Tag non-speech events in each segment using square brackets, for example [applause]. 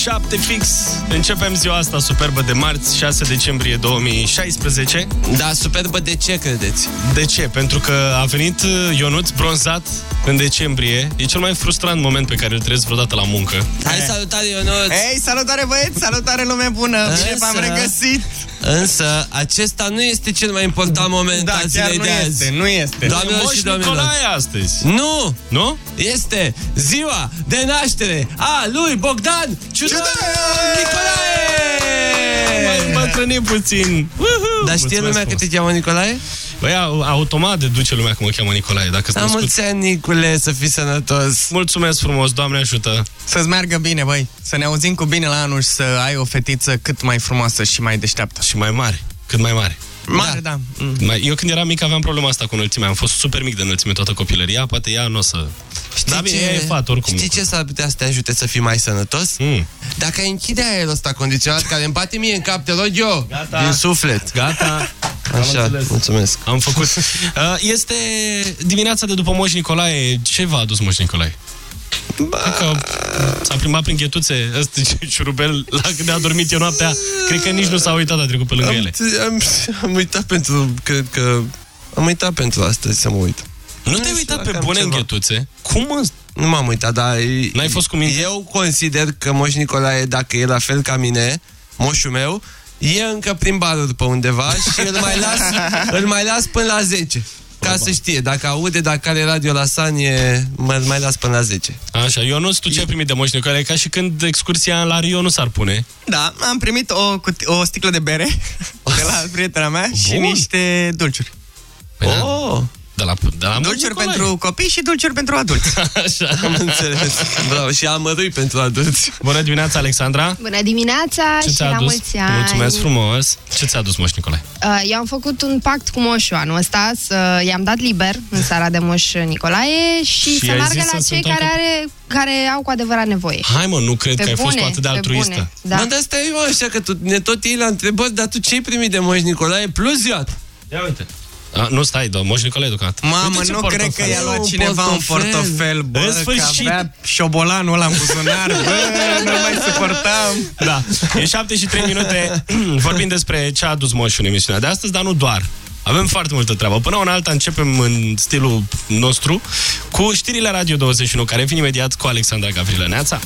7 fix. Începem ziua asta superbă de marți, 6 decembrie 2016. Da, superbă de ce credeți? De ce? Pentru că a venit uh, Ionuț bronzat în decembrie. E cel mai frustrant moment pe care îl trăiesc vreodată la muncă. Hai, salutare, Ionuț! Hei, salutare băieți, salutare lume bună! Bine v-am Însă- regăsit! Însă, acesta nu este cel mai important moment Da, al chiar zilei nu de azi. este, nu este. Doamnelor Moș și domnilor. Nicolae astăzi. Nu! Nu? Este ziua de naștere a lui Bogdan Ciudan Mai Nicolae! îmbătrâni puțin. Uhu! Dar știe Mulțumesc lumea că frumos. te cheamă Nicolae? Băi, au- automat deduce lumea că mă cheamă Nicolae. Dacă La sunt născut... mulți ani, Nicule, să fii sănătos. Mulțumesc frumos, Doamne ajută. Să-ți meargă bine, băi. Să ne auzim cu bine la anul și să ai o fetiță cât mai frumoasă și mai deșteaptă. Și mai mare. Cât mai mare. Mare, da. Mm. Mai- Eu când eram mic aveam problema asta cu înălțimea. Am fost super mic de înălțime toată copilăria. Poate ea nu o să... Știi Da, bine, ea e fată oricum. Știi ce s-ar putea să te ajute să fii mai sănătos? Mm. Dacă ai închide aerul ăsta condiționat care îmi bate mie în cap, te rog eu, Gata. din suflet. Gata. Am Așa, înțeles. mulțumesc. Am făcut. [laughs] Uh, Este dimineața de după Moș Nicolae. Ce v-a adus Moș Nicolae? Că s-a plimbat prin ghetuțe ăsta [laughs] șurubel la când a dormit eu noaptea. Cred că nici nu s-a uitat, a trecut pe lângă ele. Am, am uitat pentru, cred că, am uitat pentru astăzi să mă uit. Nu te-ai știu uitat dacă pe am bune în ceva. ghetuțe? Cum mă? Nu m-am uitat, dar... N-ai fost cu mine? Eu consider că Moș Nicolae, dacă e la fel ca mine, moșul meu, e încă prin baruri pe undeva și îl mai las, [laughs] îl mai las până la 10. Ca să știe, dacă aude, dacă are radio la Sanie, mă îl mai las până la 10. Așa, eu nu tu ce ai primit de Moș Nicolae? Ca și când excursia la Rio nu s-ar pune. Da, am primit o, cuti- o sticlă de bere [laughs] de la prietena mea și Bun. niște dulciuri. Păi da, Oh, de la, de la Moș Dulciuri Nicolae. pentru copii și dulciuri pentru adulți. [laughs] Așa. [laughs] am înțeles. Bravo, și amărâi pentru adulți. Bună dimineața, Alexandra! Bună dimineața Ce și ți-a la adus? mulți ani. Mulțumesc frumos! Ce ți-a adus Moș Nicolae? Uh, Eu am făcut un pact cu moșul anul ăsta, să i-am dat liber în seara de moș Nicolae și, Și să ai meargă zis la să se cei care, întoarcă? are, care au cu adevărat nevoie. Hai mă, nu cred Pe că ai fost bune, tu atât de pe altruistă. bune, Da. Da. Mă, dar stai mă, așa că tu, ne tot iei la întrebări, dar tu ce-ai primit de Moș Nicolae plus iot? Ia uite. A, nu, stai, da, Moș Nicolae deocamdată. Mamă, Uite ce nu cred că portofel. i-a luat Un cineva un portofel. portofel, bă, În că sfârșit. avea șobolanul ăla în buzunar, bă, nu mai suportam. Da, e 7 și 3 minute. [clears throat] Vorbim despre ce a adus moșul în emisiunea de astăzi, dar nu doar. Avem foarte multă treabă. Până una alta începem în stilul nostru cu știrile Radio 21, care vin imediat cu Alexandra Gavrilă. Neața.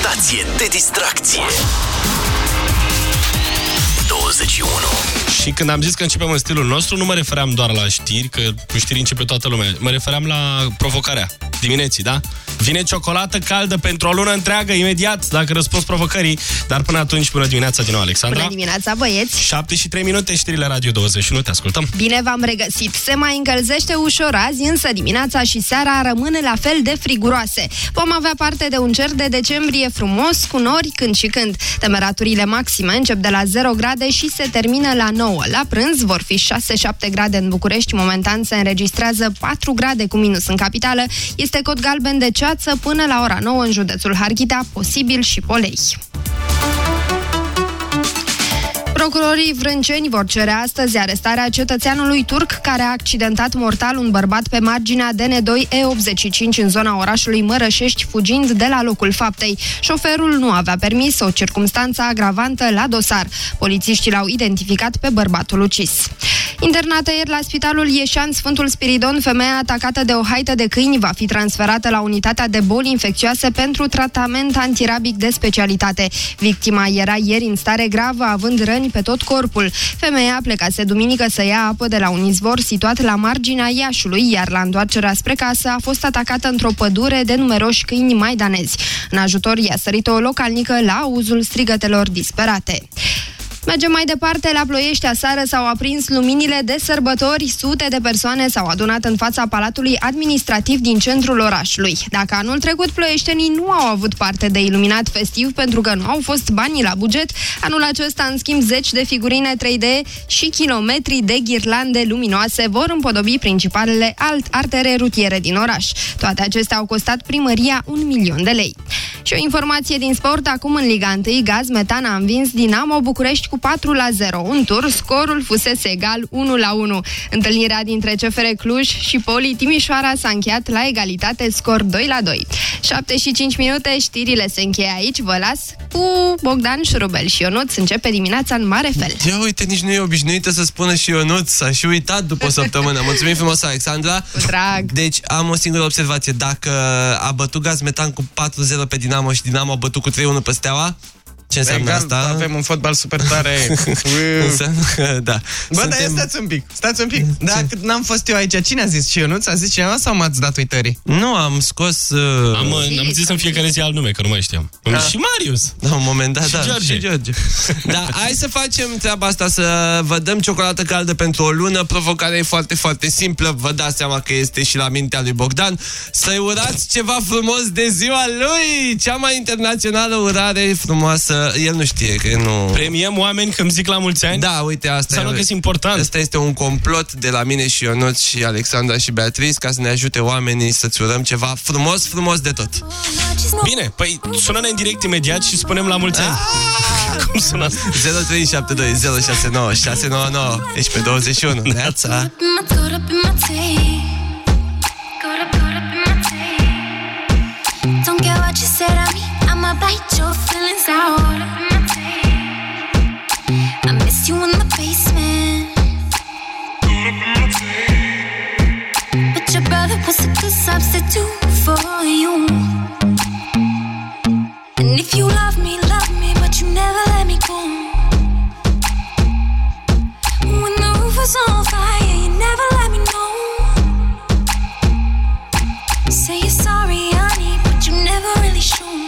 Stație de distracție 21 Și când am zis că începem în stilul nostru, nu mă refeream doar la știri, că cu știri începe toată lumea. Mă refeream la provocarea dimineții, da? Vine ciocolată caldă pentru o lună întreagă, imediat, dacă răspuns provocării. Dar până atunci, bună dimineața din nou, Alexandra. Bună dimineața, băieți! 7 și 3 minute, știrile Radio 21, te ascultăm. Bine v-am regăsit! Se mai încălzește ușor azi, însă dimineața și seara rămâne la fel de friguroase. Vom avea parte de un cer de decembrie frumos, cu nori când și când. Temperaturile maxime încep de la 0 grade și se termină la 9. La prânz vor fi 6-7 grade în București, momentan se înregistrează 4 grade cu minus în capitală. Este cod galben de ceață până la ora 9 în județul Harghita, posibil și polei. Procurorii vrânceni vor cere astăzi arestarea cetățeanului turc care a accidentat mortal un bărbat pe marginea DN2 E85 în zona orașului Mărășești, fugind de la locul faptei. Șoferul nu avea permis o circumstanță agravantă la dosar. Polițiștii l-au identificat pe bărbatul ucis. Internată ieri la spitalul Ieșan Sfântul Spiridon, femeia atacată de o haită de câini va fi transferată la unitatea de boli infecțioase pentru tratament antirabic de specialitate. Victima era ieri în stare gravă, având răni pe tot corpul. Femeia plecase duminică să ia apă de la un izvor situat la marginea Iașului, iar la întoarcerea spre casă a fost atacată într-o pădure de numeroși câini maidanezi. În ajutor i-a sărit o localnică la auzul strigătelor disperate. Mergem mai departe, la Ploiești aseară s-au aprins luminile de sărbători, sute de persoane s-au adunat în fața Palatului Administrativ din centrul orașului. Dacă anul trecut ploieștenii nu au avut parte de iluminat festiv pentru că nu au fost banii la buget, anul acesta, în schimb, zeci de figurine 3D și kilometri de ghirlande luminoase vor împodobi principalele alt artere rutiere din oraș. Toate acestea au costat primăria un milion de lei. Și o informație din sport, acum în Liga 1, Gaz Metan a învins Dinamo București cu 4 la 0. În tur, scorul fusese egal 1 la 1. Întâlnirea dintre CFR Cluj și Poli Timișoara s-a încheiat la egalitate, scor 2 la 2. 7 și 5 minute, știrile se încheie aici. Vă las cu Bogdan Șurubel și Ionuț. Începe dimineața în mare fel. Ia uite, nici nu e obișnuită să spună și Ionuț. S-a și uitat după o săptămână. Mulțumim frumos, Alexandra. Cu drag. Deci am o singură observație. Dacă a bătut gaz metan cu 4-0 pe Dinamo și Dinamo a bătut cu 3-1 pe Steaua, ce înseamnă Egal, asta? Avem un fotbal super tare. [laughs] Înseamnă că, da. Bă, dar stați un pic, stați un pic. Dacă n-am fost eu aici, cine a zis? Și Ionuț? A zis cineva sau m-ați dat uitării? Nu, am scos... Uh... Am, am zis în fiecare zi alt nume, că nu mai știam. Da. Și Marius. La un moment dat, Și da. George. Și George. Da, hai să facem treaba asta, să vă dăm ciocolată caldă pentru o lună. Provocarea e foarte, foarte simplă. Vă dați seama că este și la mintea lui Bogdan. Să-i urați ceva frumos de ziua lui! Cea mai internațională urare frumoasă. El nu știe, că nu... Premiem oameni când zic la mulți ani? Da, uite, asta Înseamnă că e important. Asta este un complot de la mine și Ionut și Alexandra și Beatrice ca să ne ajute oamenii să-ți urăm ceva frumos, frumos de tot. Bine, păi sună-ne în direct imediat și spunem la mulți ani. Ah! Cum sună asta? 0372 069 699 Ești pe 21 Neața I'ma bite your feelings out. I miss you in the basement. But your brother was a good substitute for you. And if you love me, love me, but you never let me go. When the roof was on fire, you never let me know. Say you're sorry, honey, but you never really show.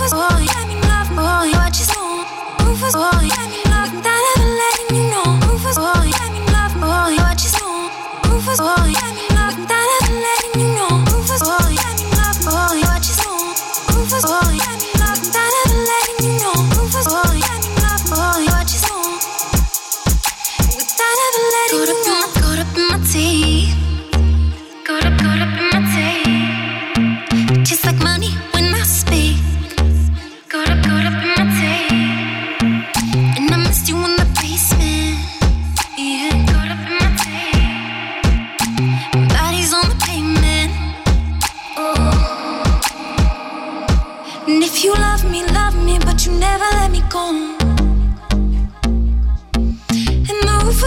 know. Rufus, boy, let me love, boy, what you know. Rufus, boy, let me love, without ever letting you know. Rufus, boy, let me love, boy, what you know. Rufus, boy,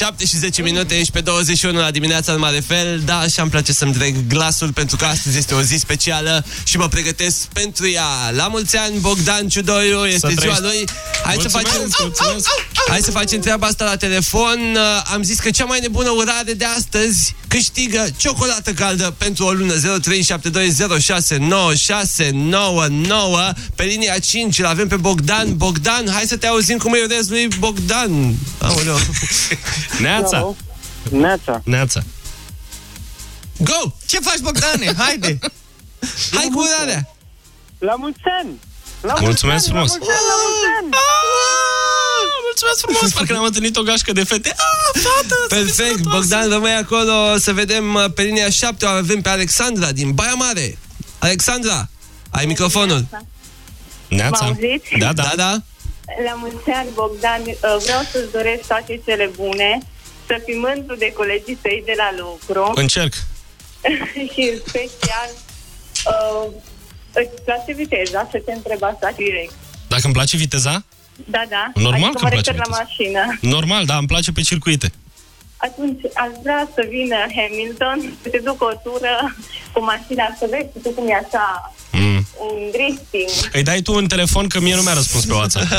7 și 10 minute, ești pe 21 la dimineața în mare fel. Da, și îmi place să-mi trec glasul pentru că astăzi este o zi specială și mă pregătesc pentru ea. La mulți ani, Bogdan Ciudoiu, este Să ziua trăiești. lui. Hai să Mulțumesc, facem... mulțumesc. Hai să facem treaba asta la telefon. Uh, Am zis că cea mai nebună urare de astăzi câștigă ciocolată caldă pentru o lună 0372069699 Pe linia 5 îl avem pe Bogdan. Bogdan, hai să te auzim cum îi urez lui Bogdan. Aoleu. [laughs] Neața. Neața. Neața. Go! Ce faci, Bogdane? Haide! [laughs] Hai cu urarea! La mulți ani! La mulți Mulțumesc ani, frumos. La mulți ani, la mulți ani! Ah, Mulțumesc frumos, parcă ne-am întâlnit o gașcă de fete. Ah, fată! să fii Perfect, sănătoasă. Bogdan, rămâi acolo să vedem uh, pe linia 7 o avem pe Alexandra din Baia Mare. Alexandra, ai microfonul. Neața. Mă auziți? Da, da. Da, da? La mulți ani, Bogdan, uh, vreau să-ți doresc toate cele bune, să fii mândru de colegii tăi de la lucru Încerc. [laughs] și în special uh, îți place viteza, să te întreb asta direct. Dacă îmi place viteza? Da, da. Normal adică că mă îmi place refer la viteza. mașină. Normal, da, îmi place pe circuite. Atunci aș vrea să vină Hamilton, să te ducă o tură cu mașina, să vezi tu cum e așa, Mm. un drifting, Îi dai tu un telefon că mie nu mi-a răspuns pe WhatsApp. [laughs]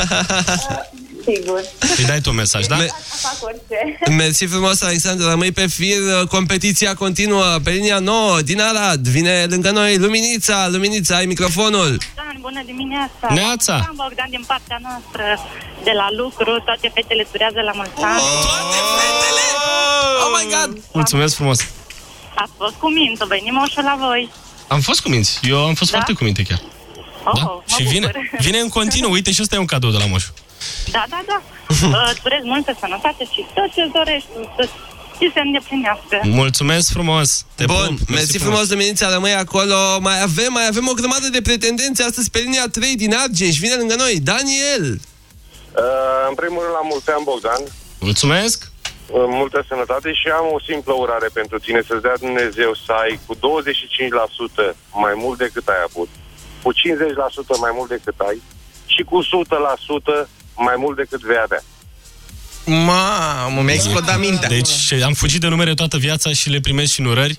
sigur. Îi dai tu un mesaj, da? Me- Fac orice. [laughs] Mersi frumos, Alexandra, rămâi pe fir, uh, competiția continuă pe linia 9 din Arad. Vine lângă noi Luminița, Luminița, ai microfonul. Bogdan, bună dimineața! Neața. Am Bogdan din partea noastră de la lucru, toate fetele turează la mulți ani. Toate fetele! Oh my god! Mulțumesc frumos. Ați fost cu minte, venim moșul la voi. Am fost cu minți. Eu am fost Da? foarte cu minte chiar. Oh, Da? mă Și vine, bucur. vine în continuu. Uite și ăsta e un cadou de la moș. Da, da, da. [laughs] Uh, Îți urez multă sănătate și tot ce-ți dorești să ți se îndeplinească. Mulțumesc frumos. Te Bun, pup. mersi frumos, Luminița, rămâi acolo. Mai avem, mai avem o grămadă de pretendenți astăzi pe linia 3 din Argeș. Vine lângă noi, Daniel. Uh, în primul rând, la mulți ani, Bogdan. Mulțumesc. Uh, Multă sănătate și am o simplă urare pentru tine, să-ți dea Dumnezeu să ai cu 25% mai mult decât ai avut, cu 50% mai mult decât ai și cu 100% mai mult decât vei avea. Mamă, mi-a explodat mintea. Deci am fugit de numere toată viața și le primesc și în urări.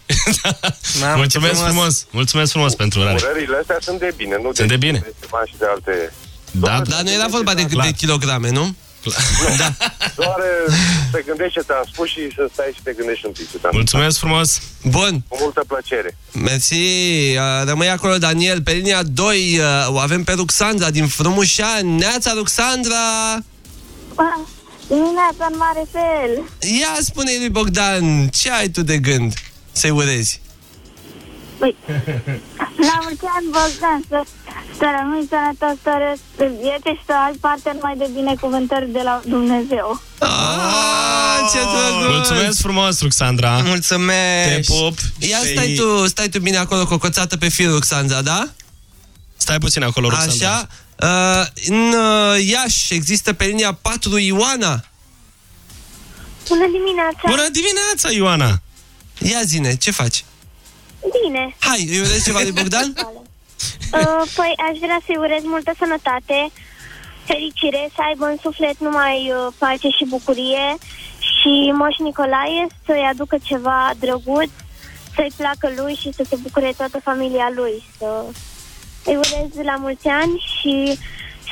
[laughs] Mamă, Mulțumesc ce frumos. frumos. Mulțumesc frumos pentru urare. Urările astea sunt de bine, nu Sunt de bine. de bani și de alte... Da, Dar nu era vorba de, Clar. de kilograme, nu? [laughs] Doar uh, te gândești ce te-am spus și să stai și te gândești un pic ce te-am spus. Mulțumesc frumos. Bun, Cu multă plăcere. mersi. Uh, Rămâi acolo, Daniel. Pe linia 2 uh, o avem pe Ruxandra din Frumușani. Neața, Ruxandra! Dimineața în mare fel. Ia spune lui Bogdan, ce ai tu de gând să-i urezi? Păi, la mulți ani, Bogdan, să, să rămâi sănătos, să răi viață și să ai parte numai de binecuvântări de la Dumnezeu. Ah, ce drăguț! Mulțumesc frumos, Ruxandra. Te Mulțumesc! pup. Ia Și- stai tu, stai tu bine acolo, cocoțată pe fir, Ruxandra, da? Stai puțin acolo, Ruxandra. Așa. Uh, în uh, Iași există pe linia 4 Ioana. Bună dimineața! Bună dimineața, Ioana. Ia zine, ce faci? Bine! Hai, îi urezi ceva lui Bogdan? [laughs] Uh, păi aș vrea să-i urez multă sănătate, fericire, să aibă în suflet numai uh, pace și bucurie și Moș Nicolae să-i aducă ceva drăguț, să-i placă lui și să se bucure toată familia lui. Să îi urez la mulți ani și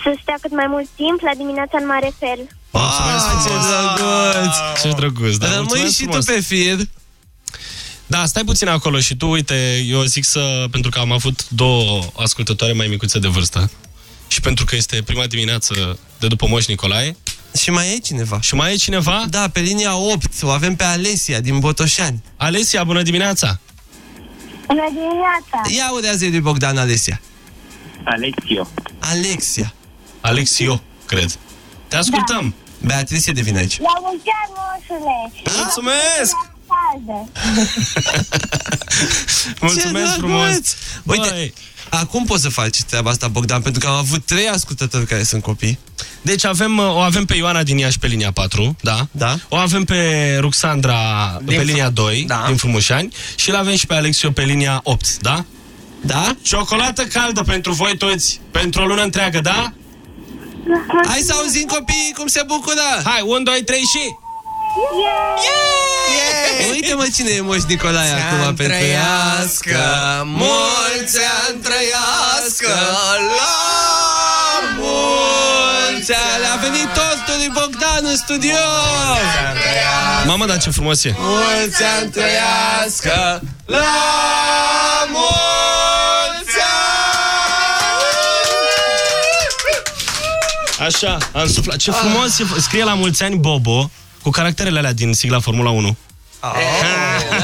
să stea cât mai mult timp la dimineața în mare fel. Mulțumesc Ah, ce frumos. drăguț! Ce drăguț, da. Rămâi mulțumesc și frumos. tu pe fir. Da, stai puțin acolo și tu, uite, eu zic să, pentru că am avut două ascultătoare mai micuțe de vârstă și pentru că este prima dimineață de după Moș Nicolae Și mai e cineva. și mai e cineva? Da, pe linia 8 o avem pe Alesia din Botoșani. Alesia, bună dimineața! Bună dimineața! Ia urează lui Bogdan Alesia. Alexio. Alexia. Alexio, cred. Te ascultăm! Beatrice devine aici. La mulți ani, moșule! Mulțumesc! Caldă! [laughs] Mulțumesc Ce frumos! drăguț! Uite, Băi, acum poți să faci treaba asta, Bogdan, pentru că am avut trei ascultători care sunt copii. Deci avem, o avem pe Ioana din Iași pe linia 4, da? Da. O avem pe Ruxandra Din pe Fru- linia 2, Da. din Frumușani, și îl avem și pe Alexio pe linia 8, da? Da? Ciocolată caldă pentru voi toți, pentru o lună întreagă, da? Hai să auzim copiii cum se bucură! Hai, 1, 2, 3 și... Uite-mă cine e Moș Nicolae acum pentru trăiască, mulți ani trăiască, la mulți ani. A venit tortul lui Bogdan în studio! Mamă, dar ce frumos e. Mulți ani trăiască, la mulți Așa, am suflat. Ce frumos e. Scrie la mulți ani Bobo cu caracterele alea din sigla Formula 1.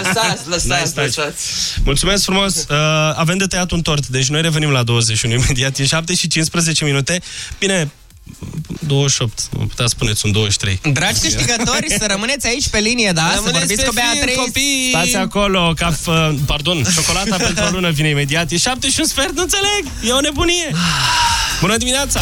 Lăsați, [laughs] lăsați, N-ai stat. lăsați. Mulțumesc frumos. Uh, avem de tăiat un tort, deci noi revenim la 21 imediat. E 7 și 15 minute. Bine, 28, mă putea spuneți un 23. Dragi câștigători, să rămâneți aici pe linie, da? Rămâneți să vorbiți pe cu fir, Beatrice. copii! Stați acolo, ca, f- pardon, ciocolata [laughs] pentru o lună vine imediat. E 7 și un sfert, nu înțeleg. E o nebunie. Bună dimineața!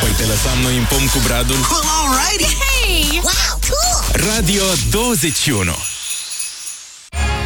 Păi te lăsam noi în pom cu bradul? Hey! Wow, cool! Radio 21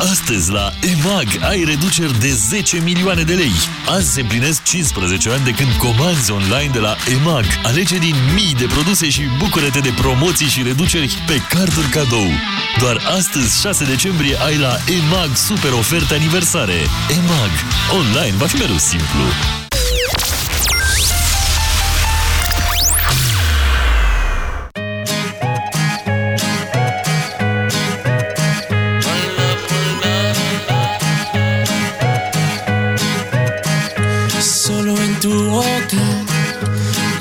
Astăzi la EMAG ai reduceri de 10 milioane de lei. Azi se împlinesc 15 ani de când comanzi online de la EMAG. Alege din mii de produse și bucură-te de promoții și reduceri pe carduri cadou. Doar astăzi, 6 decembrie, ai la EMAG super oferte aniversare. EMAG. Online va fi mereu simplu.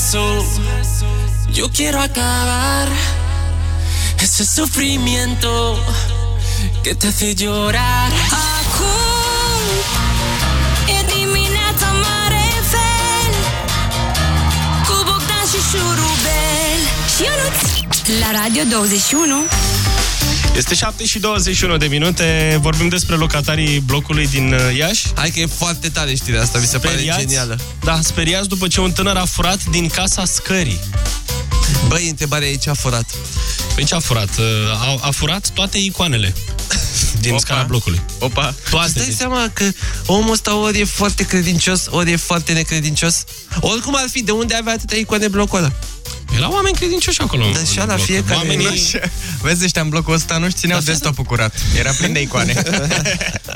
beso. Yo quiero acabar ese sufrimiento que te hace llorar. Acum e dimineața mare fel Cu Bogdan și Șurubel Și Ionuț La Radio 21 Este 7 și 21 de minute. Vorbim despre locatarii blocului din uh, Iași. Hai că e foarte tare știrea asta, mi se pare genială. Da, speriați după ce un tânăr a furat din casa scării. Băi, întrebarea e ce a furat. Păi ce a furat? Uh, A, a furat toate icoanele [laughs] din Opa. scara blocului. Opa. Toate. Îți dai deci. seama că omul ăsta ori e foarte credincios, ori e foarte necredincios? Oricum ar fi, de unde avea atâtea icoane blocul ăla? Erau oameni credincioși acolo. Dar și la fiecare... Oamenii... [laughs] Vezi, ăștia în blocul ăsta nu-și țineau desktop-ul curat. Era plin de icoane. [laughs]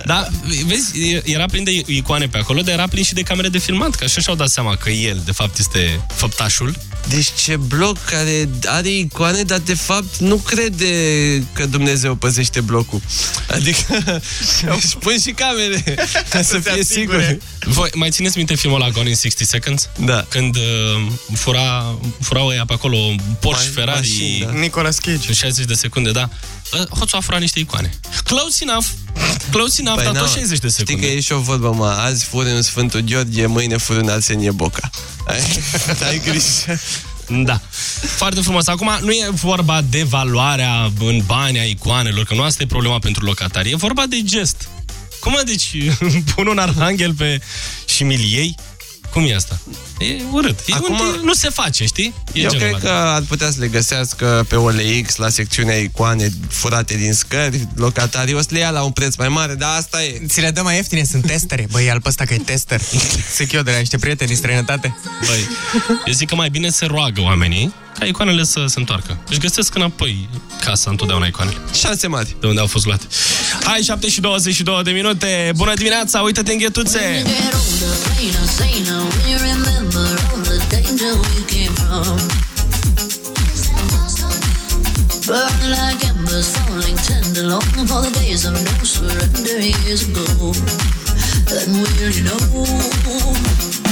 Da, vezi, era plin de icoane pe acolo, dar era plin și de camere de filmat, că așa și-au dat seama că el, de fapt, este făptașul. Deci ce bloc care are icoane, dar de fapt nu crede că Dumnezeu păzește blocul. Adică [laughs] [laughs] își pun și camere ca să fie sigur. Voi mai țineți minte filmul ăla Gone in 60 Seconds? Da. Când uh, fura, furau ăia pe acolo Porsche, Ma- Ferrari... mașini, da. Nicolas Cage. În 60 de secunde, da. Uh, Hoțul a furat niște icoane. Close enough. Close enough, dar tot n-am. 60 de secunde. Păi Știi că e și o vorbă, mă, azi furi în Sfântul Gheorghe, mâine furi în Arsenie Boca. Ai, [laughs] ai grijă. Da. Foarte frumos. Acum, nu e vorba de valoarea în bani a icoanelor, că nu asta e problema pentru locatari. E vorba de gest. Cum mă, deci, [laughs] pun un arhanghel pe și miliei? Cum e asta? E urât. E Acum- un, nu se face, știi? E Eu genul cred ăla. că ar putea să le găsească pe OLX la secțiunea icoane furate din scări. Locatarii o să le ia la un preț mai mare, dar asta e. Ți le dă mai ieftine, sunt testere. Băi, al pe ăsta că e tester. Zic eu de la niște prieteni din străinătate. Băi, eu zic că mai bine se roagă oamenii ca icoanele să se întoarcă. Își găsesc înapoi casa întotdeauna icoanele. Șanse mari. De unde au fost luate. Hai, 7 și 22 de minute. Bună dimineața, uită-te în ghetuțe! Remember all the danger we came from. Burning like embers, falling tender, longing for the days of no surrender years ago. And will you know?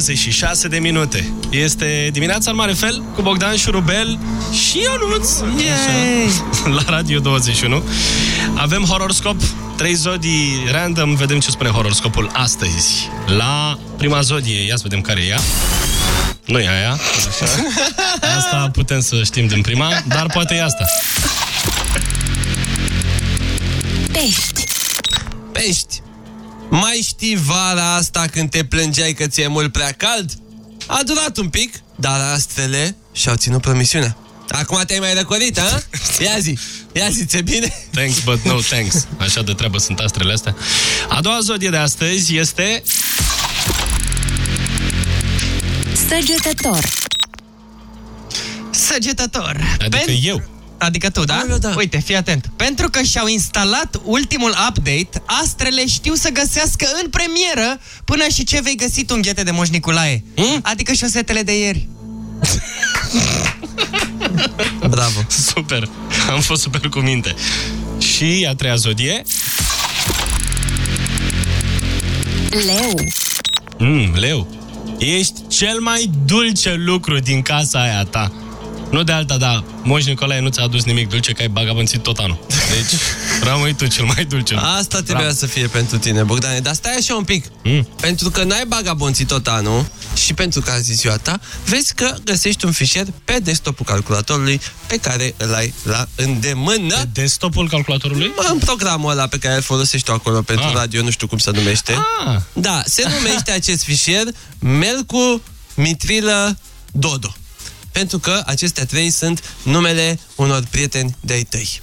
26 de minute. Este dimineața în mare fel cu Bogdan Șurubel și Ionuț. Așa, La Radio 21. Avem horoscop, trei zodii random. Vedem ce spune horoscopul astăzi. La prima zodie, ia să vedem care e ea. Nu e aia, așa. Asta putem să știm din prima, dar poate e asta. Mai știi vara asta când te plângeai că ți-e mult prea cald? A durat un pic, dar astrele și-au ținut promisiunea. Acum te-ai mai răcorit, a? Ia zi, ia zi, ți bine? Thanks, but no thanks. Așa de treabă sunt astrele astea. A doua zodie de astăzi este... Săgetător. Săgetător. Adică eu. Adică tu, da? Aoleu, da. Uite, fii atent. Pentru că și-au instalat ultimul update, astrele știu să găsească în premieră până și ce vei găsi tu în ghete de Moș Nicolae. Hmm? Adică șosetele de ieri. [laughs] Bravo. Super. Am fost super cu minte. Și a treia zodie... Leu. Mm, leu. Ești cel mai dulce lucru din casa aia ta. Nu de alta, da. Moș Nicolae nu ți-a adus nimic dulce, că ai bagabânțit tot anul. Deci, rămâi tu cel mai dulce. lucru. Asta trebuia Bravo. să fie pentru tine, Bogdane. Dar stai așa un pic. Mm. Pentru că n-ai bagabonțit tot anul și pentru că azi e ziua ta, vezi că găsești un fișier pe desktopul calculatorului pe care îl ai la îndemână. Pe desktopul calculatorului? În programul ăla pe care îl folosești tu acolo pentru Ah. radio, nu știu cum se numește. Ah. Da, se numește acest fișier Melcu Mitrilă Dodo. Pentru că acestea trei sunt numele unor prieteni de-ai tăi.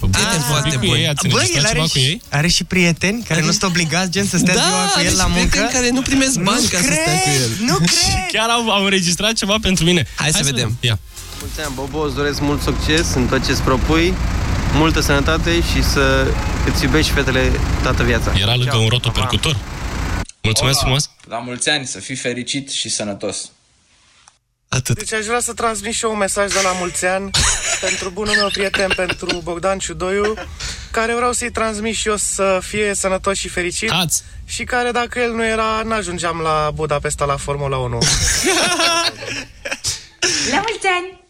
Prieteni Ah, foarte cu buni. ei, ați Băi, înregistrat el ceva are cu ei? și, are și prieteni care nu sunt obligați, gen, să stea Da, ziua cu are el și la muncă? prieteni care nu primesc bani Nu ca să cred, stea cu el. Nu [laughs] cred! Chiar au, au înregistrat ceva pentru mine. Hai să vedem. Ia. Mulți ani, Bobo, îți doresc mult succes în tot ce îți propui, multă sănătate și să îți iubești fetele toată viața. Era lângă Ceau. un rotopercutor. Mulțumesc frumos. La mulți ani, să fii fericit și sănătos. Atât. Deci aș vrea să transmit și eu un mesaj de la mulți ani [laughs] pentru bunul meu prieten, pentru Bogdan Ciudoiu, care vreau să-i transmit și eu să fie sănătos și fericit. Ați. Și care, dacă el nu era, n-ajungeam la Budapesta la Formula 1. [laughs] La mulți ani!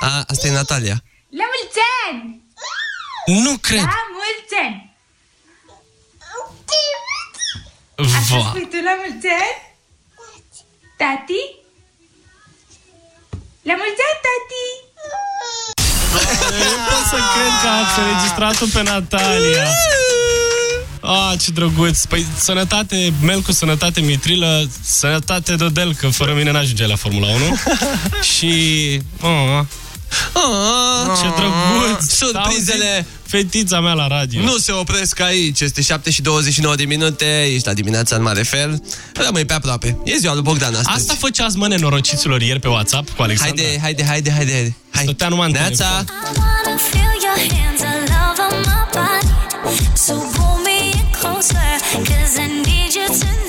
A, asta e Natalia. La mulți ani! Nu cred. La mulți ani! Așa Va. spui tu la mulți ani? Tati? La mulți ani, tati! Nu pot să cred că ați înregistrat-o pe Natalia. Ah, ce drăguț. Păi, sănătate, Melcu, sănătate, Mitrilă, sănătate, Dodel, că fără mine n-ajunge la Formula 1. [laughs] Și... Oh, Ah, ce drăguț. Surprizele Auzi, Fetița mea la radio. nu se opresc aici. Este 7 și 29 de minute. Ești la dimineața în mare fel. Rămâi pe aproape. E ziua lui Bogdan astăzi. Asta făceați, mă, nenorociților ieri pe WhatsApp cu Alexandra? Haide, haide, haide, haide. haide. Hai. Stătea numai în Neața. telefon. wanna feel your hands all over my body. So pull me in closer, cause I need you tonight.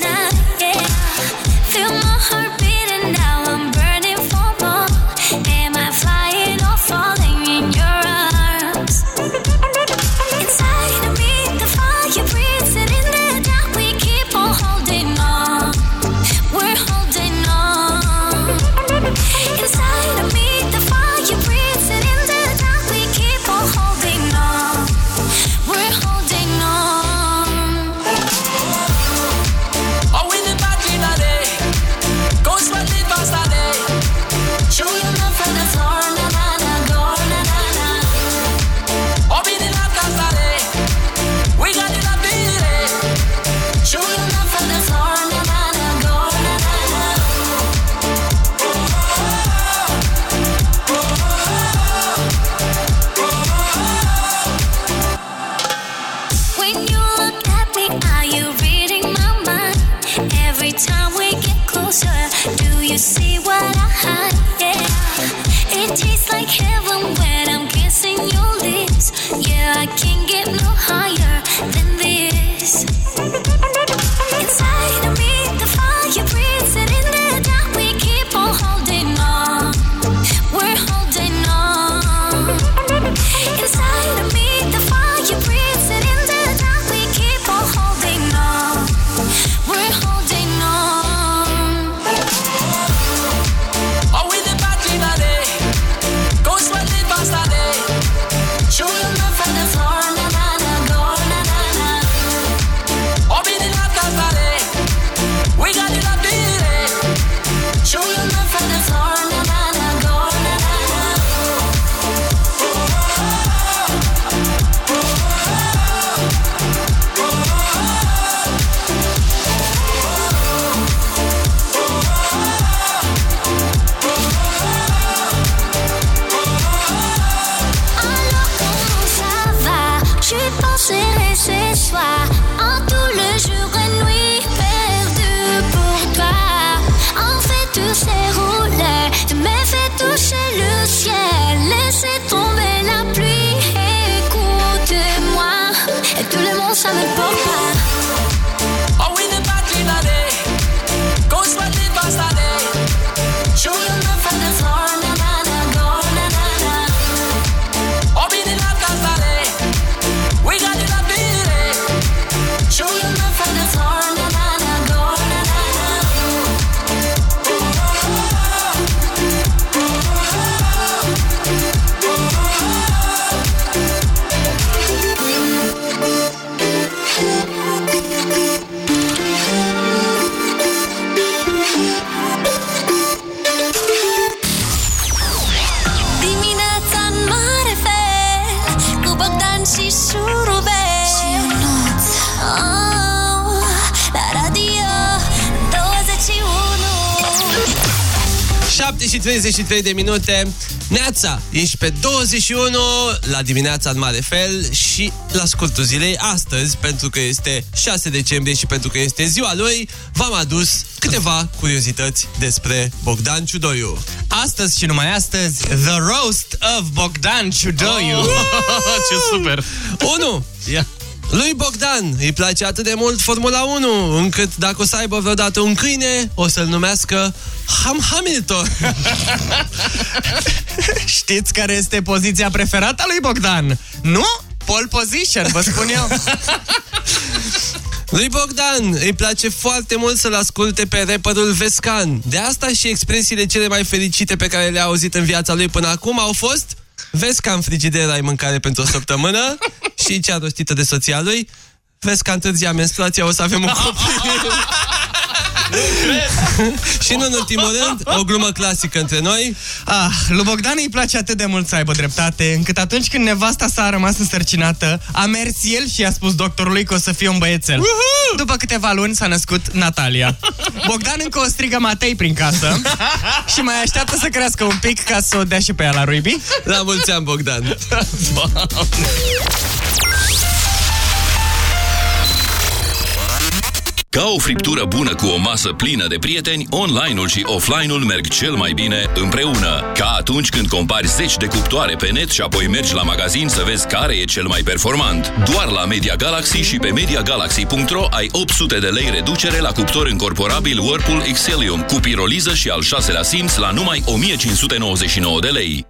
23 de minute. Neața, ești pe 21 la dimineața în mare fel și la scurtul zilei astăzi, pentru că este 6 decembrie și pentru că este ziua lui, v-am adus câteva curiozități despre Bogdan Ciudoiu. Astăzi și numai astăzi, The Roast of Bogdan Ciudoiu. Oh! [laughs] Ce super! 1. Yeah. Lui Bogdan îi place atât de mult Formula 1, încât dacă o să aibă vreodată un câine, o să-l numească Ham Hamilton. [laughs] Știți care este poziția preferată a lui Bogdan? Nu? Pole position, vă spun eu. Lui Bogdan îi place foarte mult să-l asculte pe rapperul Vescan. De asta și expresiile cele mai fericite pe care le-a auzit în viața lui până acum au fost Vezi că în frigider ai mâncare pentru o săptămână și cea rostită de soția lui Vezi că întârzia menstruația o să avem un copil [laughs] Și nu în ultimul rând, o glumă clasică între noi Ah, lui Bogdan îi place atât de mult să aibă dreptate, încât atunci când nevasta sa a rămas însărcinată, a mers el și i-a spus doctorului că o să fie un băiețel. După câteva luni s-a născut Natalia. Bogdan încă o strigă Matei prin casă și mai așteaptă să crească un pic ca să o dea și pe ea la Ruibi. La mulți ani, Bogdan Ca o friptură bună cu o masă plină de prieteni, online-ul și offline-ul merg cel mai bine împreună. Ca atunci când compari 10 de cuptoare pe net și apoi mergi la magazin să vezi care e cel mai performant. Doar la Media Galaxy și pe MediaGalaxy.ro ai 800 de lei reducere la cuptor încorporabil Whirlpool Xelium cu piroliză și al șaselea simț la numai 1599 de lei.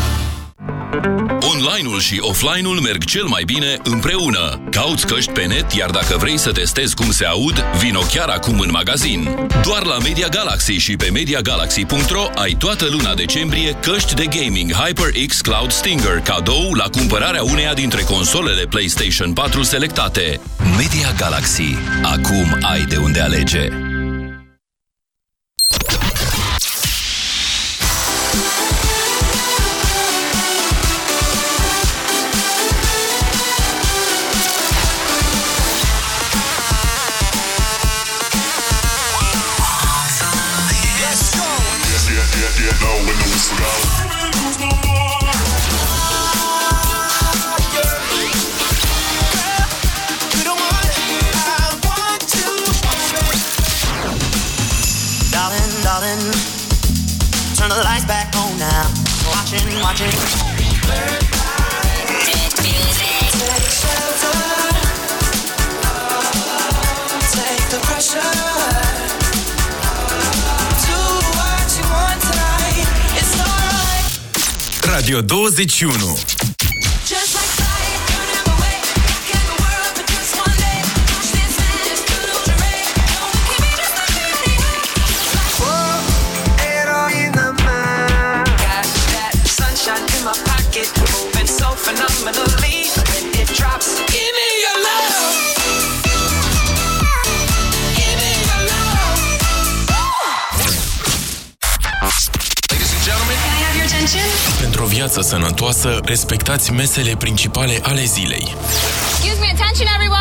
Online-ul și offline-ul merg cel mai bine împreună. Cauți căști pe net, iar dacă vrei să testezi cum se aud, vino chiar acum în magazin. Doar la Media Galaxy și pe MediaGalaxy.ro ai toată luna decembrie căști de gaming HyperX Cloud Stinger, cadou la cumpărarea uneia dintre consolele PlayStation 4 selectate. Media Galaxy. Acum ai de unde alege. Radio 21 Pentru o viață sănătoasă, respectați mesele principale ale zilei. Excuse me, attention everyone.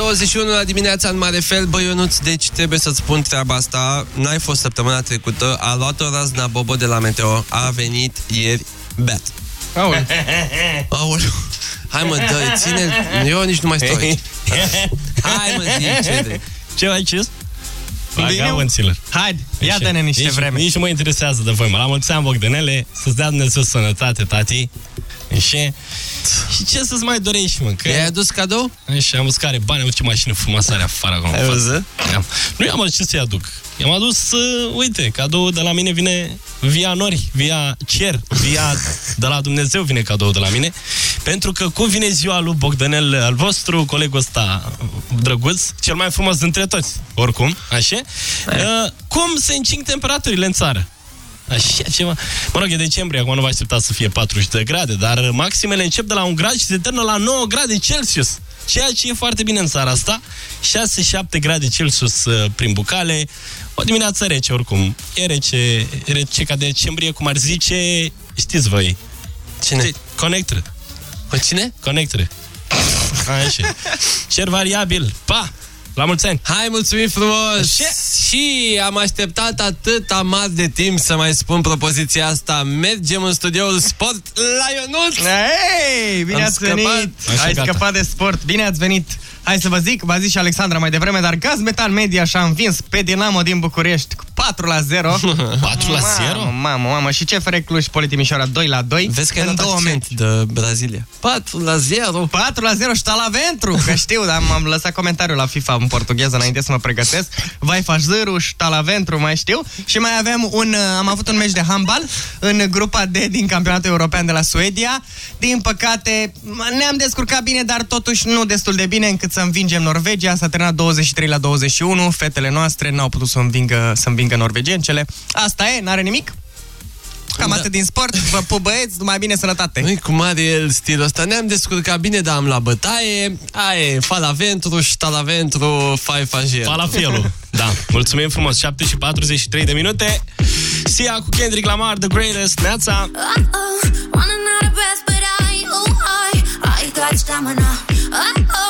21 la dimineața în mare fel, băi Ionuț, deci trebuie să-ți spun treaba asta. N-ai fost săptămâna trecută, a luat-o razna Bobo de la Meteo, a venit ieri beat. Aoleu. [laughs] Aoleu. Hai mă, dă ține Eu nici nu mai stau aici. [laughs] Hai mă, zi, ce vrei? Ce mai cis? Bine. Vagabonților. Hai, ia dă-ne niște nici, vreme. Nici nu mă interesează de voi, mă. La mulți ani, Bogdanele, să-ți dea Dumnezeu sănătate, tati. Și, și ce să-ți mai dorești, mă? Că... I-ai adus cadou? Și am văzut care bani, am ce mașină frumoasă are afară acolo. Ai văzut? Am. Nu i-am adus ce să-i aduc. I-am adus, uh, uite, cadou de la mine vine via nori, via cer, via de la Dumnezeu vine cadou de la mine. Pentru că cum vine ziua lui Bogdanel al vostru, colegul ăsta drăguț, cel mai frumos dintre toți, oricum, așa, uh, cum se încing temperaturile în țară? Așa ceva. Mă rog, e decembrie, acum nu vă așteptați să fie 40 de grade, dar maximele încep de la 1 grad și se termină la 9 grade Celsius. Ceea ce e foarte bine în țara asta. 6-7 grade Celsius uh, prin bucale. O dimineață rece, oricum. E rece, rece ca decembrie, cum ar zice, știți voi. Cine? Conector. Cine? Conector. Așa. [laughs] Cer variabil. Pa! La mulți ani! Hai, mulțumim frumos! Ce? Și am așteptat atât amar de timp să mai spun propoziția asta. Mergem în studioul Sport la Ionuț! Hei, bine Am ați scăpat. venit! Așa, Ai gata. scăpat de sport, bine ați venit! Hai să vă zic, v-a zis și Alexandra mai devreme, dar Gaz Metal Media și-a învins pe Dinamo din București cu 4 la 0. 4 [laughs] la 0? Mamă, mamă, mamă. Și CFR Cluj Politimișoara 2 la 2. Vezi că e în în două accent de Brazilia. 4 la 0. 4 la 0 și Talaventru, că știu, dar m-am lăsat comentariul la FIFA în portugheză înainte să mă pregătesc. Vai faci zâru și Talaventru, mai știu. Și mai avem un, uh, am avut un meci de handbal în grupa D din campionatul european de la Suedia. Din păcate, ne-am descurcat bine, dar totuși nu destul de bine încât să învingem Norvegia. S-a terminat 23 la 21. Fetele noastre n-au putut să învingă, să învingă norvegencele. Asta e, n-are nimic. Cam atât din sport. Vă pup băieți, numai bine sănătate. Măi, cum are el stilul ăsta? Ne-am descurcat bine, dar am la bătaie. Aie, falaventru și talaventru, fai fangier. Falafelul. [laughs] Da, mulțumim frumos. 7 și 43 de minute. Sia cu Kendrick Lamar, The Greatest. Neața. Uh-oh, running out of breath, but I, oh, I, I got stamina. Uh-oh, running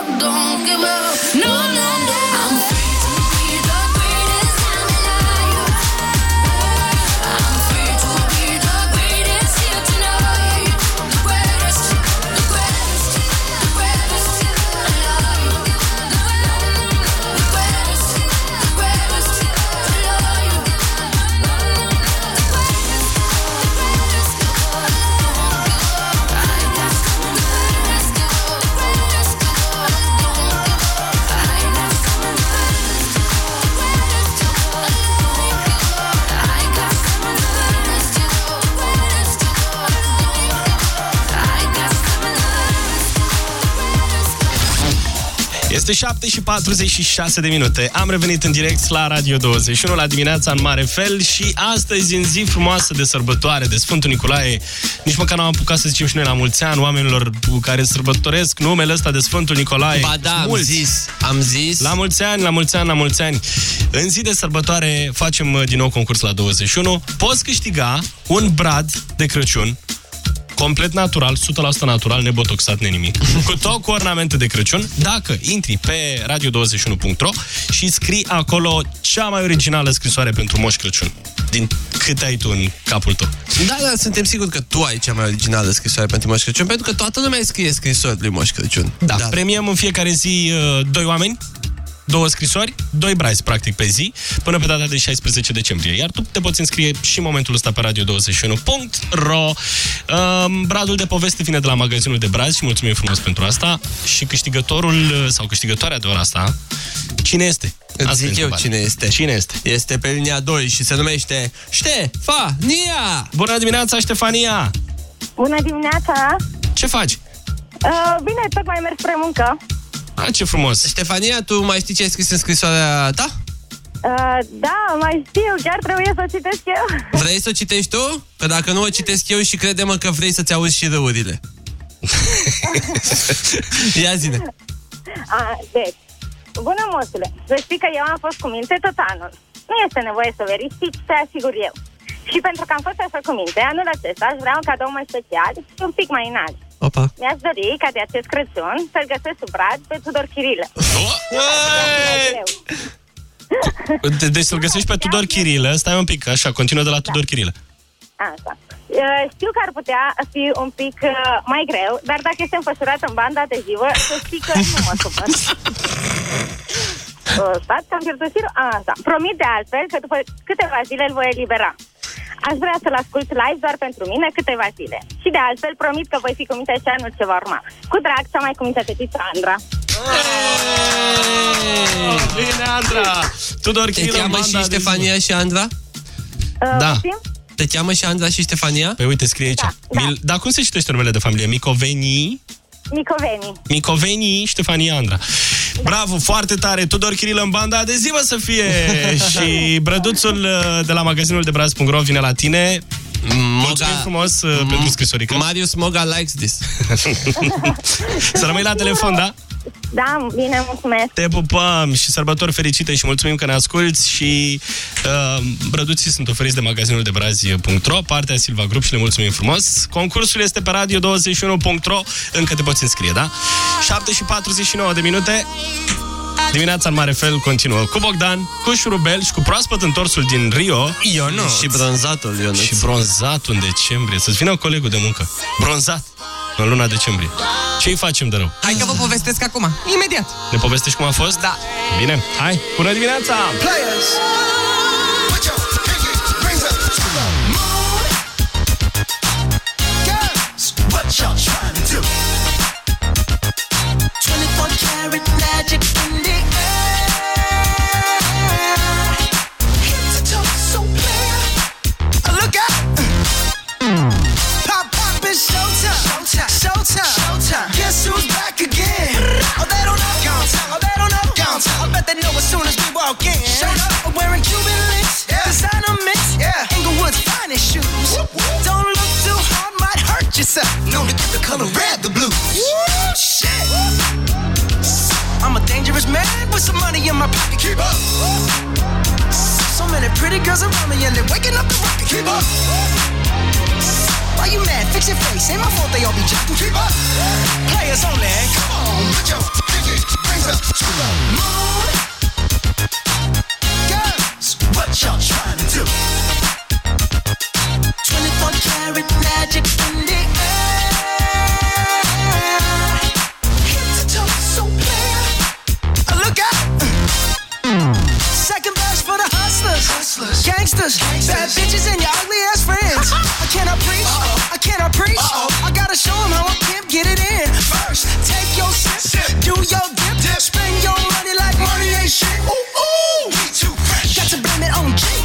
7 și 46 de minute. Am revenit în direct la Radio 21 la dimineața în mare fel și astăzi în zi frumoasă de sărbătoare de Sfântul Nicolae. Nici măcar n-am apucat să zicem și noi la mulți ani oamenilor care sărbătoresc numele ăsta de Sfântul Nicolae. Ba da, am Mulți. zis, am zis. La mulți ani, la mulți ani, la mulți ani. În zi de sărbătoare facem uh, din nou concurs la 21. Poți câștiga un brad de Crăciun complet natural, 100% natural, nebotoxat, nenimic. [laughs] Cu tot cu ornamente de Crăciun, dacă intri pe radio21.ro și scrii acolo cea mai originală scrisoare pentru Moș Crăciun. Din cât ai tu în capul tău. Da, da, suntem siguri că tu ai cea mai originală scrisoare pentru Moș Crăciun, pentru că toată lumea îi scrie scrisori lui Moș Crăciun. Da, da. premiem în fiecare zi uh, doi oameni două scrisori, doi brazi, practic, pe zi, până pe data de 16 decembrie. Iar tu te poți înscrie și în momentul ăsta pe radio21.ro. Um, bradul de poveste vine de la magazinul de brazi și mulțumim frumos pentru asta. Și câștigătorul sau câștigătoarea de ora asta, cine este? Îți zic eu întrebare. cine este. Cine este? Este pe linia 2 și se numește Ștefania! Bună dimineața, Ștefania! Bună dimineața! Ce faci? Uh, bine, tocmai merg spre muncă. A, ce frumos! Ștefania, tu mai știi ce ai scris în scrisoarea ta? Uh, da, mai știu, chiar trebuie să o citesc eu. Vrei să o citești tu? Că dacă nu o citesc eu și crede-mă că vrei să-ți auzi și râurile. [laughs] Ia zine. A, deci, bună moșule, să știi că eu am fost cu minte tot anul. Nu este nevoie să verifici, te asigur eu. Și pentru că am fost așa cu minte, anul acesta aș vrea un cadou mai special și un pic mai înalt. Opa. Mi-aș dori ca de acest Crăciun să-l găsesc sub brad pe Tudor Chirilă. De- Deci să-l găsești pe Tudor Chirilă. Stai un pic, așa, continuă de la Tudor Chirilă. Așa. Uh, Știu că ar putea fi un pic uh, mai greu, dar dacă este înfășurat în banda adezivă, să știi că nu mă supăr. [laughs] Uh, Stați că am pierdut firul? Așa. Promit de altfel că după câteva zile îl voi elibera. Aș vrea să-l ascult live doar pentru mine câteva zile. Și de altfel promit că voi fi cu minte și anul ce va urma. Cu drag, cea mai cu minte fetiță, Andra. Bine, Andra! Tudor Te Chirilă, cheamă banda și de Ștefania și Andra? Uh, Da. poftim? Te cheamă și Andra și Ștefania? Păi uite, scrie aici. Da, Mil... Dar cum se citește numele de familie? Micoveni? Micoveni. Micoveni Ștefania Andra. Bravo, foarte tare. Tudor Chirilă în banda adezivă să fie. [laughs] și brăduțul uh, de la magazinul de braz.ro vine la tine. Mulțumim frumos uh, pentru scrisorică. Marius Moga likes this. [laughs] să rămâi la telefon, da? Da, bine, mulțumesc. Te pupăm și sărbători fericite și mulțumim că ne asculti și uh, brăduții sunt oferiți de magazinul de brazi.ro, partea Silva Group și le mulțumim frumos. Concursul este pe radio21.ro, încă te poți înscrie, da? 7 și 49 de minute. Dimineața în mare fel continuă cu Bogdan, cu Șurubel și cu proaspăt întorsul din Rio. Ionuț. Și bronzatul Ionuț. Și bronzatul în decembrie. Să-ți vină colegul de muncă. Bronzat în luna decembrie. Ce-i facem de rău? Hai că vă povestesc acum, imediat. Ne povestești cum a fost? Da. Bine, hai, bună dimineața! Players. Soon as we walk in. Shut up. I'm wearing Cuban links. Yeah. Designer mix. Yeah. Inglewood's finest shoes. Don't look too hard, might hurt yourself. Known to give the color red the blues. Shit. I'm a dangerous man with some money in my pocket. Keep up. So many pretty girls around me and they're waking up the rocket. Keep up. Why you mad? Fix your face. Ain't my fault they all be jacking. Keep up. Players only. Come on, put your pinky rings up to the moon. Y'all trying to do? 24 karat magic in the air. To so Look out. Second best for the hustlers, hustlers, gangsters, bad bitches, and your ugly ass friends.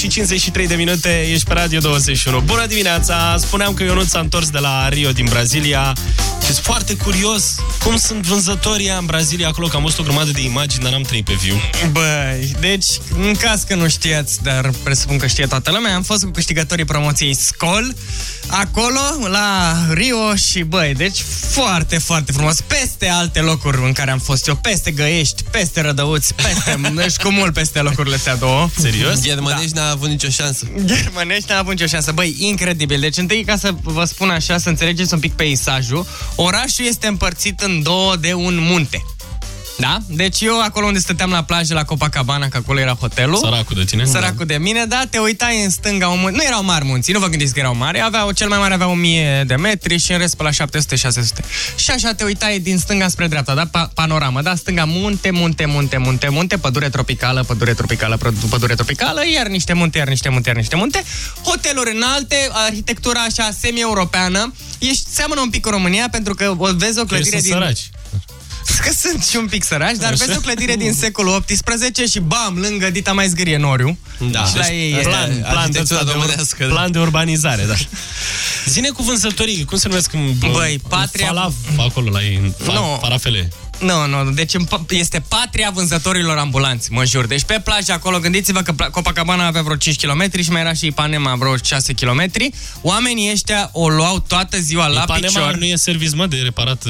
Și 53 de minute, ești pe Radio 21. Bună dimineața! Spuneam că Ionut s-a întors de la Rio din Brazilia și sunt foarte curios cum sunt vânzătorii ăia în Brazilia acolo, că am văzut o grămadă de imagini, dar n-am trăit pe viu. Băi, deci, în caz că nu știați, dar presupun că știe toată lumea, am fost cu câștigătorii promoției Scol, acolo, la Rio și, băi, deci foarte, foarte frumos. Peste alte locuri în care am fost eu, peste Găiești, peste Rădăuți, peste, [laughs] deci cu mult peste locurile astea două. Serios? Germănești n-a avut nicio șansă. Germănești n-a avut nicio șansă. Băi, incredibil. Deci întâi ca să vă spun așa, să înțelegeți un pic peisajul, orașul este împărțit în două de un munte. Da? Deci eu acolo unde stăteam la plajă, la Copacabana, că acolo era hotelul. Săracul de tine? Săracul de mine, da, te uitai în stânga, un mun- nu erau mari munții, nu vă gândiți că erau mari, aveau, cel mai mare avea 1000 de metri și în rest pe la 700-600. Și așa te uitai din stânga spre dreapta, da, pa- panoramă, da, stânga munte, munte, munte, munte, munte, pădure tropicală, pădure tropicală, pră- pădure tropicală, iar niște munte, iar niște munte, iar niște munte, hoteluri înalte, arhitectura așa semi-europeană, ești, seamănă un pic cu România pentru că o- vezi o clădire sunt din... săraci. Că sunt și un pic săraci, dar Așa. vezi o clădire din secolul XVIII și bam, lângă Dita mai zgârie noriu. Da. Și la Deci, ei asta e... Plan, plan, de, arhitectura ăsta de, românească, ur- da. plan de urbanizare, da. Zine cu vânzătorii, cum se numesc? în- Băi, în Patria- Falaf, acolo la ei, în fa- Nu. parafele. Nu, nu, deci în pa- este patria vânzătorilor ambulanți, mă jur. Deci pe plajă acolo, gândiți-vă că pla- Copacabana avea vreo 5 km și mai era și Ipanema vreo 6 km. Oamenii ăștia o luau toată ziua la Ipanema picior. nu e service, mă, de reparat...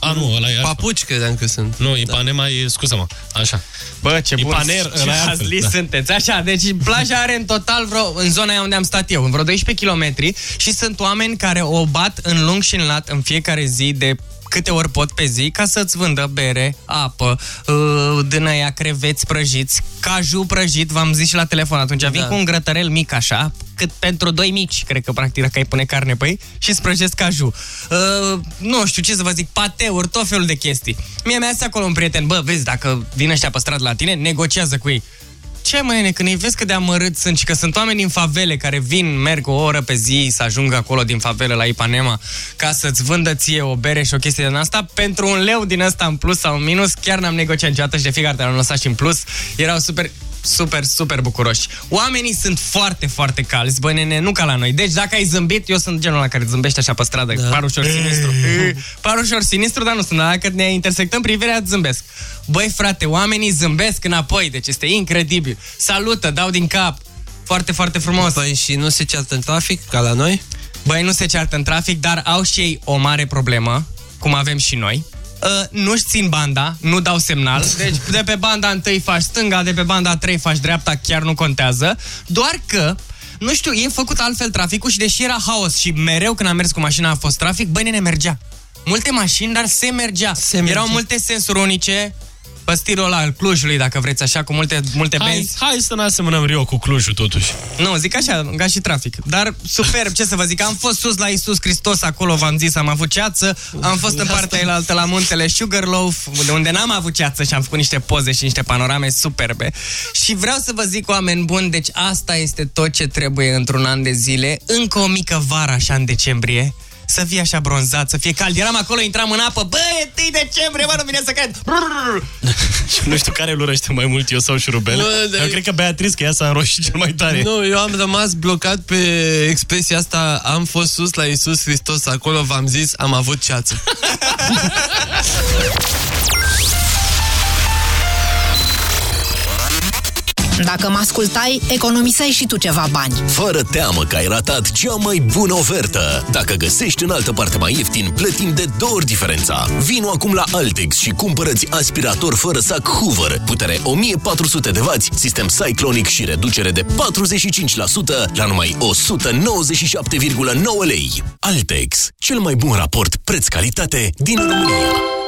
uh, A, nu, ăla e altceva. Papuci credeam că sunt. Nu, Ipanema e, scuză-mă, așa. Bă, ce bun Ipaner, ce ăla e altfel, hazli da. sunteți. Așa, deci plaja are în total vreo, în zona aia unde am stat eu, în vreo 12 km și sunt oameni care o bat în lung și în lat în fiecare zi de câte ori pot pe zi ca să-ți vândă bere, apă, uh, din aia creveți prăjiți, caju prăjit, v-am zis și la telefon atunci, vin Da. cu un grătărel mic așa, cât pentru doi mici, cred că practic dacă ai pune carne pe ei și îți prăjesc caju. Uh, nu știu ce să vă zic, pateuri, tot felul de chestii. Mie mi-a zis acolo un prieten, bă, vezi, dacă vin ăștia pe stradă la tine, negociază cu ei. Ce mai nene, când îi vezi cât de amărât sunt și că sunt oameni din favele care vin, merg o oră pe zi să ajungă acolo din favele la Ipanema ca să-ți vândă ție o bere și o chestie din asta, pentru un leu din ăsta în plus sau în minus, chiar n-am negociat niciodată și de fiecare dată am lăsat și în plus. Erau super super, super bucuroși. Oamenii sunt foarte, foarte calzi, bă, nene, nu ca la noi. Deci dacă ai zâmbit, eu sunt genul la care zâmbește așa pe stradă, da. par ușor sinistru. par ușor sinistru, dar nu sunt. Dacă ne intersectăm privirea, zâmbesc. Băi, frate, oamenii zâmbesc înapoi, deci este incredibil. Salută, dau din cap. Foarte, foarte frumos. Păi și nu se ceartă în trafic, ca la noi? Băi, nu se ceartă în trafic, dar au și ei o mare problemă, cum avem și noi. Uh, nu-și țin banda, nu dau semnal. [laughs] Deci de pe banda întâi faci stânga, de pe banda a trei faci dreapta, chiar nu contează. Doar că nu știu, e făcut altfel traficul și deși era haos și mereu când am mers cu mașina a fost trafic, băi, nene, mergea. Multe mașini, dar se mergea. Se mergea. Erau multe sensuri unice, pe stilul ăla al Clujului, dacă vreți așa, cu multe, multe Hai, benzi. hai să ne asemănăm Rio cu Clujul, totuși. Nu, zic așa, ca și trafic. Dar superb, ce să vă zic, am fost sus la Isus Hristos, acolo v-am zis, am avut ceață, am fost în partea elaltă la muntele Sugarloaf, de unde n-am avut ceață și am făcut niște poze și niște panorame superbe. Și vreau să vă zic, oameni buni, deci asta este tot ce trebuie într-un an de zile, încă o mică vară așa în decembrie, să fie așa bronzat, să fie cald. Eram acolo, intram în apă, bă, e 1 decembrie, mă, nu vine să cred. Și [laughs] nu știu care îl urăște mai mult, eu sau șurubel. Nu, dar- Eu cred că Beatrice, că ea s-a înroșit cel mai tare. Nu, eu am rămas blocat pe expresia asta Am fost sus la Isus Hristos Acolo v-am zis, am avut ceață [laughs] Dacă mă ascultai, economiseai și tu ceva bani. Fără teamă că ai ratat cea mai bună ofertă. Dacă găsești în altă parte mai ieftin, plătim de două ori diferența. Vino acum la Altex și cumpărăți aspirator fără sac Hoover, putere 1400 de W, sistem Cyclonic și reducere de 45% la numai 197,9 lei. Altex, cel mai bun raport preț-calitate din România.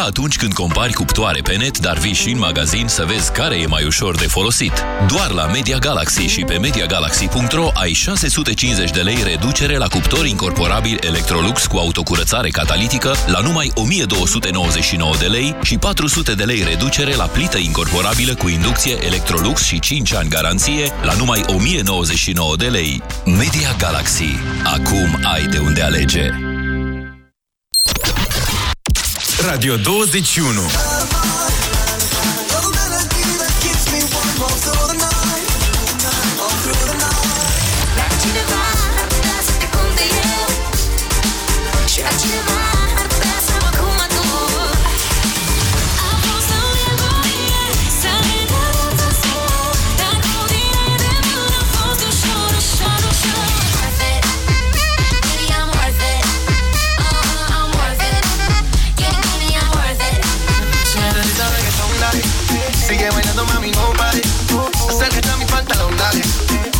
Ca atunci când compari cuptoare pe net, dar vii și în magazin să vezi care e mai ușor de folosit. Doar la Media Galaxy și pe MediaGalaxy.ro ai 650 de lei reducere la cuptor incorporabil Electrolux cu autocurățare catalitică la numai 1299 de lei și 400 de lei reducere la plită incorporabilă cu inducție Electrolux și 5 ani garanție la numai 1099 de lei. Media Galaxy. Acum ai de unde alege. Radio 21.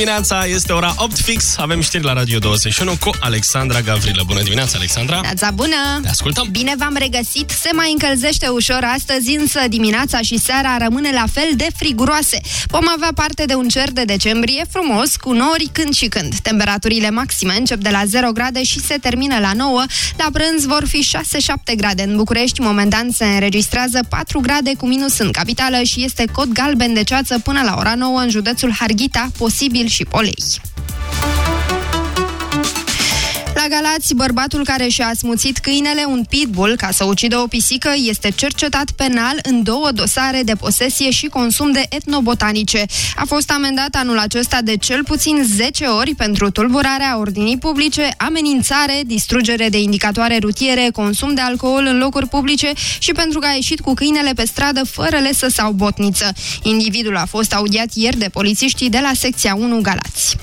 Dimineața, este ora 8 fix, avem știri la Radio 21 cu Alexandra Gavrilă. Bună dimineața, Alexandra! Neața bună! Te ascultăm! Bine v-am regăsit! Se mai încălzește ușor astăzi, însă dimineața și seara rămâne la fel de friguroase. Vom avea parte de un cer de decembrie frumos, cu nori când și când. Temperaturile maxime încep de la 0 grade și se termină la 9. La prânz vor fi 6-7 grade. În București, momentan, se înregistrează 4 grade cu minus în capitală și este cod galben de ceață până la ora 9 în județul Harghita, posibil și polei. La Galați, bărbatul care și-a asmuțit câinele, un pitbull, ca să ucidă o pisică, este cercetat penal în două dosare de posesie și consum de etnobotanice. A fost amendat anul acesta de cel puțin 10 ori pentru tulburarea ordinii publice, amenințare, distrugere de indicatoare rutiere, consum de alcool în locuri publice și pentru că a ieșit cu câinele pe stradă fără lesă sau botniță. Individul a fost audiat ieri de polițiștii de la secția 1 Galați.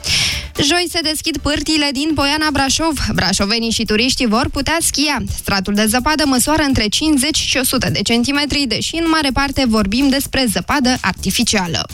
Joi se deschid pârtiile din Poiana Brașov. Brașovenii și turiștii vor putea schia. Stratul de zăpadă măsoară între 50 și 100 de centimetri, deși în mare parte vorbim despre zăpadă artificială.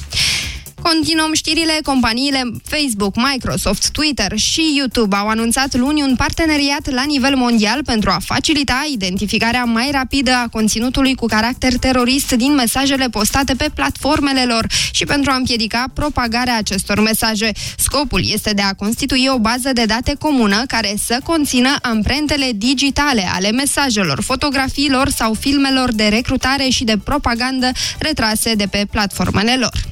Continuăm știrile. Companiile Facebook, Microsoft, Twitter și YouTube au anunțat luni un parteneriat la nivel mondial pentru a facilita identificarea mai rapidă a conținutului cu caracter terorist din mesajele postate pe platformele lor și pentru a împiedica propagarea acestor mesaje. Scopul este de a constitui o bază de date comună care să conțină amprentele digitale ale mesajelor, fotografiilor sau filmelor de recrutare și de propagandă retrase de pe platformele lor.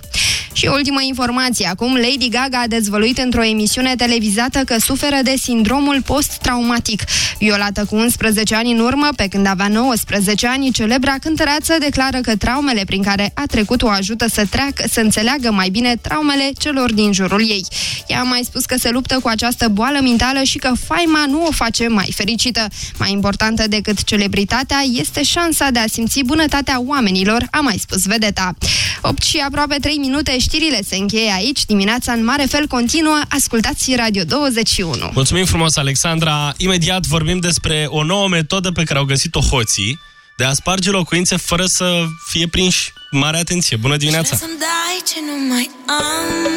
Și ultima informație. Acum, Lady Gaga a dezvăluit într-o emisiune televizată că suferă de sindromul post-traumatic. Violată cu 11 ani în urmă, pe când avea 19 ani, celebra cântăreață declară că traumele prin care a trecut o ajută să treacă, să înțeleagă mai bine traumele celor din jurul ei. Ea a mai spus că se luptă cu această boală mentală și că faima nu o face mai fericită. Mai importantă decât celebritatea este șansa de a simți bunătatea oamenilor, a mai spus vedeta. 8 și aproape 3 minute, știrile se încheie aici. Dimineața în mare fel continuă. Ascultați Radio 21. Mulțumim frumos, Alexandra. Imediat vorbim despre o nouă metodă pe care au găsit-o hoții de a sparge locuințe fără să fie prinși. Mare atenție! Bună dimineața! Să-mi dai ce nu mai am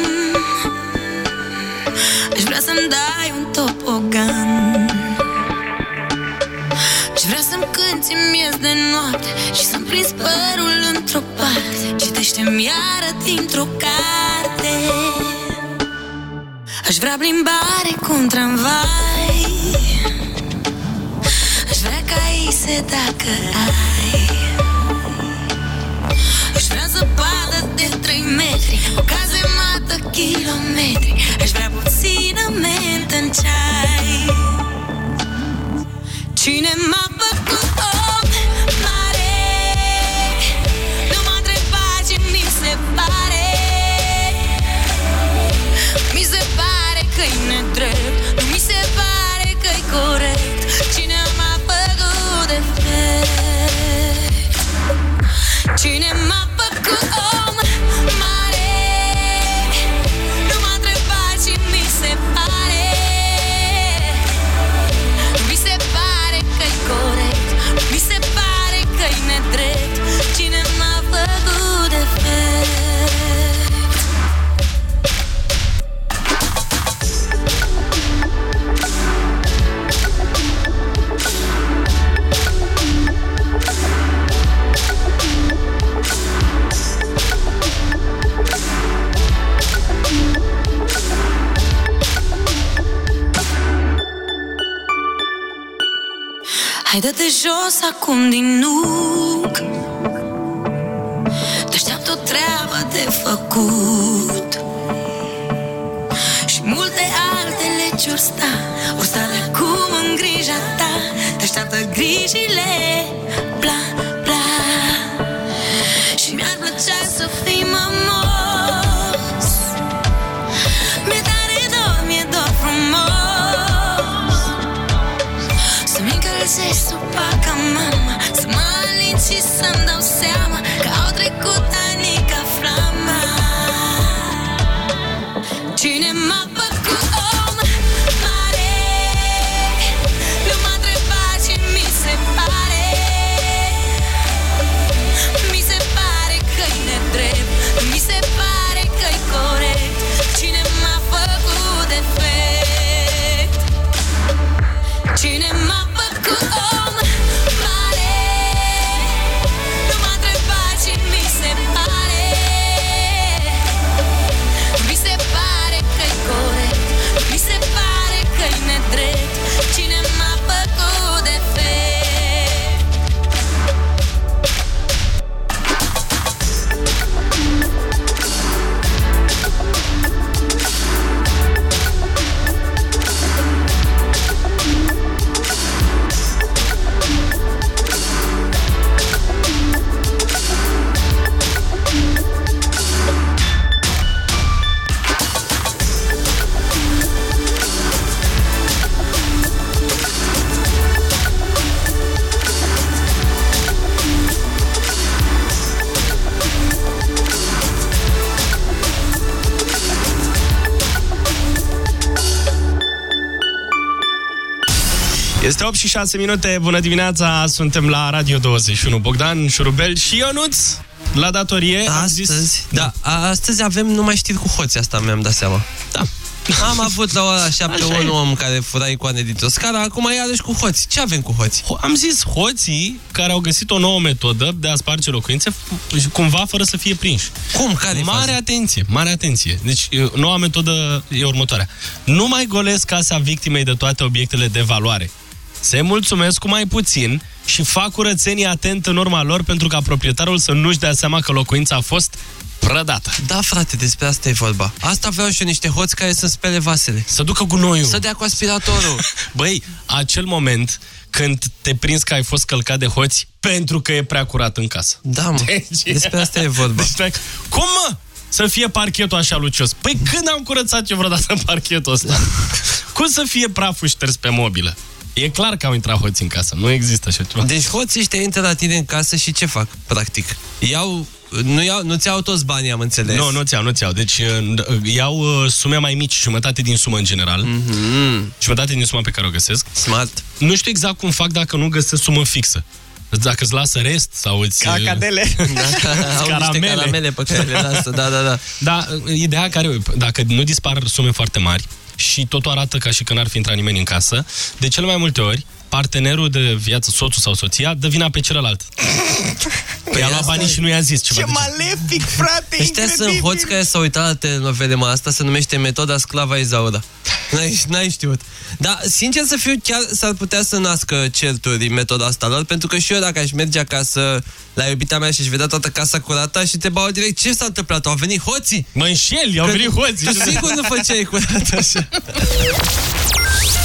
Aș vrea să-mi dai un topogan minții-mi ies de noapte Și să-mi prins părul într-o parte. Citește-mi iară dintr-o carte. Aș vrea plimbare cu un tramvai. Aș vrea caise dacă ai. Aș vrea zăpadă de 3 metri O cazemată jos 6 minute, bună dimineața, suntem la Radio 21. Bogdan, Șurubel și Ionuț la datorie. am zis- Astăzi, da, astăzi avem numai știri cu hoți, asta mi-am dat seama. Da. [laughs] Am avut la ora 7 Așa un e. om care fura icoane dintr-o scară, acum iarăși cu hoți. Ce avem cu hoți? Ho- Am zis hoții care au găsit o nouă metodă de a sparge locuințe f- cumva fără să fie prinși. Cum? Care Mare atenție, mare atenție. Deci e, noua metodă e următoarea. Nu mai golesc casa victimei de toate obiectele de valoare. Se mulțumesc cu mai puțin și fac curățenie atent în urma lor pentru ca proprietarul să nu-și dea seama că locuința a fost prădată. Da, frate, despre asta e vorba. Asta vreau și eu niște hoți care să spele vasele. Să ducă gunoiul. Să dea cu aspiratorul. [laughs] Băi, acel moment când te prinzi că ai fost călcat de hoți pentru că e prea curat în casă. Da, mă. Despre asta e vorba. [laughs] Deci, dacă- cum mă? Să fie parchetul așa lucios. Păi când am curățat eu vreodată [laughs] parchetul ăsta? cum să fie praful șters pe mobilă? E clar că au intrat hoți în casă. Nu există așa ceva. Deci hoții ăștia intră la tine în casă și ce fac, practic? Iau, nu, iau, nu-ți iau toți banii, am înțeles. Nu, nu-ți iau, nu-ți iau. Deci uh, iau uh, sume mai mici, jumătate din sumă în general. Mm-hmm. Jumătate din suma pe care o găsesc. Smart. Nu știu exact cum fac dacă nu găsesc sumă fixă. Dacă îți lasă rest sau îți... Cacadele. [laughs] Au niște caramele pe care le lasă, da, da, da. Da, ideea care, dacă nu dispar sume foarte mari, și totul arată ca și că n-ar fi intrat nimeni în casă. De cele mai multe ori, partenerul de viață, soțul sau soția, dă vina pe celălalt. Păi a luat asta banii e. și nu i-a zis ceva. Ce de genul. malefic, frate, Ăștia sunt incredibil. hoți care s-au uitat la telenovele, mă, asta se numește metoda sclava Izauda. N-ai, n-ai știut. Dar, sincer să fiu, chiar s-ar putea să nască certuri metoda asta lor, pentru că și eu dacă aș merge acasă la iubita mea și aș vedea toată casa curată și te bau direct, ce s-a întâmplat? Au venit hoții? Mă înșeli, au Că venit hoții. Tu sigur nu făceai curat așa. [laughs]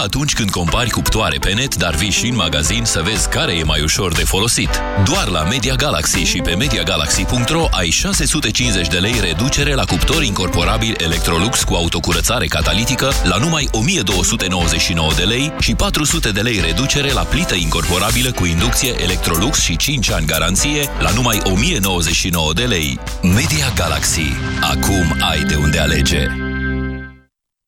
Ca atunci când compari cuptoare pe net, dar vii și în magazin să vezi care e mai ușor de folosit. Doar la Media Galaxy și pe MediaGalaxy.ro ai 650 de lei reducere la cuptor incorporabil Electrolux cu autocurățare catalitică la numai 1299 de lei și 400 de lei reducere la plită incorporabilă cu inducție Electrolux și 5 ani garanție la numai 1099 de lei. Media Galaxy. Acum ai de unde alege.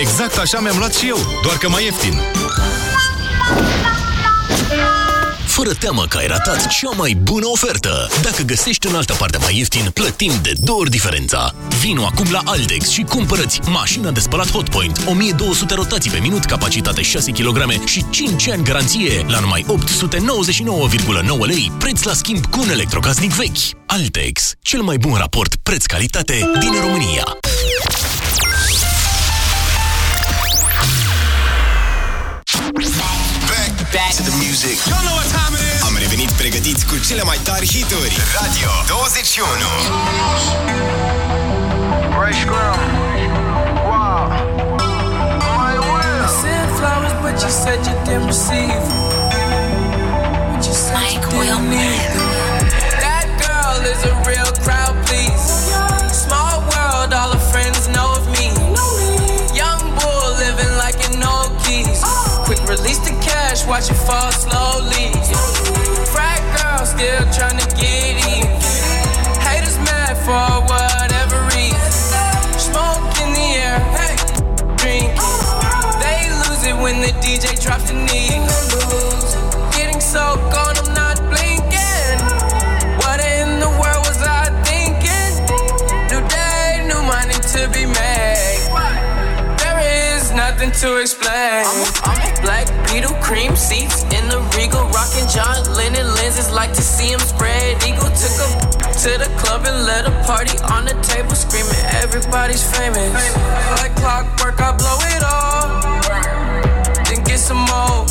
Exact așa mi-am luat și eu, doar că mai ieftin. Fără teamă că ai ratat cea mai bună ofertă. Dacă găsești în altă parte mai ieftin, plătim de două ori diferența. Vino acum la Altex și cumpărăți mașina de spălat Hotpoint, 1200 rotații pe minut, capacitate 6 kg și 5 ani garanție la numai 899,9 lei, preț la schimb cu un electrocasnic vechi. Altex, cel mai bun raport preț-calitate din România. Back to the music. You know what time it is. Am revenit pregătiți cu cele mai tari hituri. Radio 21. Fresh ground. Wow. My will. Sent flowers, but you said you didn't receive. But you said you didn't need them. That girl is a real crowd, watch it fall slowly. Frat girl still trying to get in. Haters mad for whatever reason. Smoke in the air, hey, drink. They lose it when the DJ drops the knee. Getting so gone, I'm not blinking. What in the world was I thinking? New day, new money to be made. There is nothing to explain. I'm beetle, cream seats in the regal, rocking John Lennon lenses. Like to see him spread eagle. Took a to the club and let a party on the table, screaming everybody's famous. Like clockwork, I blow it all, then get some more.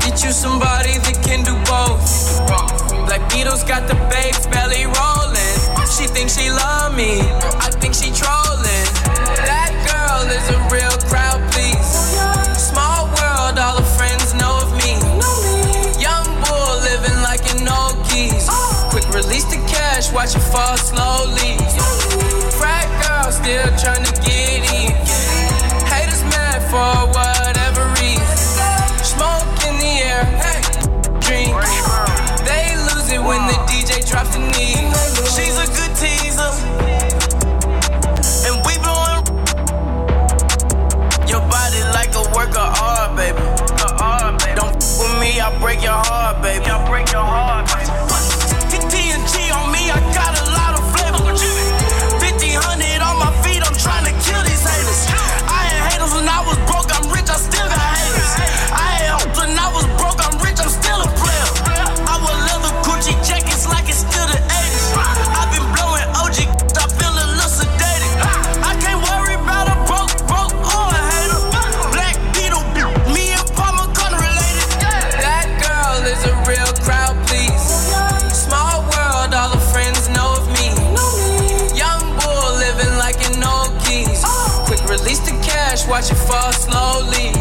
Get you somebody that can do both. Black Beatles got the babes belly rolling. She thinks she love me, I think she trolling. That girl is a real watch it fall slowly. Frat girl still trying to get in. Haters mad for whatever reason. Smoke in the air, drink. They lose it when the DJ drops the knee. She's a good teaser. And we blowing your body like a work of oh, art, baby. Don't with me, i break your heart, baby. I'll break your heart, baby. Watch it fall slowly.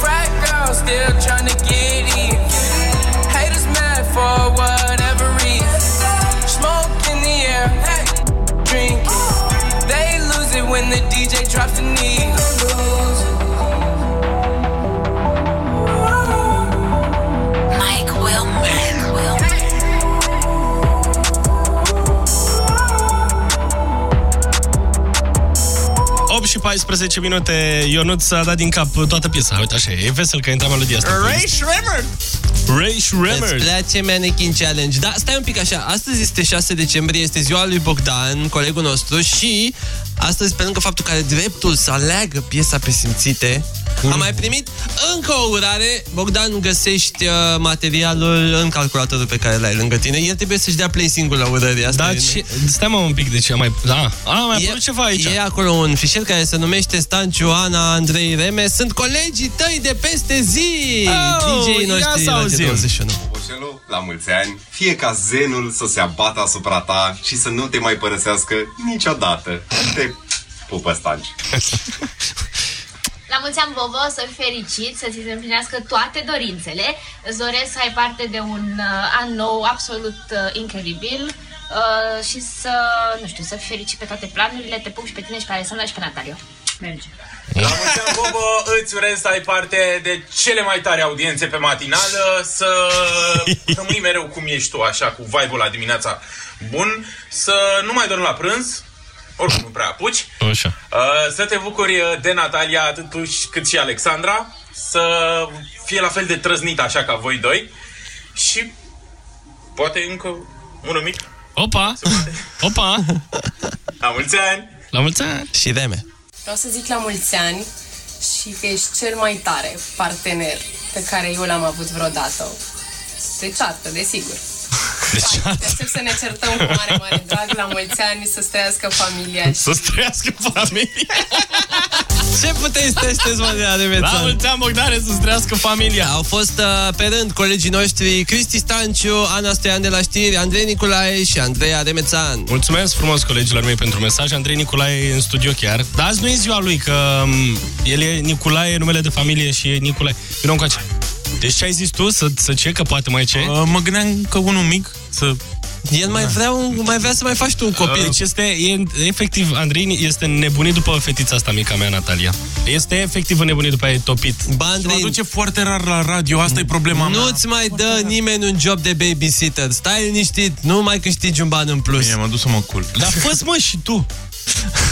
Frat girl still tryna get in. Haters mad for whatever reason. Smoke in the air, drink it. They lose it when the DJ drops the knee. Și 14 minute, Ionuț a dat din cap toată piesa. Uite așa, e vesel că intra melodia asta. Ray Schremer! Ray Schremer. Îți place Mannequin Challenge. Da, stai un pic așa. Astăzi este 6 decembrie, este ziua lui Bogdan, colegul nostru, și astăzi, pe lângă faptul că are dreptul să aleagă piesa pe simțite, am mai primit încă o urare. Bogdan, găsești uh, materialul în calculatorul pe care l-ai lângă tine. El trebuie să-și dea play singur la urări. Asta Da, e- ce, stai mă un pic de ce am mai... Da, a, mai E- apărut ceva aici. E acolo un fișier care se numește Stanciu, Ana, Andrei Reme. Sunt colegii tăi de peste zi! Oh, DJ-ii ia noștri să la auzim. 21. Boșelu, la mulți ani, fie ca zenul să se abată asupra ta și să nu te mai părăsească niciodată. Te pupă stanci. [laughs] La mulți ani, Bobo, să fii fericit, să ți se împlinească toate dorințele. Îți doresc să ai parte de un uh, an nou absolut uh, incredibil uh, și să, nu știu, să fii fericit pe toate planurile. Te pup și pe tine și pe Alessandra și pe Natalia. Merge. La mulți ani, Bobo, îți urez să ai parte de cele mai tare audiențe pe matinală, să [laughs] rămâi mereu cum ești tu, așa, cu vibe-ul la dimineața bun, să nu mai dormi la prânz, oricum nu prea apuci, Așa. Uh, să te bucuri uh, de Natalia atât tu și- cât și Alexandra, să fie la fel de trăznit așa ca voi doi și poate încă unul mic. Opa! Opa! [laughs] La mulți ani! La mulți ani! Și Reme. Vreau să zic la mulți ani și că ești cel mai tare partener pe care eu l-am avut vreodată. Se ceartă, desigur. De ce? Aștept să ne certăm cu mare, mare drag la mulți ani, să străiască familia și... Să trăiască familia! [laughs] Ce puteți să sunteți, mă, de la Remețan? La mulți ani, Bogdane, să-ți trăiască familia! Au fost uh, pe rând colegii noștri Cristi Stanciu, Ana Stoian de la știri, Andrei Nicolae și Andreea Remețan. Mulțumesc frumos colegilor mei pentru mesaj. Andrei Nicolae e în studio chiar. Dar azi nu e ziua lui, că m, el e Nicolae, numele de familie și e Nicolae. Vino încoace. Deci ce ai zis tu? Să, să ce? Că poate mai ce? Uh, mă gândeam că unul mic să... El mai vrea, un, mai vrea să mai faci tu un copil. Deci este, e, efectiv, Andrei este nebunit după fetița asta mica mea, Natalia. Este efectiv nebunit după ea, e topit. Ba, Mă Andrei, duce foarte rar la radio, asta e problema mea. nu-ți mai dă nimeni un job de babysitter. Stai liniștit, nu mai câștigi un ban în plus. Bine, mă duc să mă culc. Dar fă mă și tu.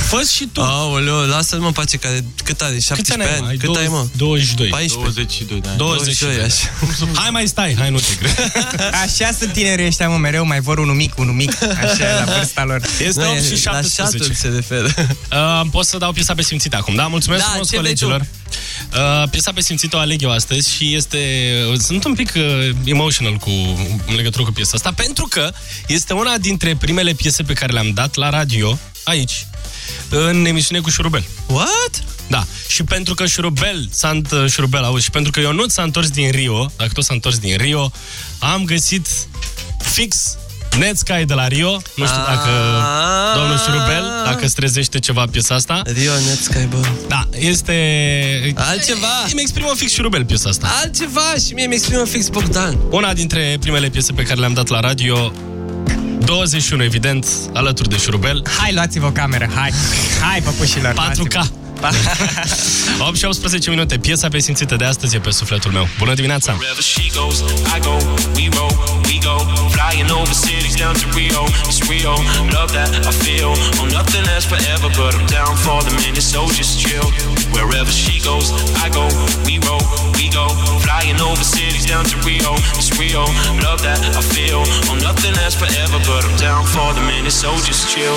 Fă și tu. Aoleu, lasă-l mă în pace, care cât are? 17 ani? Ai Cât ai, mă? 22. 14. 22 de ani. 22, 22, așa. [laughs] Hai mai stai, hai nu te cred. [laughs] Așa sunt tinerii ăștia, mă, mereu mai vor unul mic, unul mic, așa la vârsta lor. Este Nu, 8 e- și la 17. shuttle se referă. [laughs] Uh, pot să dau piesa pe simțit acum, da? Mulțumesc Da, frumos ce vrei colegilor. Uh, piesa pe simțit o aleg eu astăzi și este... Sunt un pic uh, emotional cu în legătură cu piesa asta, pentru că este una dintre primele piese pe care le-am dat la radio, aici, în emisiune cu Șurubel. What? Da. Și pentru că Șurubel, s-a înt- Șurubel, auzi, și pentru că Ionut s-a întors din Rio, dacă tot s-a întors din Rio, am găsit fix Netsky de la Rio. Nu știu dacă domnul Șurubel, dacă îți trezește ceva piesa asta. Rio Netsky, bă. Da, este... Altceva. Îmi exprimă fix Șurubel piesa asta. Altceva și mie mi-exprimă fix Bogdan. Una dintre primele piese pe care le-am dat la radio 21, evident, alături de Șurubel. Hai, luați-vă o cameră, hai. Hai, păpușilor. 4K. [laughs] 8 și 18 minute. Piesa pe simțită de astăzi e pe sufletul meu. Bună dimineața! I go, we go, we go flying over cities down to Rio. We real love that I feel, I'm nothing else forever but I'm down for the many souls just chill. Wherever she goes, I go, we roll, we go. Flying over cities down to Rio, it's Rio. Love that I feel. Oh, nothing lasts forever, but I'm down for the minute, so just chill.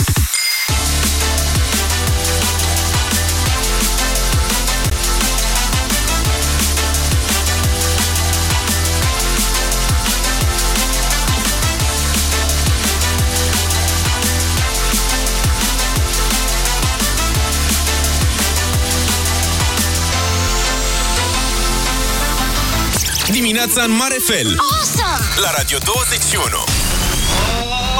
Dimineața în mare fel. La Radio 21.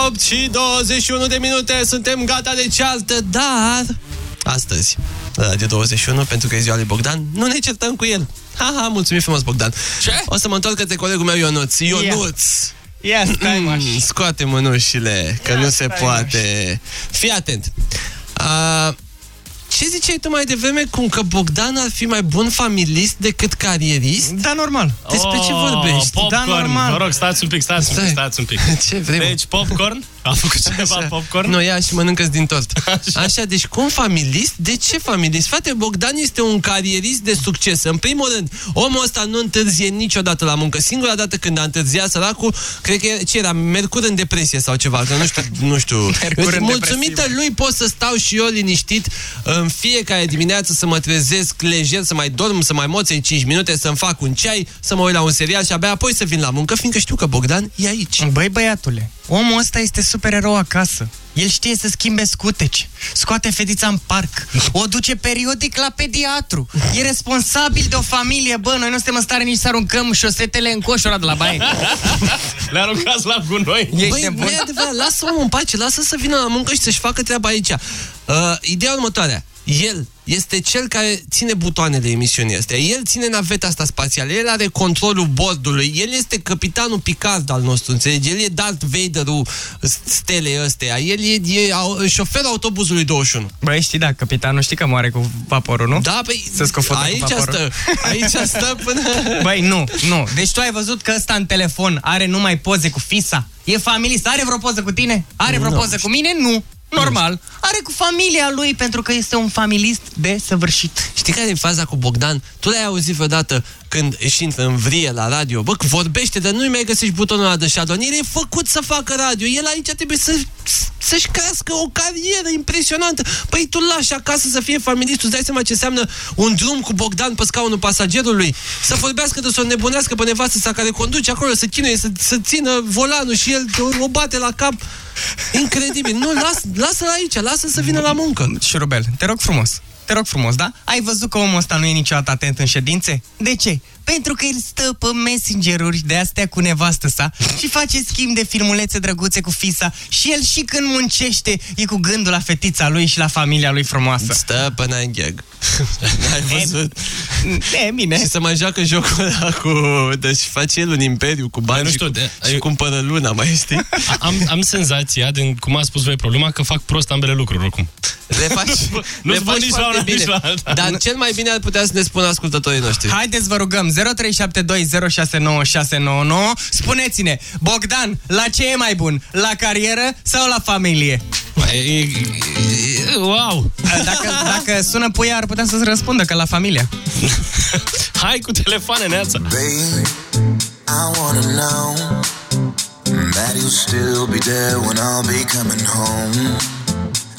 8 și 21 de minute, suntem gata de cealtă, dar astăzi, la Radio 21, pentru că e ziua lui Bogdan, nu ne certăm cu el. Ha, ha, mulțumim frumos, Bogdan. Ce? O să mă întorc către colegul meu, Ionuț. Ionuț! Ia, stai, mă. Mm, Scoate mânușile, că Ia, nu se stai, poate. Fii atent. A, ce ziceai tu mai devreme cum că Bogdan ar fi mai bun familist decât carierist? Da, normal. Despre ce vorbești? Popcorn. Da, normal. Vă rog, stați un pic, stați un pic, Stai. stați un pic. [laughs] Ce vrei, mă? Deci, popcorn? A făcut cineva Așa. popcorn? Nu, ia și mănâncă din tort. [laughs] Așa. Așa, deci cum familist? De ce familist? Frate, Bogdan este un carierist de succes. În primul rând, omul ăsta nu întârzie niciodată la muncă. Singura dată când a întârziat săracul, cred că ce era, Mercur în depresie sau ceva, că nu știu, nu știu. [laughs] Mercur în Mulțumită lui pot să stau și eu liniștit în fiecare dimineață să mă trezesc lejer, să mai dorm, să mai moței 5 minute, să-mi fac un ceai, să mă uit la un serial și abia apoi să vin la muncă, fiindcă știu că Bogdan e aici. Băi, băiatule, omul ăsta este supererou acasă. El știe să schimbe scuteci, scoate fetița în parc, o duce periodic la pediatru. E responsabil de o familie, bă, noi nu suntem în stare nici să aruncăm șosetele în coșul ăla de la baie. [laughs] Le aruncați la gunoi. Ești Băi, nebun? nu e adevărat, lasă omul în pace, lasă să vină la muncă și să-și facă treaba aici. Uh, ideea următoarea. El este cel care ține butoanele emisiunii astea. El ține naveta asta spațială, el are controlul bordului, el este capitanul Picard al nostru, înțelegi? El e Darth Vader-ul stelei astea, el e, e au- șoferul autobuzului 21. Băi, știi, da, capitanul știi că moare cu vaporul, nu? Da, păi, Să scofotă cu aici vaporul. stă, aici stă până... [laughs] Băi, nu, nu. Deci tu ai văzut că ăsta în telefon are numai poze cu fisa? E familist. Are vreo poză cu tine? Are vreo Nu. poză cu mine? Nu. Normal. Are cu familia lui pentru că este un familist de săvârșit. Știi care e faza cu Bogdan? Tu l-ai auzit vreodată când își intră în vrie la radio? Bă, vorbește, dar nu-i mai găsești butonul ăla de shadow. El e făcut să facă radio. El aici trebuie să, să-și crească o carieră impresionantă. Păi tu lași acasă să fie familist. Tu îți dai seama ce înseamnă un drum cu Bogdan pe scaunul pasagerului? Să vorbească de să o nebunească pe nevastă sa care conduce acolo, să chinuie, să, să țină volanul și el o bate la cap. Incredibil. Nu, las, lasă aici, lasă să vină la muncă. Șurubel, te rog frumos. Te rog frumos, da? Ai văzut că omul ăsta nu e niciodată atent în ședințe? De ce? Pentru că el stă pe messengeruri de astea cu nevastă sa și face schimb de filmulețe drăguțe cu fisa și el și când muncește e cu gândul la fetița lui și la familia lui frumoasă. Stă până în gag. Ai văzut? E, bine. Și să mai joacă jocul ăla cu... Deci face el un imperiu cu bani nu și, știu, cu, de- și cumpără luna, mai știi? Am, am senzația, din cum a spus voi problema, că fac prost ambele lucruri oricum. Le faci, [laughs] Nu le spun faci nici la foarte una, bine. nici la alta. Dar cel mai bine ar putea să ne spună ascultătorii noștri. Haideți, vă rugăm, sunăm 0372069699. Spuneți-ne, Bogdan, la ce e mai bun? La carieră sau la familie? Wow! Dacă, dacă sună puia, ar putea să-ți răspundă că la familie. [laughs] Hai cu telefoane, Neața! Babe, I wanna know that you'll still be there when I'll be coming home.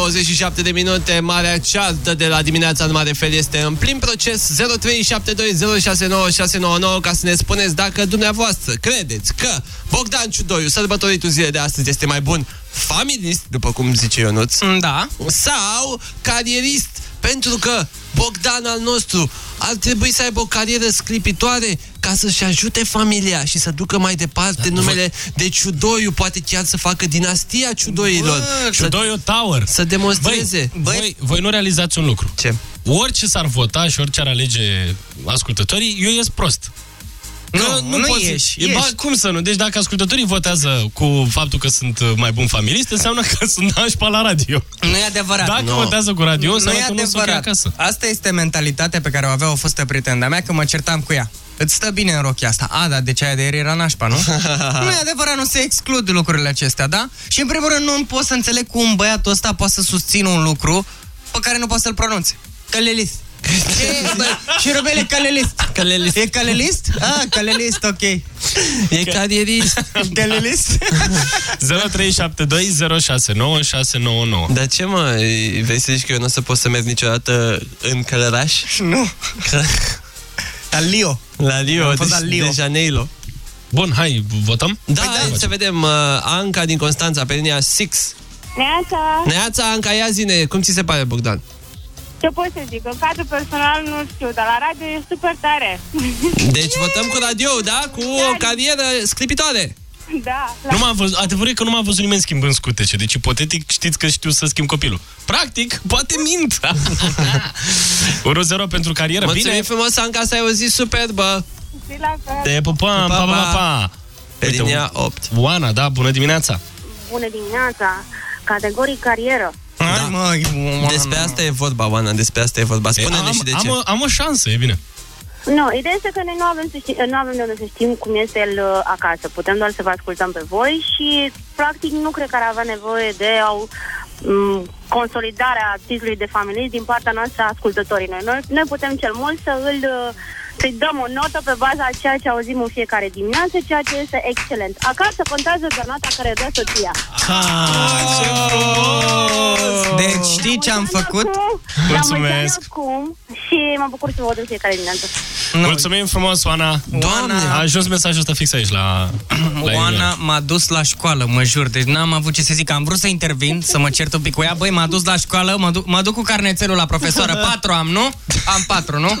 27 de minute, marea ceartă de la dimineața în mare fel este în plin proces 0372069699 ca să ne spuneți dacă dumneavoastră credeți că Bogdan Ciudoiu, sărbătoritul zilei de astăzi, este mai bun familist, după cum zice Ionuț, da. sau carierist, pentru că Bogdan al nostru ar trebui să aibă o carieră sclipitoare ca să-și ajute familia și să ducă mai departe da, numele de Ciudoiu, poate chiar să facă dinastia Ciudoilor. Bă, Ciudoiu Tower. Să demonstreze. Băi, voi, voi nu realizați un lucru. Ce? Orice s-ar vota și orice ar alege ascultătorii, eu ies prost. Că Nu, nu poți- ieși, E, ba, ieși. cum să nu? Deci dacă ascultătorii votează cu faptul că sunt mai bun familist, înseamnă că [laughs] sunt nașpa la radio. Nu e adevărat. Dacă Nu. votează cu radio, nu înseamnă e că nu sunt ok adevărat. acasă. Asta este mentalitatea pe care o avea o fostă prietenă de-a mea când mă certam cu ea. Îți stă bine în rochia asta. A, da, deci aia de ieri era nașpa, nu? [laughs] nu e adevărat, nu se exclud lucrurile acestea, da? Și în primul rând nu pot să înțeleg cum băiatul ăsta poate să susțină un lucru pe care nu poate să-l pronunțe. Călelist. Ce, bă, și rubele calelist. Calelist. E calelist? Ah, calelist, ok. E carierist. calelist? 0372069699. Dar ce mă, vrei să zici că eu nu o să pot să merg niciodată în Călăraș? Nu. La Lio. La Rio, Am fost de, la Lio. de Janeiro. Bun, hai, votăm? Da, păi da, să vedem. Uh, Anca din Constanța, pe linia 6. Neața, Neața, Anca, ia zine, cum ți se pare, Bogdan? Ce pot să zic? În cadrul personal nu știu, dar la radio e super tare. [laughs] Deci votăm cu radio, da? Cu o carieră sclipitoare. Da. Nu m-am văzut, adevărul e că nu m-a văzut nimeni schimbând scutece, deci ipotetic știți că știu să schimb copilul. Practic, poate mint. [laughs] 1-0 pentru carieră, Mulțumim bine. frumos, Anca, să ai o zi superbă. Și la fel. Te pupăm, pa, pa, pa, pa. Pe linia 8. Oana, da, bună dimineața. Bună dimineața. Categoric carieră. Da. Despre asta e vorba, Oana, despre asta e vorba. Spune-ne am, și de am, ce. o, am o șansă, e bine. Nu, ideea este că noi nu avem, să ști, nu avem de unde să știm cum este el uh, acasă. Putem doar să vă ascultăm pe voi și, practic, nu cred că ar avea nevoie de o um, consolidarea titlului de familie din partea noastră a ascultătorii. Noi, noi putem cel mult să îl uh, să-i dăm o notă pe baza a ceea ce auzim în fiecare dimineață, ceea ce este excelent. Acasă contează doar nota care dă soția. Deci știi ce am făcut? Mulțumesc. Acum și mă bucur să vă văd în fiecare dimineață. Mulțumim frumos, Oana. Doamne. A ajuns mesajul ăsta fix aici la, la Oana e-mail. m-a dus la școală, mă jur. Deci n-am avut ce să zic. Am vrut să intervin, să mă cert un pic cu ea. Băi, m-a dus la școală, mă duc, mă duc cu carnețelul la profesoară. [laughs] Patru am, nu? Am patru, nu? [laughs]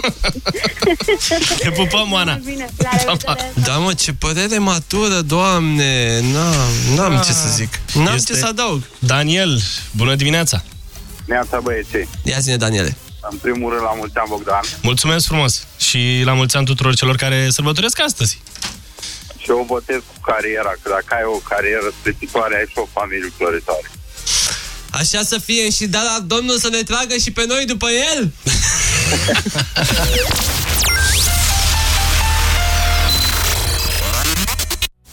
Te pupăm, Oana. Bine, la revedere. Da, mă, ce părere matură, doamne. N-am, n-am ce să zic. N-am Este ce să adaug. Daniel, bună dimineața. Neața băieții. Ia zine, Daniele. În primul rând, la mulți ani, Bogdan. Mulțumesc frumos și la mulți ani tuturor celor care sărbătoresc astăzi. Și eu votez cu cariera, că dacă ai o carieră spretitoare, ai și o familie floritoare. Așa să fie și da la Domnul să ne tragă și pe noi după el. [laughs]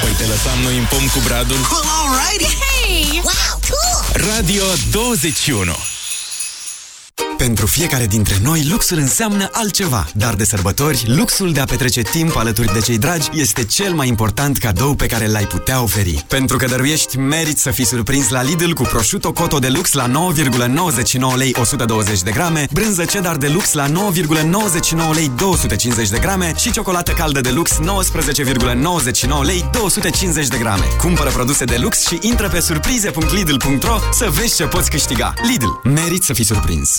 Păi te lăsam noi în pom cu bradul. Hey! Wow, cool! Radio 21 Pentru fiecare dintre noi, luxul înseamnă altceva, dar de sărbători, luxul de a petrece timp alături de cei dragi este cel mai important cadou pe care l-ai putea oferi. Pentru că dăruiești, meriți să fii surprins la Lidl cu prosciutto Coto de lux la 9,99 lei 120 de grame, brânză cheddar de lux la 9,99 lei 250 de grame și ciocolată caldă de lux 19,99 lei 250 de grame. Cumpără produse de lux și intră pe surprize.lidl.ro să vezi ce poți câștiga. Lidl, meriți să fii surprins!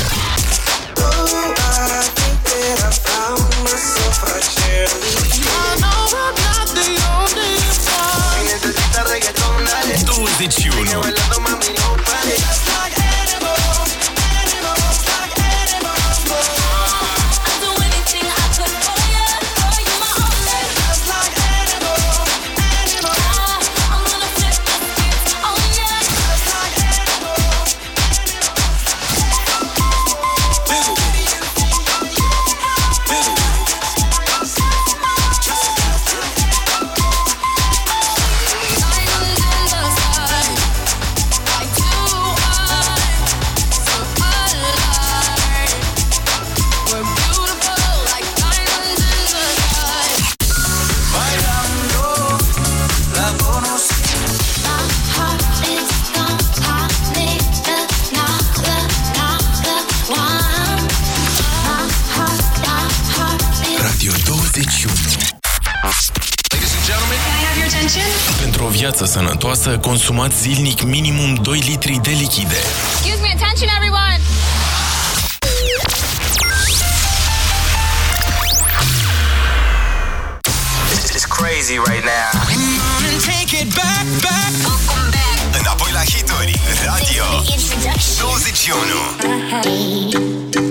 Radio 21 21. Pentru o viață sănătoasă, consumați zilnic minimum 2 litri de lichide. Excuse me, attention everyone! This is crazy right now. Take it back, back. Înapoi la hituri. Radio 21.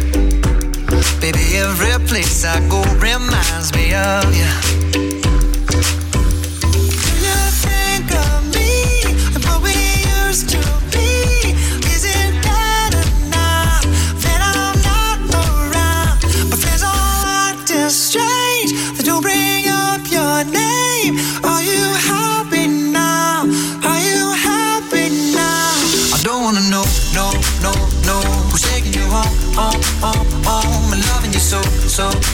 Baby, every place I go reminds me of you. You think of me and what we used to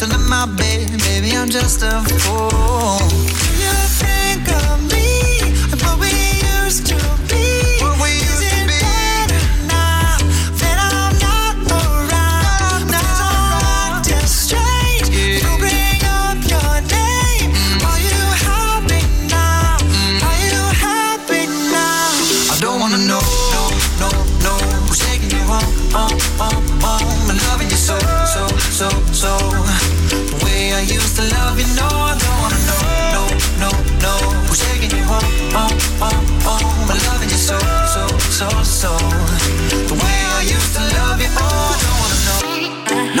you're my bed, baby, I'm just a fool. You think of me and what we used to be.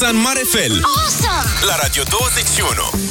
Dimineața în mare fel Awesome! La Radio 21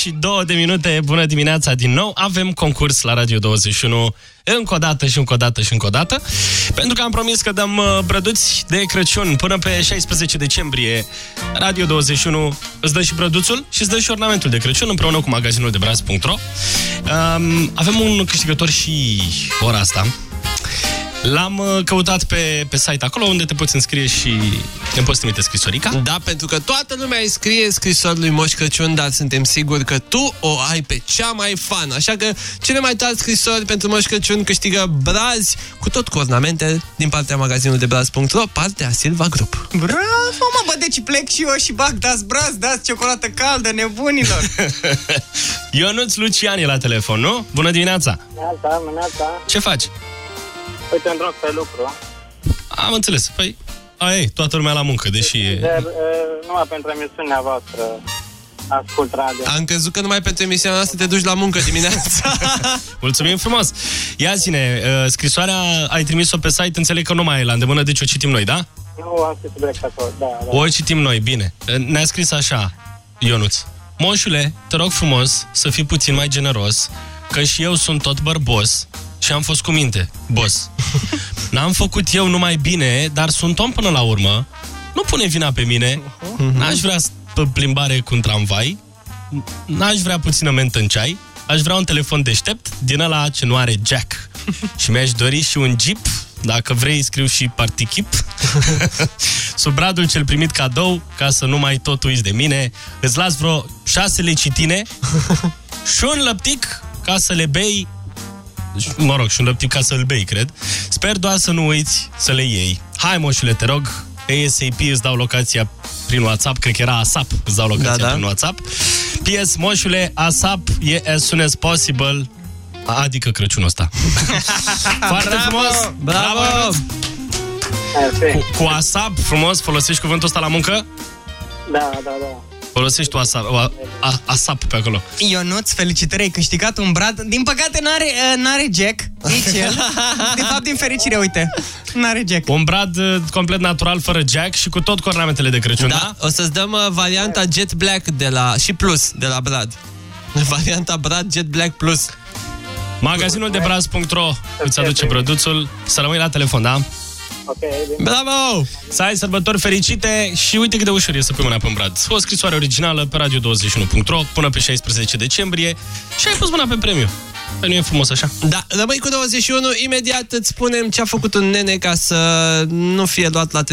și 42 de minute. Bună dimineața din nou. Avem concurs la Radio 21 încă o dată și încă o dată și încă o dată. Pentru că am promis că dăm uh, brăduți de Crăciun până pe 16 decembrie. Radio 21 îți dă și brăduțul și îți dă și ornamentul de Crăciun împreună cu magazinul de braț.ro. Um, avem un câștigător și ora asta. L-am uh, căutat pe, pe site acolo unde te poți înscrie și ne poți trimite scrisorica. Da, pentru că toată lumea îi scrie scrisori lui Moș Crăciun, dar suntem siguri că tu o ai pe cea mai fan. Așa că cele mai tari scrisori pentru Moș Crăciun câștigă brazi cu tot cu ornamente din partea magazinului de braz.ro, partea Silva Group. Bravo, mă, bă, deci plec și eu și bag, dați braz, dați ciocolată caldă, nebunilor. [laughs] Ionuț Lucian e la telefon, nu? Bună dimineața! Neața, neața. Ce faci? Uite, în drum pe lucru. Am înțeles. Păi, a, e, toată lumea la muncă, deși e... Dar uh, numai pentru emisiunea voastră ascult radio. Am crezut că numai pentru emisiunea noastră te duci la muncă dimineața. [laughs] Mulțumim frumos! Ia zine, uh, scrisoarea ai trimis-o pe site, înțeleg că nu mai e la îndemână, deci o citim noi, da? Nu am scris direct acolo, da, da. O citim noi, bine. Ne-a scris așa, Ionuț. Moșule, te rog frumos să fii puțin mai generos, că și eu sunt tot bărbos și am fost cu minte, boss. [laughs] N-am făcut eu numai bine, dar sunt om până la urmă. Nu pune vina pe mine. N-aș vrea pe plimbare cu un tramvai. N-aș vrea puțină mentă în ceai. Aș vrea un telefon deștept din ăla ce nu are jack. [laughs] și mi-aș dori și un jeep dacă vrei, scriu și partichip. [laughs] Sub bradul cel primit cadou, ca să nu mai tot uiți de mine, îți las vreo șase lecitine și un lăptic ca să le bei mă rog, și un lăptic ca să-l bei, cred. Sper doar să nu uiți să le iei. Hai, moșule, te rog, ASAP îți dau locația prin WhatsApp, cred că era ASAP, îți dau locația Da, da. prin WhatsApp. PS, moșule, ASAP e as soon as possible, adică Crăciunul ăsta. [laughs] Foarte Bravo! frumos! Bravo! Ionuț! Cu, cu ASAP, frumos, folosești cuvântul ăsta la muncă? Da, da, da. Folosești tu ASAP, a, a, ASAP pe acolo. Ionuț, felicitări, ai câștigat un brad. Din păcate n-are, uh, n-are Jack, nici [laughs] el. De fapt, din fericire, uite, n-are Jack. Un brad uh, complet natural, fără jack și cu tot cu ornamentele de Crăciun, da? Da, o să-ți dăm uh, varianta Jet Black de la, și Plus de la Brad. [laughs] Varianta Brad Jet Black Plus. Magazinul de braz.ro îți aduce produsul. Să rămâi la telefon, da? Ok, bine. Bravo! Să ai sărbători fericite și uite cât de ușor e să pui mâna pe un brad. O scrisoare originală pe radio21.ro până pe 16 decembrie și ai pus mâna pe premiu. Păi nu e frumos așa? Da, rămâi cu 21, imediat îți spunem ce a făcut un nene ca să nu fie luat la 13-14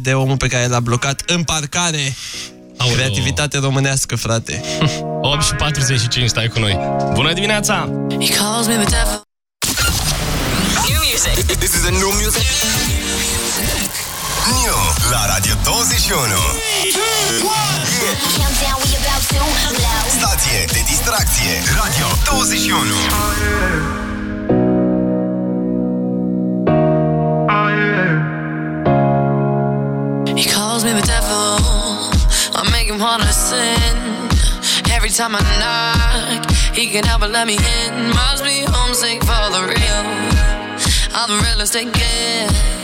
de omul pe care l-a blocat în parcare. Aoleo. Creativitate românească, frate. [laughs] 8 și 45, stai cu noi. Bună dimineața! He calls me the devil. New music. This is a new music. New la Radio 21. Stație de distracție. Radio 21. He calls me the devil. I make him wanna sin. Every time I knock, he can help but let me in. Must be homesick for the real. I'm the realest it gets.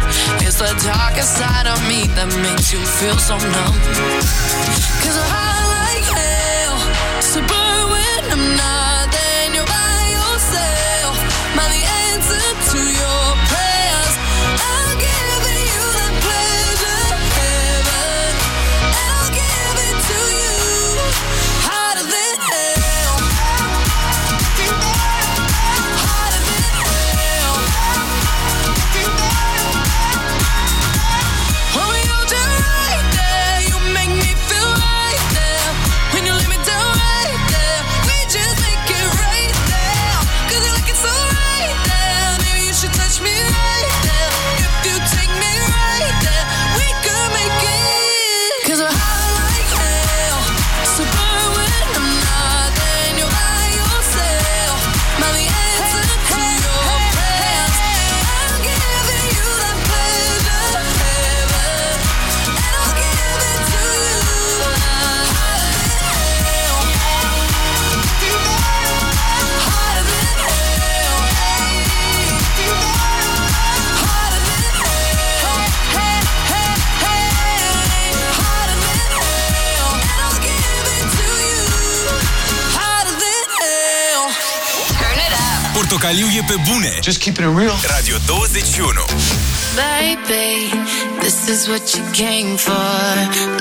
It's the darkest side of me that makes you feel so numb. Cause I like hell to burn when I'm not. portocaliu e pe bune. Just keep it real. Radio 21. Baby, this is what you came for.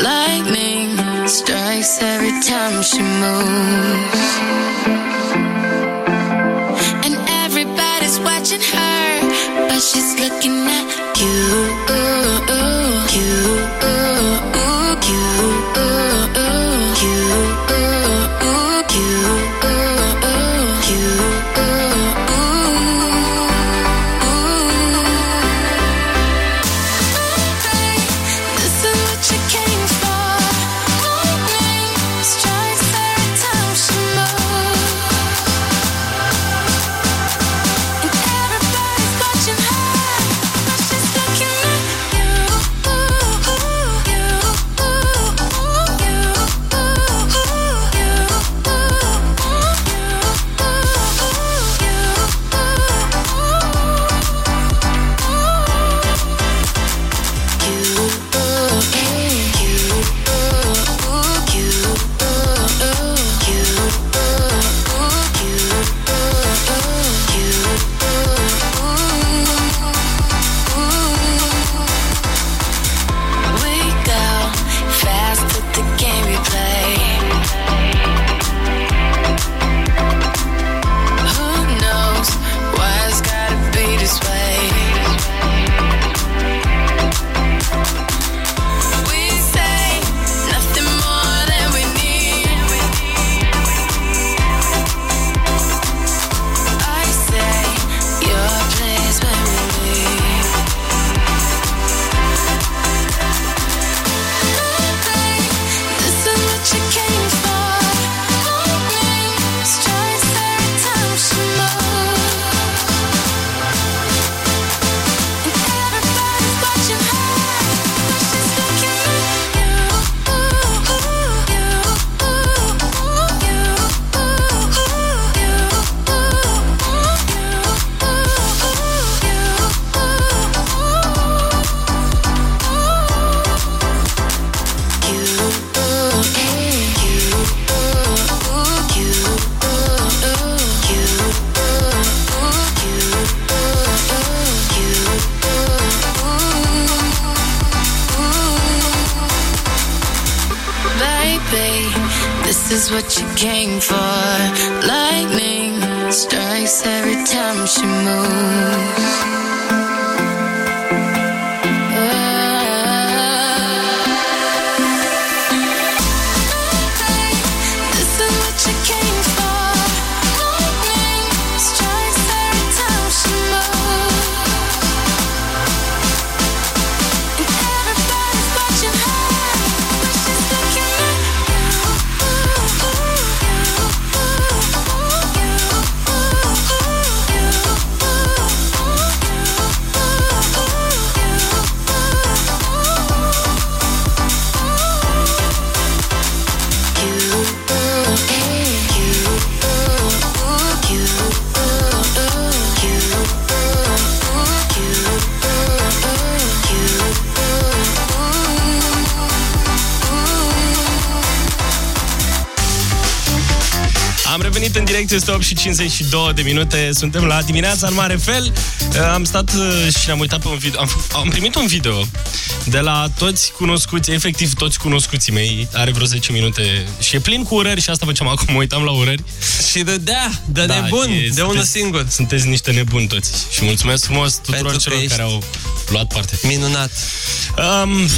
Lightning strikes every time she moves. And everybody's watching her, but she's looking at you. You. Direct, este 8 și 52 de minute. Suntem la dimineața în mare fel. Uh, Am stat uh, și ne-am uitat pe un video. Am, f- am primit un video de la toți cunoscuți, efectiv toți cunoscuții mei. Are vreo 10 minute și e plin cu urări și asta făceam acum, mă uitam la urări. Și râdea, de nebun, și de unul sunteți- singur. Sunteți niște nebuni toți. Și mulțumesc frumos tuturor Pentru că celor ești care au luat parte. Minunat. Um,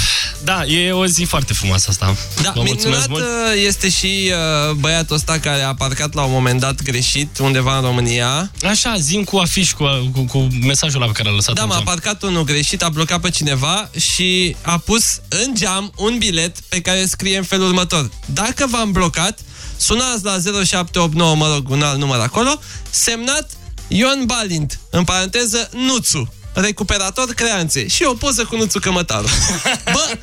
da, e o zi foarte frumoasă asta. Da, Vă mulțumesc minunat mult. uh, este și uh, băiatul ăsta care a parcat la un moment dat greșit undeva în România. Așa, zim cu afiș, cu, cu, cu mesajul ăla pe care l-a lăsat Da, în m-a geam. parcat unul greșit, a blocat pe cineva și a pus în geam un bilet pe care scrie în felul următor. Dacă v-am blocat, sunați la 0789, mă rog, un alt număr acolo, semnat Ion Balint, în paranteză, Nuțu recuperator creanțe și o poză cu Nuțu Cămătaru. [laughs] Bă,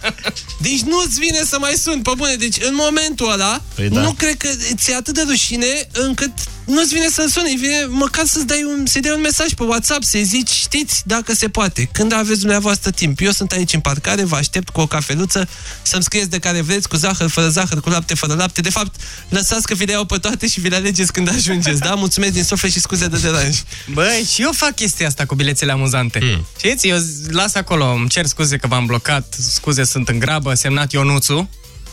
deci nu-ți vine să mai sun, pe bune, deci în momentul ăla, Păi da. nu cred că ți-e atât de rușine încât nu-ți vine să suni, vine măcar să-ți dai un, să dai un mesaj pe WhatsApp, să-i zici, știți, dacă se poate, când aveți dumneavoastră timp. Eu sunt aici în parcare, vă aștept cu o cafeluță, să-mi scrieți de care vreți, cu zahăr, fără zahăr, cu lapte, fără lapte. De fapt, lăsați că vi le iau pe toate și vi le alegeți când ajungeți, da? Mulțumesc din suflet și scuze de deranj. Băi, și eu fac chestia asta cu bilețele amuzante. Mm. Știți, eu z- las acolo, îmi cer scuze că v-am blocat, scuze, sunt în grabă, semnat Ionuțu.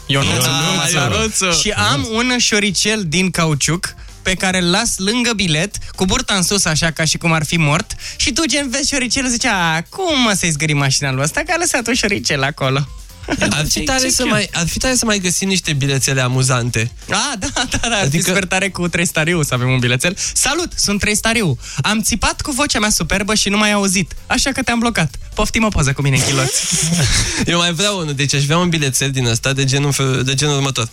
Ionuțu, Ah, Ionuțu. Ionuțu. Și am un șoricel din cauciuc pe care îl las lângă bilet, cu burta în sus, așa ca și cum ar fi mort, și tu gen vezi șoricelul, zicea, cum mă să-i zgâri mașina lui ăsta, că a lăsat un șoricel acolo. Ar fi, tare să mai, ar fi tare să mai găsim niște bilețele amuzante. A, da, da, da, adică... super tare cu trei stariu să avem un bilețel. Salut, sunt trei stariu. Am țipat cu vocea mea superbă și nu m-ai auzit, așa că te-am blocat. Poftim o poză cu mine în chiloți. [laughs] Eu mai vreau unul, deci aș vrea un bilețel din ăsta de genul, fel- de genul următor.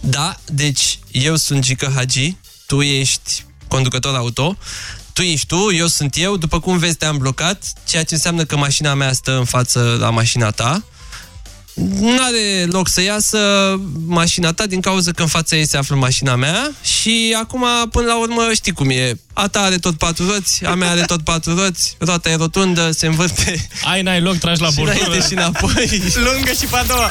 Da, deci eu sunt Gică Hagi, tu ești conducător auto, tu ești tu, eu sunt eu, după cum vezi te-am blocat, ceea ce înseamnă că mașina mea stă în față la mașina ta. Nu are loc să iasă mașina ta din cauza că în fața ei se află mașina mea și acum, până la urmă, știi cum e. A ta are tot patru roți, a mea are tot patru roți, roata e rotundă, se învârte. Ai, n-ai loc, tragi la și bordură. înainte și înapoi. Lungă și pe a doua.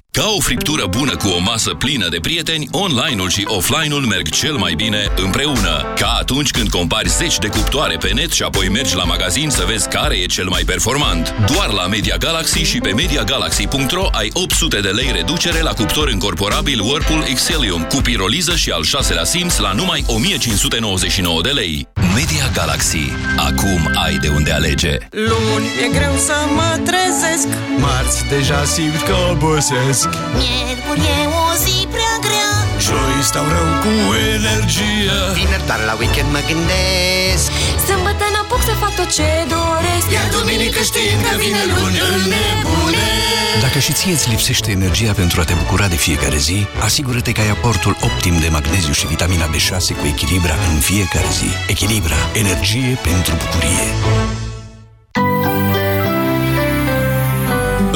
Ca o friptură bună cu o masă plină de prieteni, online-ul și offline-ul merg cel mai bine împreună. Ca atunci când compari zeci de cuptoare pe net și apoi mergi la magazin să vezi care e cel mai performant. Doar la Media Galaxy și pe MediaGalaxy.ro ai 800 de lei reducere la cuptor încorporabil Whirlpool Xelium cu piroliză și al șaselea simț la numai 1599 de lei. Media Galaxy. Acum ai de unde alege. Luni e greu să mă trezesc Marți deja simt că obosesc Miercuri e o zi prea grea Joi stau rău cu energie Vineri doar la weekend mă gândesc Sâmbătă n-apuc să fac tot ce doresc Iar duminică știind că vine luni îl nebunesc Dacă și ție îți lipsește energia pentru a te bucura de fiecare zi, asigură-te că ai aportul optim de magneziu și vitamina B6 cu Echilibra în fiecare zi. Echilibra. Energie pentru bucurie.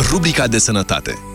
Rubrica de sănătate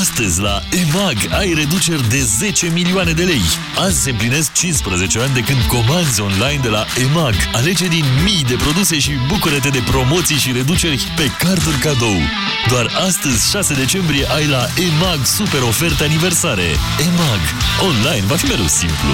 Astăzi la EMAG ai reduceri de 10 milioane de lei. Azi se împlinesc 15 ani de când comanzi online de la EMAG. Alege din mii de produse și bucură-te de promoții și reduceri pe carduri cadou. Doar astăzi, 6 decembrie, ai la EMAG super oferte aniversare. EMAG. Online va fi mereu simplu.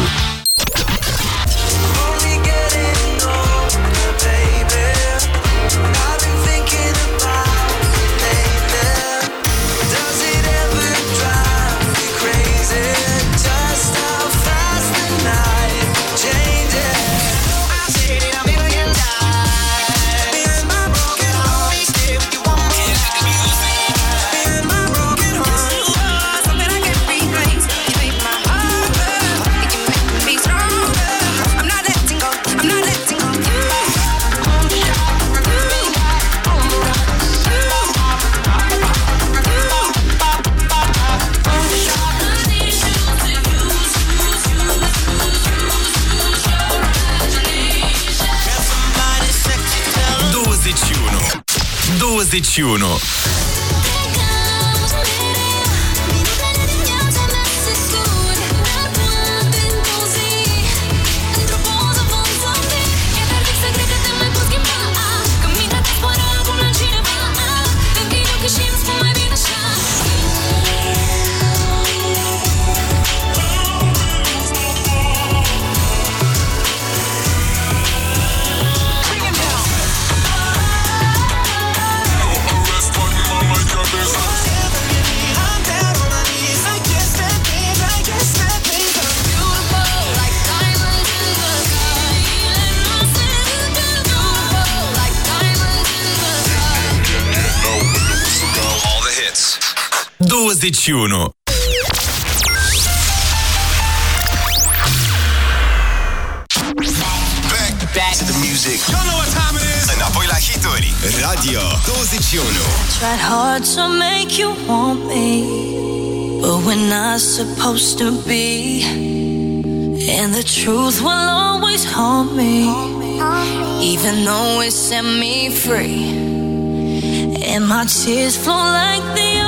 21. 21. Back, back to the music. You know what time it is. Înapoi la hituri. Radio 21. Tried hard to make you want me, but we're not supposed to be. And the truth will always haunt me, even though it set me free. And my tears flow like the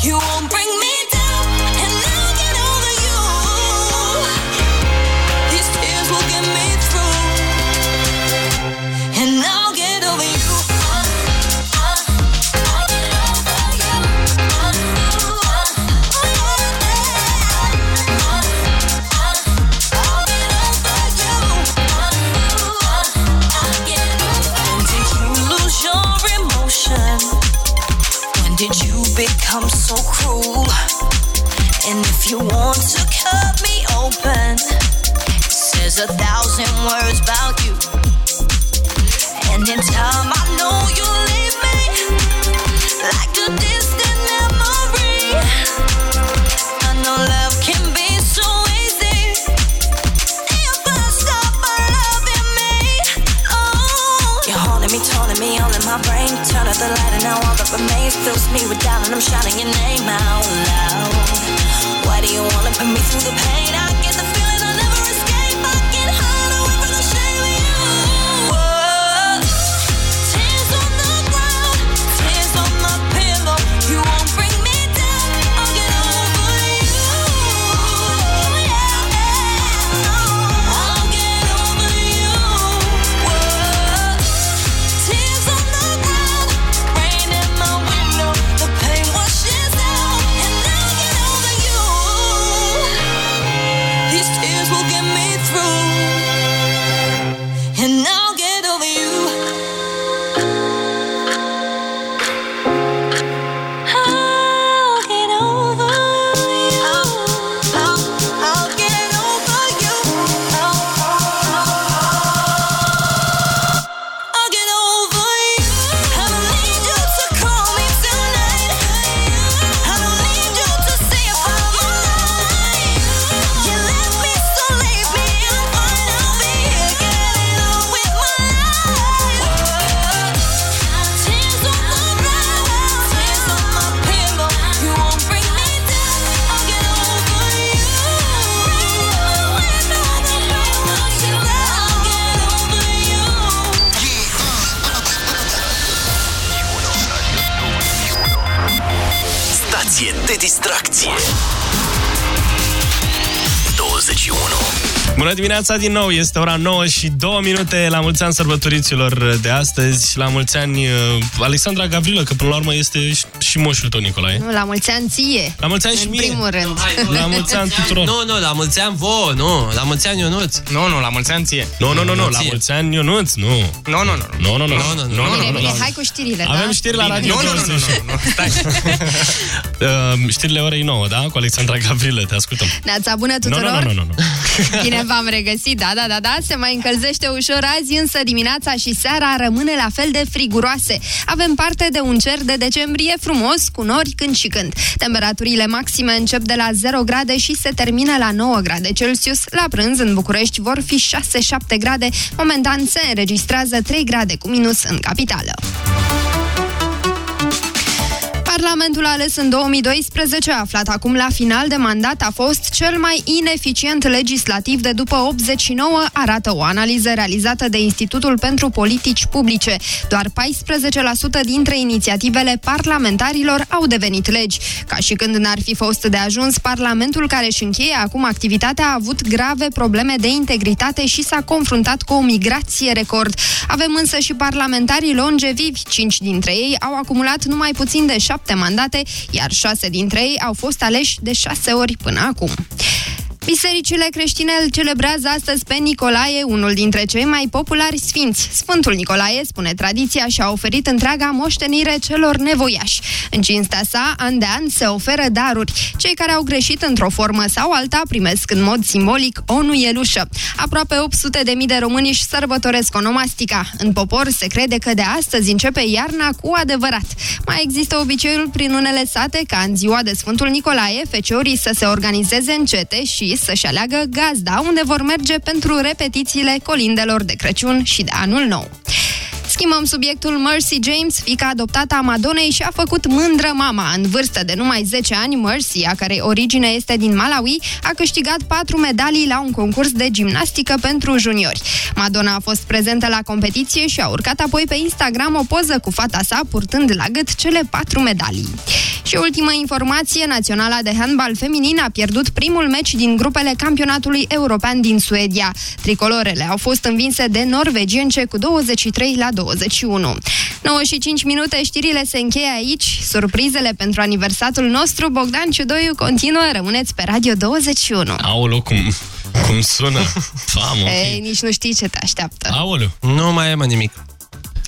You become so cruel? And if you want to cut me open, says a thousand words about you. And in time, I know you'll leave me like a distant out the light, and now all that remains fills me with doubt, and I'm shouting your name out loud. Why do you wanna put me through the pain? I dimineața din nou, este ora 9 și 2 minute La mulți ani sărbătoriților de astăzi La mulți ani uh, Alexandra Gavrilă Că până la urmă este și- și moșul tău, Nicolae Nu, la mulți ani ție. La mulți ani și În mie. primul rând. La mulți ani tuturor Nu, nu, la mulți ani vouă, nu. La mulți ani Ionuț. Nu, nu, la mulți ani ție. Nu, nu, nu, nu, la Ție. mulți ani Ionuț, nu Nu, nu, nu. Nu, nu, nu, Nu, nu, nu. nu, nu, Bine, nu, bine, nu. hai cu știrile, Avem da? știri la Radio Nu, nu, nu, nu, 21. nu, nu, stai. Uh, Știrile orei 9, da? Cu Alexandra Gavrilă, te ascultăm Neața bună Nu, tuturor! nu, nu, nu, nu. [laughs] Bine v-am regăsit, da, da, da, da, se mai încălzește ușor azi, însă dimineața și seara rămâne la fel de friguroase. Avem parte de un cer de decembrie frumos, cu nori când și când. Temperaturile maxime încep de la 0 grade și se termină la 9 grade Celsius. La prânz, în București, vor fi 6-7 grade. Momentan se înregistrează 3 grade cu minus în capitală. Parlamentul ales în 2012, aflat acum la final de mandat, a fost cel mai ineficient legislativ de după 89, arată o analiză realizată de Institutul pentru Politici Publice. Doar 14% dintre inițiativele parlamentarilor au devenit legi. Ca și când n-ar fi fost de ajuns, Parlamentul care își încheie acum activitatea a avut grave probleme de integritate și s-a confruntat cu o migrație record. Avem însă și parlamentarii longevivi, 5 dintre ei au acumulat numai puțin de 7 mandate, iar 6 dintre ei au fost aleși de 6 ori până acum. Bisericile creștine îl celebrează astăzi pe Nicolae, unul dintre cei mai populari sfinți. Sfântul Nicolae, spune tradiția, și-a oferit întreaga moștenire celor nevoiași. În cinstea sa, an de an se oferă daruri. Cei care au greșit într-o formă sau alta primesc în mod simbolic o nuielușă. Aproape 800 de mii de români își sărbătoresc onomastica. În popor se crede că de astăzi începe iarna cu adevărat. Mai există obiceiul prin unele sate ca în ziua de Sfântul Nicolae, feciorii să se organizeze încete și să-și aleagă gazda unde vor merge pentru repetițiile colindelor de Crăciun și de Anul Nou. Schimbăm subiectul Mercy James, fica adoptată a Madonei și a făcut mândră mama. În vârstă de numai 10 ani, Mercy, a cărei origine este din Malawi, a câștigat patru medalii la un concurs de gimnastică pentru juniori. Madonna a fost prezentă la competiție și a urcat apoi pe Instagram o poză cu fata sa purtând la gât cele patru medalii. Și ultima informație, Naționala de Handbal Feminin a pierdut primul meci din grupele campionatului european din Suedia. Tricolorele au fost învinse de norvegience cu 23 la 21. 9 și 5 minute, știrile se încheie aici. Surprizele pentru aniversatul nostru, Bogdan Ciudoiu continuă, rămâneți pe Radio 21. Aolo, cum, cum sună. Famă. Ei, nici nu știi ce te așteaptă. Aoleu. Nu mai e mă nimic.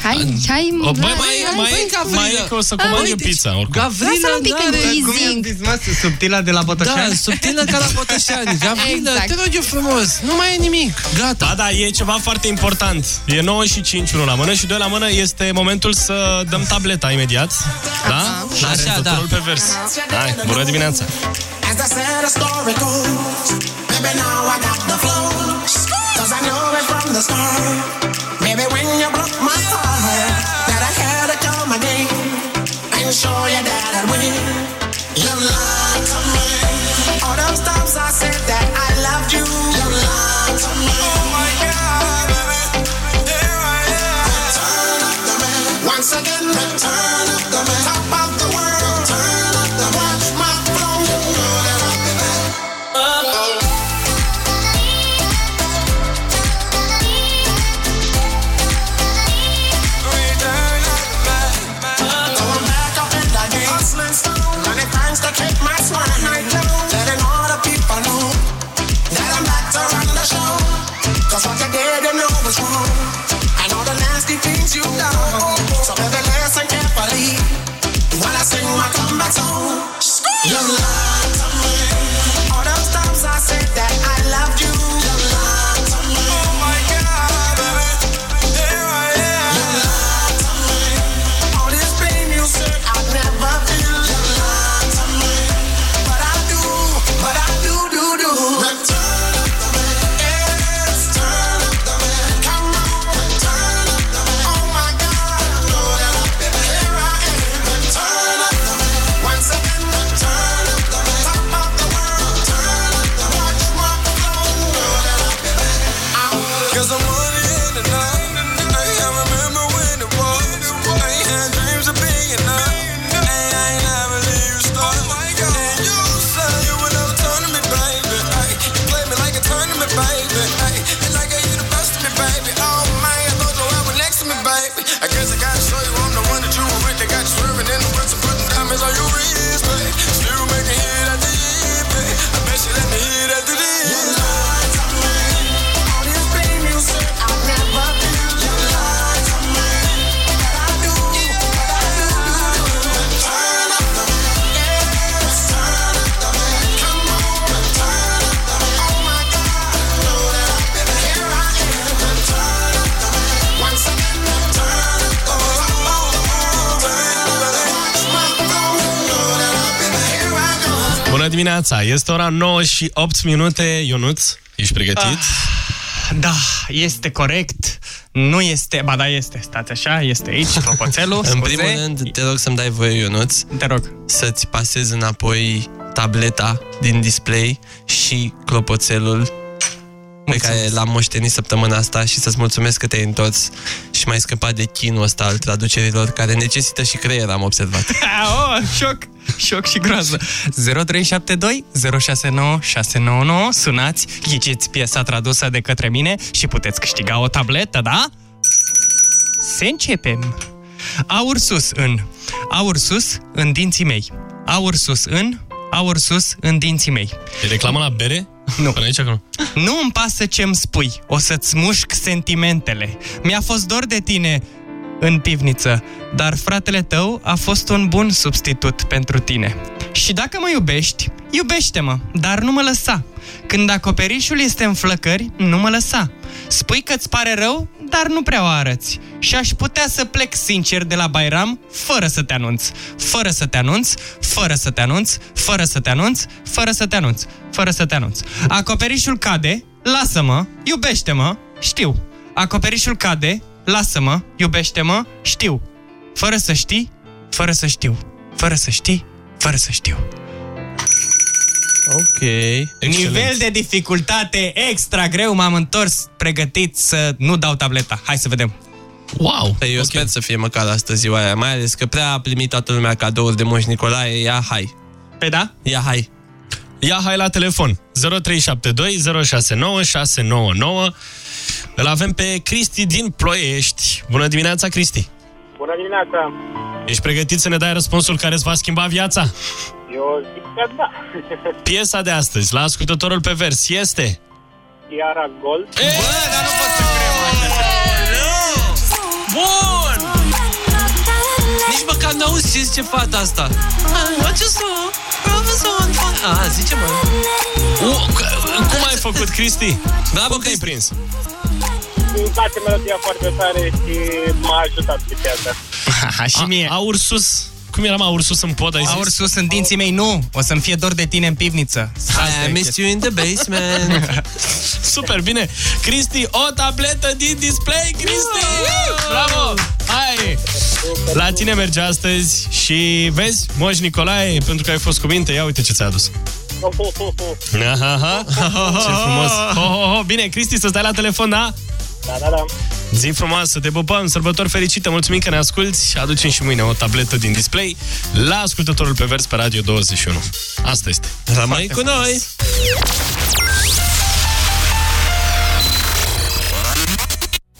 Hai, hai, O, băi, hai, mai, hai, mai, hai, mai, mai e că o să comand eu pizza, oricum. Gavrila, Lasă-l un pic în teasing. Subtila de la Botoșani? Da, subtilă ca la [laughs] Botoșani. Gavrila, Exact. te rog eu frumos. Nu mai e nimic. Gata. Da, da, e ceva foarte important. E 9 și 5, 1 la mână și 2 la mână. Este momentul să dăm tableta imediat. Da? Așa, da. Totul pe vers. Hai, bună dimineața! As the sad story goes, maybe now I got the flow. Cause I know it from the start. Maybe when you broke my show you that I'd win. You lied my comeback song. You dimineața! Este ora 9 și 8 minute. Ionuț, ești pregătit? Ah, da, este corect. Nu este... Ba da, este. Stați așa, este aici, clopoțelul. [laughs] În scuze. primul rând, te rog să-mi dai voie, Ionuț, te rog. să-ți pasezi înapoi tableta din display și clopoțelul pe care l-am moștenit săptămâna asta și să-ți mulțumesc că te-ai întors și mai scăpat de chinul ăsta al traducerilor care necesită și creier, am observat. [laughs] oh, șoc! Șoc și groază. 0372 069 699 Sunați, ghiciți piesa tradusă de către mine și puteți câștiga o tabletă, da? Să începem! Aur sus în, aur sus în dinții mei. Aur sus în, aur sus în dinții mei. E reclamă la bere? Nu. Până aici, acolo. Nu îmi pasă ce-mi spui, o să-ți mușc sentimentele. Mi-a fost dor de tine în pivniță, dar fratele tău a fost un bun substitut pentru tine. Și dacă mă iubești, iubește-mă, dar nu mă lăsa. Când acoperișul este în flăcări, nu mă lăsa. Spui că-ți pare rău, dar nu prea o arăți. Și aș putea să plec sincer de la Bairam, fără să te anunț. Fără să te anunț, fără să te anunț, fără să te anunț, fără să te anunț, fără să te anunț. Acoperișul cade, lasă-mă, iubește-mă, știu. Acoperișul cade, lasă-mă, iubește-mă, știu. Fără să știi, fără să știu. Fără să știi, fără să știu. Ok. Nivel de dificultate extra greu, m-am întors pregătit să nu dau tableta. Hai să vedem. Wow! Păi eu sper să fie măcar asta ziua aia, mai ales că prea a primit toată lumea cadouri de Moș Nicolae, ia hai. Pe da? Ia hai. Ia hai la telefon 0372 069 699 Îl avem pe Cristi din Ploiești. Bună dimineața, Cristi! Bună dimineața! Ești pregătit să ne dai răspunsul care îți va schimba viața? Eu zic că da. [laughs] Piesa de astăzi, la ascultătorul pe vers, este... Iara Gold. Bă, dar nu pot să cred, Bun! Nici măcar n-auzi ce zice fata asta. A, zice mă. Uh, cum ai făcut, Cristi? Bravo, Cum te-ai prins? Îmi place melodia foarte tare și m-a ajutat pe piața. și mie. A, aur sus. Cum era, mă, aur sus în pod, ai zis? Aur sus în dinții mei, nu. O să-mi fie dor de tine în pivniță. I missed you in the basement. [laughs] Super, bine. Cristi, o tabletă din display, Cristi! Bravo! Hai! La tine merge astăzi și vezi, Moș Nicolae, pentru că ai fost cu minte, ia uite ce ți-a adus. Aha, [laughs] ce frumos. Ho, ho, ho. Bine, Cristi, să stai la telefon, da? Da, da, da. Zi frumoasă, te pupăm, sărbători fericite, mulțumim că ne asculti și aducem și mâine o tabletă din display la ascultătorul pe vers pe Radio 21. Asta este. Rămâi cu noi!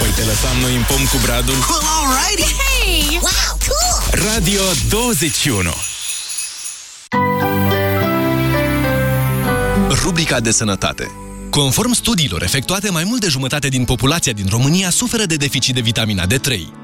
Păi te lăsam noi în pom cu bradul. Alrighty, hey! Wow, cool! Radio 21 Rubrica de sănătate. Conform studiilor efectuate, mai mult de jumătate din populația din România suferă de deficit de vitamina D3.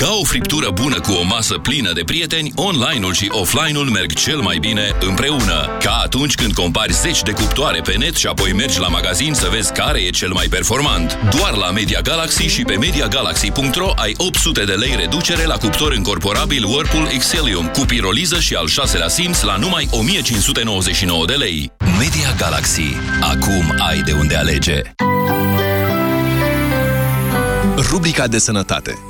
Ca o friptură bună cu o masă plină de prieteni, online-ul și offline-ul merg cel mai bine împreună. Ca atunci când compari zeci de cuptoare pe net și apoi mergi la magazin să vezi care e cel mai performant. Doar la Media Galaxy și pe MediaGalaxy.ro ai 800 de lei reducere la cuptor încorporabil Whirlpool Excellium cu piroliză și al șaselea simț la numai 1599 de lei. Media Galaxy. Acum ai de unde alege. Rubrica de sănătate.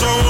think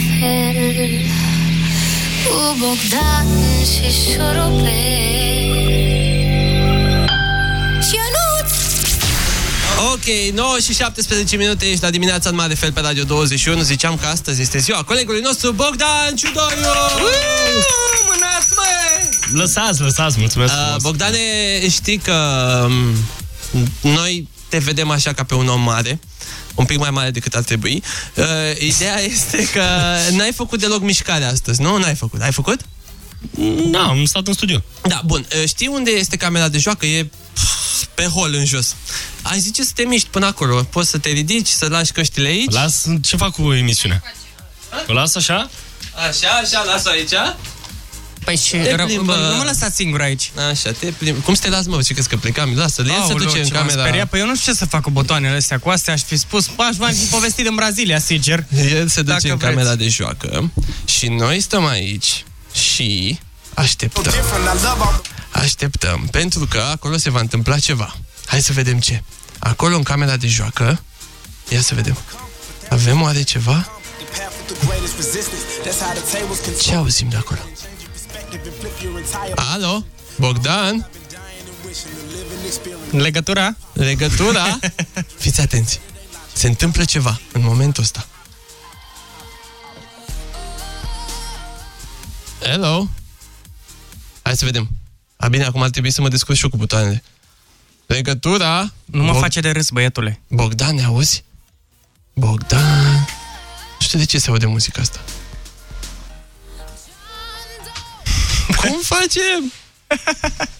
fel Cu Bogdan și șurubel Și Ionuț Ok, 9 și 17 minute ești la dimineața în mare fel pe Radio 21. Ziceam că astăzi este ziua colegului nostru Bogdan Ciudoiu! Mânați, măi! Lăsați, lăsați, mulțumesc Uh, frumos. Bogdane, știi că um, noi te vedem așa ca pe un om mare, un pic mai mare decât ar trebui. Uh, ideea este că n-ai făcut deloc mișcare astăzi, nu? N-ai făcut. Ai făcut? Da, am stat în studio. Da, bun. Uh, Știi unde este camera de joacă? E pf, pe hol în jos. Ai zice să te miști până acolo. Poți să te ridici, să lași căștile aici. Las, ce fac cu emisiunea? O las așa? Așa, așa, lasă aici. Păi și Te ră- plimbă. nu mă lăsați singur aici. Așa, te plim... Cum să te las, mă? Ce crezi că plecam? Lasă-l, el se Aoleu, duce în ce m-am camera... Speriat. Păi eu nu știu ce să fac cu butoanele astea. Cu astea aș fi spus, aș mai fi povestit în Brazilia, sincer. [laughs] El se duce Dacă în vreți. camera de joacă și noi stăm aici și așteptăm. Așteptăm, pentru că acolo se va întâmpla ceva. Hai să vedem ce. Acolo, în camera de joacă, ia să vedem. Avem oare ceva? Ce auzim de acolo? Alo? Bogdan? Legătura? Legătura? [laughs] Fiți atenți. Se întâmplă ceva în momentul ăsta. Hello? Hai să vedem. A, bine, acum ar trebui să mă descurc și eu cu butoanele. Legătura? Nu mă face de râs, băietule. Bogdan, ne auzi? Bogdan... Nu știu de ce se aude muzica asta. Facem?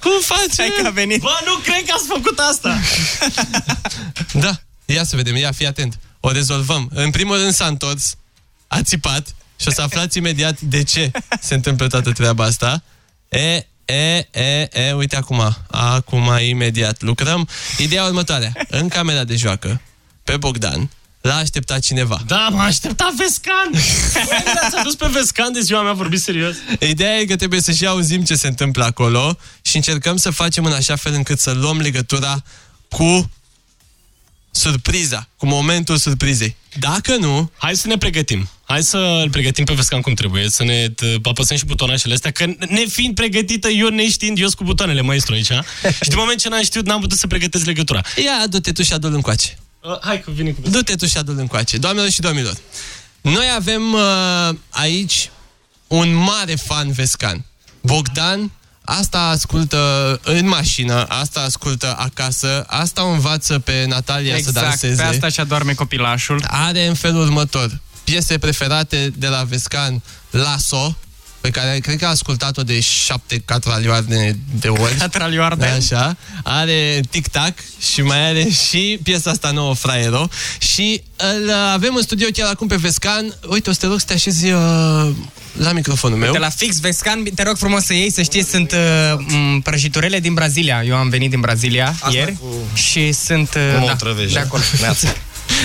Cum facem? Hai că a venit. Bă, nu cred că ați făcut asta! Da, ia să vedem, ia, fii atent. O rezolvăm. În primul rând s-a întors, a țipat și o să aflați imediat de ce se întâmplă toată treaba asta. E, e, e, e, uite acum, acum imediat lucrăm. Ideea următoare, în camera de joacă, pe Bogdan, l-a așteptat cineva. Da, m-a așteptat Vescan! [laughs] Băi, L-ați adus pe Vescan de ziua mea, vorbit serios? Ideea e că trebuie să și auzim ce se întâmplă acolo și încercăm să facem în așa fel încât să luăm legătura cu surpriza, cu momentul surprizei. Dacă nu... Hai să ne pregătim. Hai să îl pregătim pe Vescan cum trebuie, să ne t- apăsăm și butonașele astea, că ne fiind pregătită, eu neștiind, eu sunt cu butoanele, maestru, aici. [laughs] și din moment ce n-am știut, n-am putut să pregătesc legătura. Ia, du-te tu și adu-l încoace. Uh, hai că vine cu Du-te tu și adu-l încoace. Doamnelor și domnilor, noi avem uh, aici un mare fan Vescan. Bogdan, asta ascultă în mașină, asta ascultă acasă, asta o învață pe Natalia să Exact, danseze. pe asta și adorme copilașul. Are în felul următor piese preferate de la Vescan, Lasso, pe care cred că a ascultat-o de șapte catralioarne de ori. Catralioarne? Așa. Are tic-tac și mai are și piesa asta nouă, Fraiero. Și îl avem în studio chiar acum pe Vescan. Uite, o să te rog să te așezi uh, la microfonul meu. De la fix Vescan, te rog frumos să iei, să știi, sunt uh, m, prăjiturele din Brazilia. Eu am venit din Brazilia Asta ieri cu- și sunt uh, Nu mă da, otrăvești. de acolo.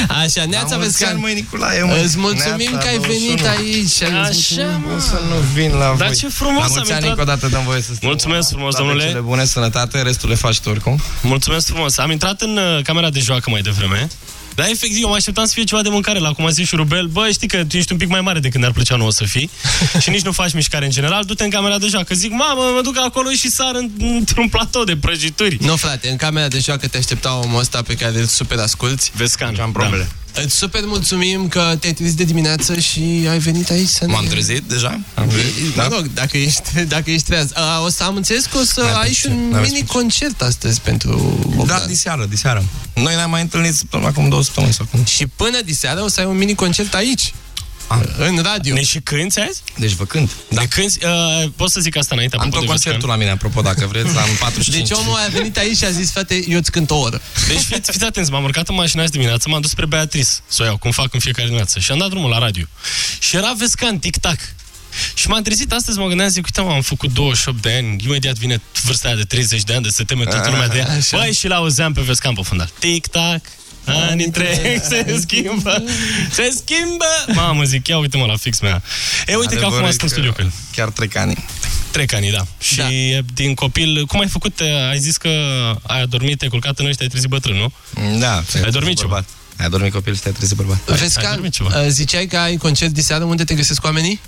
Neața. Așa, Neața La mulți Vescan. ani, măi, Nicolae, măi. Îți mulțumim Neața, că ai bă, venit sună. aici. Așa, O să nu vin la Dar voi. ce frumos La am mulți ani intrat. încă o dată dăm voie să stăm. Mulțumesc frumos, Toate domnule. cele bune, sănătate, restul le faci tu oricum. Mulțumesc frumos. Am intrat în uh, camera de joacă mai devreme. Dar efectiv, eu mă așteptam să fie ceva de mâncare la cum a zis șurubel. Bă, știi că tu ești un pic mai mare decât ne-ar plăcea nouă să fii [laughs] și nici nu faci mișcare în general, du-te în camera de joacă. Zic, mamă, mă duc acolo și sar în, într-un platou de prăjituri. Nu, frate, în camera de joacă te aștepta omul ăsta pe care îl super asculti. Vescan. Am probleme. Îți super mulțumim că te-ai trezit de dimineață și ai venit aici să ne... M-am trezit deja? Am venit, Mă da? rog, dacă ești, dacă ești treaz. A, o să am înțeles că o să N-ai ai pe și ce, un n-aveți mini pe ce. concert astăzi pentru Bogdan. Da, diseară, diseară. Noi ne-am mai întâlnit săptămâna acum două săptămâni sau cum. Și până diseară o să ai un mini concert aici. În radio. Ne și cânti azi? Deci vă cânt. Da. Ne cânti? Uh, pot să zic asta înainte? Am apropo tot de Vescan? concertul la mine, apropo, dacă vreți, am 45. [laughs] Deci omul a venit aici și a zis, frate, eu îți cânt o oră. Deci fiți, fiți atenți, m-am urcat în mașina azi dimineață, m-am dus spre Beatrice, să o iau, cum fac în fiecare dimineață. Și am dat drumul la radio. Și era Vescan, tic-tac. Și m-am trezit astăzi, mă gândeam, zic, uite, mă, am făcut 28 de ani, imediat vine vârsta aia de 30 de ani, de se teme toată lumea de ea. Așa. Băi, și l-auzeam pe Vescan pe fundal. Tic-tac, anii trec, se schimbă, se schimbă. Mamă, zic, ia uite-mă la fix mea. E, uite că Adevărul acum e sunt în că studio cu el. Chiar trec ani. Trec ani, da. Și din copil, cum ai făcut? Ai zis că ai adormit, te-ai culcat în ăștia, ai trezit bătrân, nu? Da. Ai dormit ceva? bărbat. Ai dormit copil și te-ai trezit bărbat. Vescan, uh, ziceai că ai concert diseară, unde te găsesc oamenii?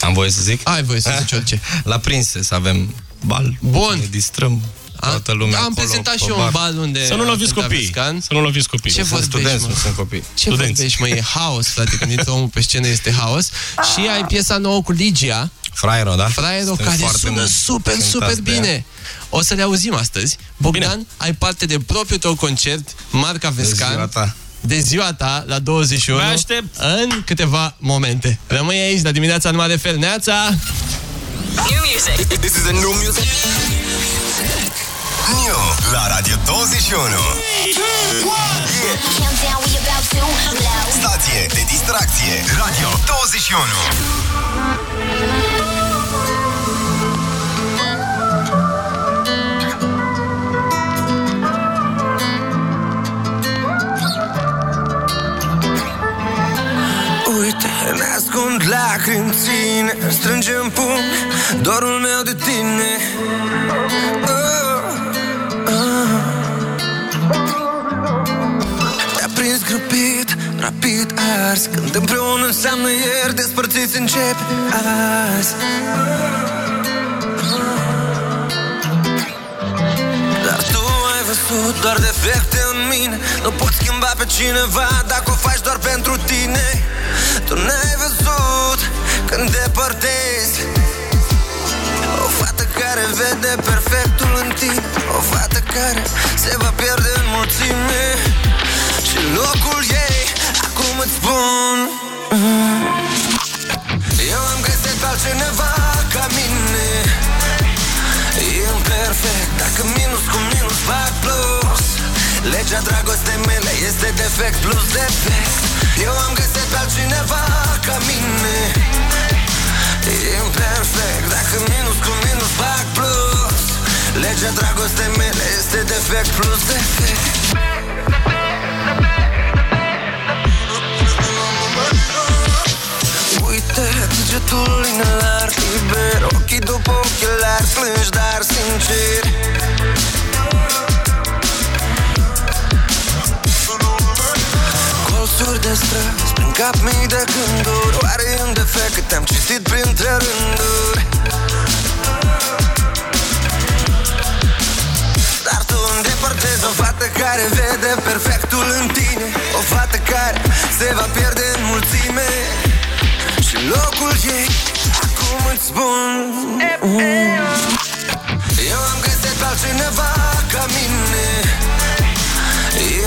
Am voie să zic? Ai voie să zici orice. [laughs] La Princes avem bal. Bun. Ne distrăm toată lumea Am acolo, prezentat pe și eu un bar. bal unde Să nu a loviți cântat copii. Vescan. Să nu loviți copii. Ce Sunt vorbești, studenți, mă? nu sunt copii. Ce vorbești, mă? E haos, frate. Când intră omul pe scenă, este haos. Și ai piesa nouă cu Ligia, Fraiero, da? Fraiero, Suntem care foarte sună mult super, cântați super de ea. bine. O să le auzim astăzi. Bogdan, ai parte de propriul tău concert, marca Vescan. ziua ta. De ziua ta, la 21. Mă aștept. În câteva momente. Rămâi aici, la dimineața în mare fel. Neața! New music. This is the new music. New la Radio 21. Countdown, we about to blow. Stație de distracție. Radio 21. Uite, ne ascund lacrimi în ține Strângem pumn dorul meu de tine oh, oh. Te-a prins grăbit, rapid ars Când împreună înseamnă ieri Despărțiți începe azi. Dar tu ai văzut doar defecte în mine Nu poți schimba pe cineva Dacă o faci doar pentru tine. Tu n-ai văzut când depărtezi O fată care vede perfectul în tine. O fată care se va pierde în mulțime. Și locul ei Acum îți spun. Mm, Eu am găsit pe altcineva ca mine. Imperfect Dacă minus cu minus fac plus. Legea dragostei mele este defect plus defect. Eu am găsit pe altcineva ca mine Imperfect Dacă minus cu minus fac plus. Legea dragostei mele este defect plus defect Uite, degetul inelar liber Ochii după ochelari cap mii de gânduri Oare e un defect că te-am citit printre rânduri? Dar tu îndepărtezi o fată care vede perfectul în tine O fată care se va pierde în mulțime. Și locul ei, acum îți spun Eu am găsit pe altcineva ca mine.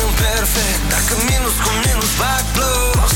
Imperfect, dacă minus cu minus fac plus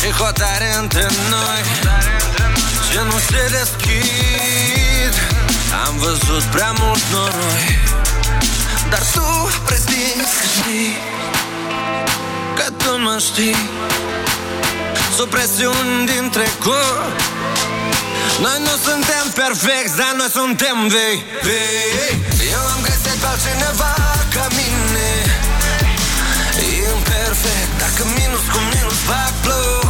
Și hotare între noi. Ce nu se deschid? Am văzut prea mult noroi. Dar tu prezinți că știi Că tu mă știi. Supresiuni din trecut Noi nu suntem perfecti, dar noi suntem vei, vei. Eu am găsit pe altcineva ca mine. Imperfect, dacă minus cu minus fac plus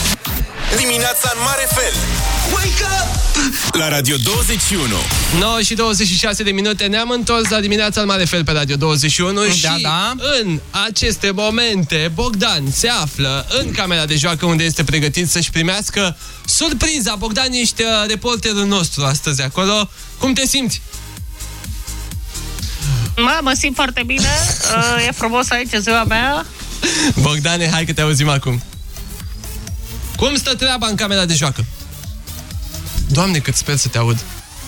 Dimineața în mare fel Wake up! La Radio 21 9 și 26 de minute ne-am întors la dimineața în mare fel pe Radio 21 Da, și da. în aceste momente Bogdan se află în camera de joacă unde este pregătit să-și primească surpriza. Bogdan, ești uh, reporterul nostru astăzi acolo. Cum te simți? Mă, mă simt foarte bine. [laughs] Uh, E frumos aici, e ziua mea. Bogdane, hai că te auzim acum. Cum stă treaba în camera de joacă? Doamne, cât sper să te aud.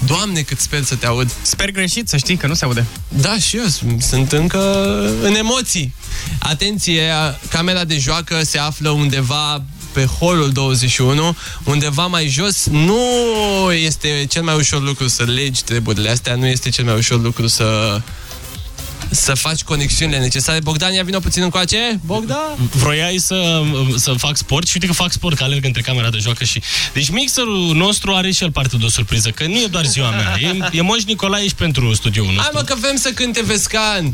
Doamne, cât sper să te aud. Sper greșit, să știi că nu se aude. Da, și eu sunt- sunt încă în emoții. Atenție, camera de joacă se află undeva pe holul 21, undeva mai jos. Nu este cel mai ușor lucru să legi treburile astea, nu este cel mai ușor lucru să să faci conexiunile necesare. Bogdan, ia vină puțin încoace. Bogdan? Vroiai să, să fac sport și uite că fac sport, că alerg între camera de joacă și... Deci mixerul nostru are și el parte de o surpriză, că nu e doar ziua mea. E, e Moș Nicolae și pentru studioul Hai nostru. mă că vrem să cânte Vescan.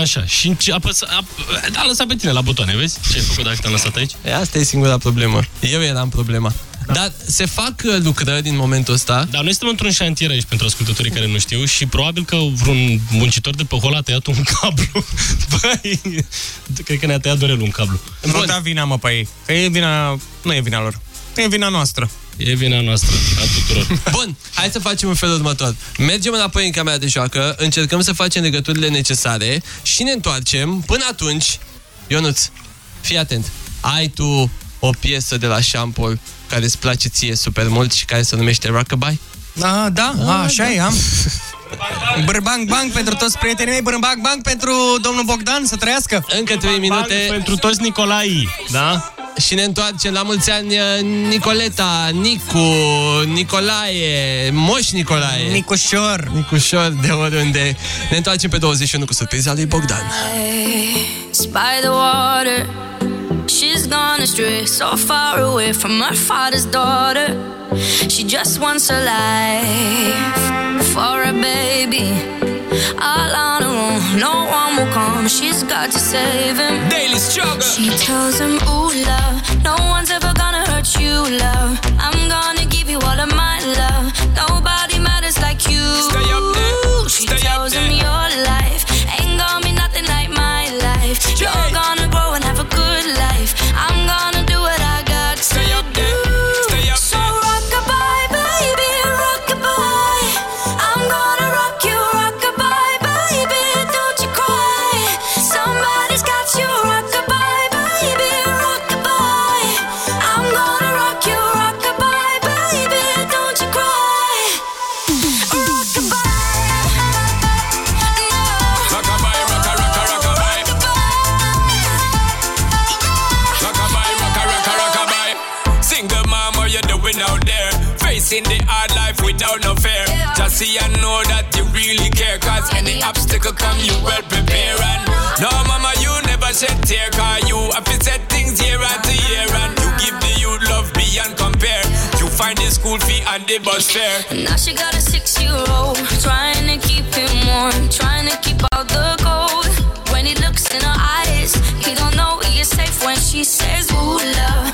Așa, și înce- apăsă, ap, da, lăsat pe tine la butoane, vezi? Ce ai făcut dacă te-am lăsat aici? E, asta e singura problemă. Eu eram problema. Dar se fac uh, lucrări în momentul ăsta. Dar noi suntem într-un șantier aici pentru ascultătorii care nu știu și probabil că vreun muncitor de pe hol a tăiat un cablu. [laughs] Băi, cred că ne-a tăiat Dorel un cablu. Nu da vina, mă, pe ei. Că e vina... Nu e vina lor. E vina noastră. E vina noastră, a tuturor. [laughs] Bun, hai să facem în felul următor. Mergem înapoi în camera de joacă, încercăm să facem legăturile necesare și ne întoarcem. Până atunci, Ionuț, fii atent. Ai tu o piesă de la Shampoo care îți place ție super mult și care se numește Rockabye? Da, da, a, așa e, am. [laughs] Bârbang bang pentru toți prietenii mei, bârbang bang pentru domnul Bogdan să trăiască. Încă 3 minute. Pentru toți Nicolai, da? Și ne întoarcem la mulți ani uh, Nicoleta, Nicu, Nicolae, Moș Nicolae. Nicușor. Nicușor de oriunde. Ne întoarcem pe 21 cu surpriza lui Bogdan. It's by the water. She's gone astray, so far away from her father's daughter. She just wants a life for a baby. All on her own, no one will come. She's got to save him. Daily struggle. She tells him, Ooh, love, no one's ever gonna hurt you, love. I'm gonna give you all of my love. And know that you really care. Cause any obstacle come, you well prepare. And no, mama, you never shed tear. Cause you have set things year after year. And you give the youth love beyond compare. You find the school fee and the bus fare. Now she got a six-year-old Trying to keep him warm Trying to keep out the cold When he looks in her eyes He don't know he is safe when she says Ooh, love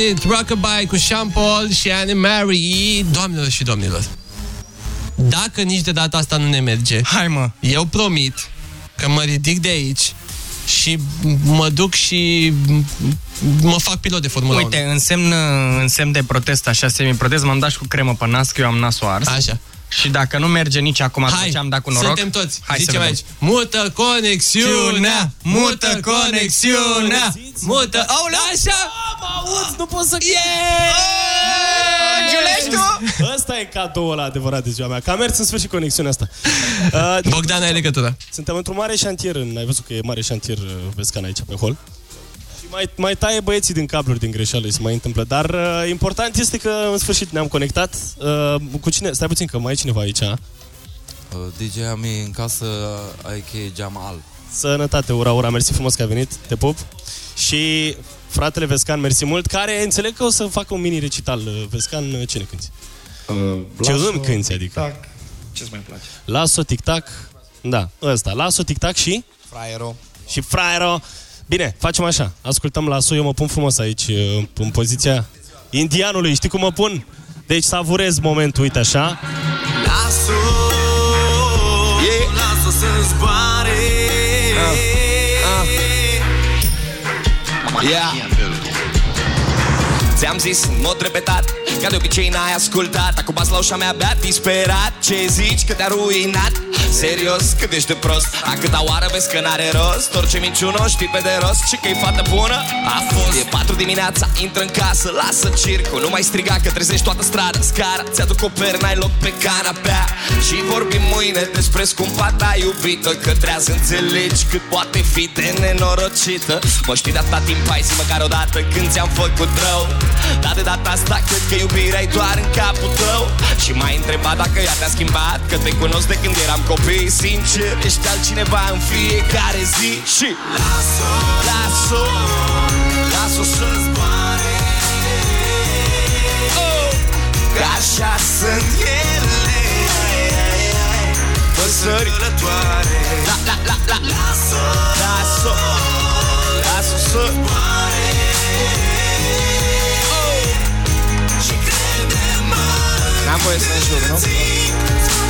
Clean Bandit, Rockabye cu Sean Paul și Anne Mary. Doamnelor și domnilor, dacă nici de data asta nu ne merge, Hai mă. eu promit că mă ridic de aici și mă duc și mă fac pilot de Formula 1. Uite, în semn, în semn de protest, așa, semi-protest, m-am dat și cu cremă pe nas, că eu am nasul ars. Așa. Și dacă nu merge nici acum, Hai, ce am dat cu noroc. suntem toți. Hai să Zicem vedem. aici. Mută conexiunea, mută conexiunea, mută... Aolea, așa! Auzi, nu pot să... Giulești Ăsta e cadoul ăla adevărat de ziua mea, că a mers în sfârșit conexiunea asta. Uh, Bogdan, ai legătura. Suntem într-un mare șantier, în, ai văzut că e mare șantier uh, Vescan aici pe hol. Și mai, mai taie băieții din cabluri din greșeală, se mai întâmplă. Dar uh, important este că în sfârșit ne-am conectat. Uh, cu cine? Stai puțin că mai e cineva aici. Uh, DJ Ami în casă, a.k.a. Jamal. Sănătate, ura, ura, mersi frumos că ai venit, te pup. Și fratele Vescan, mersi mult, care înțeleg că o să facă un mini recital. Uh, Vescan, uh, ce ne cânti? Ce îmi cânti, adică? Ce-ți mai place? Laso, tic-tac, da, ăsta. Laso, tic-tac și? Fraiero. Și Fraiero. Bine, facem așa. Ascultăm la eu mă pun frumos aici, uh, în poziția indianului. Știi cum mă pun? Deci savurez momentul, uite așa. Lasă yeah. Lasă să zboare Yeah. Ți-am zis în mod repetat Ca de obicei n-ai ascultat. Acum pas la ușa mea abia disperat. Ce zici că te-a ruinat? Serios, cât ești de prost. A câta oară vezi că n-are rost? Orice minciună o știi pe de rost. Și că-i fată bună? A fost. E patru dimineața, intră în casă, lasă circul. Nu mai striga că trezești toată strada Scara, ți-aduc o pernă, ai loc pe canapea. Și vorbim mâine despre scumpa ta iubită Că trebuie să înțelegi cât poate fi de nenorocită. Mă știi de atâta timp, hai zi măcar o dată când ți-am făcut rău. Dar de data asta cred că iubirea e doar în capul tău? Și m-ai întrebat dacă ea te-a schimbat? Că te cunosc de când eram copii Sincer, ești altcineva în fiecare zi. Și lasă, lasă, lasă să zboare. Oh, Că așa sunt ele. Păsări rătoare La, la, la, la. Lasă, lasă, lasă să zboare N-am voie să ne jur, nu? Și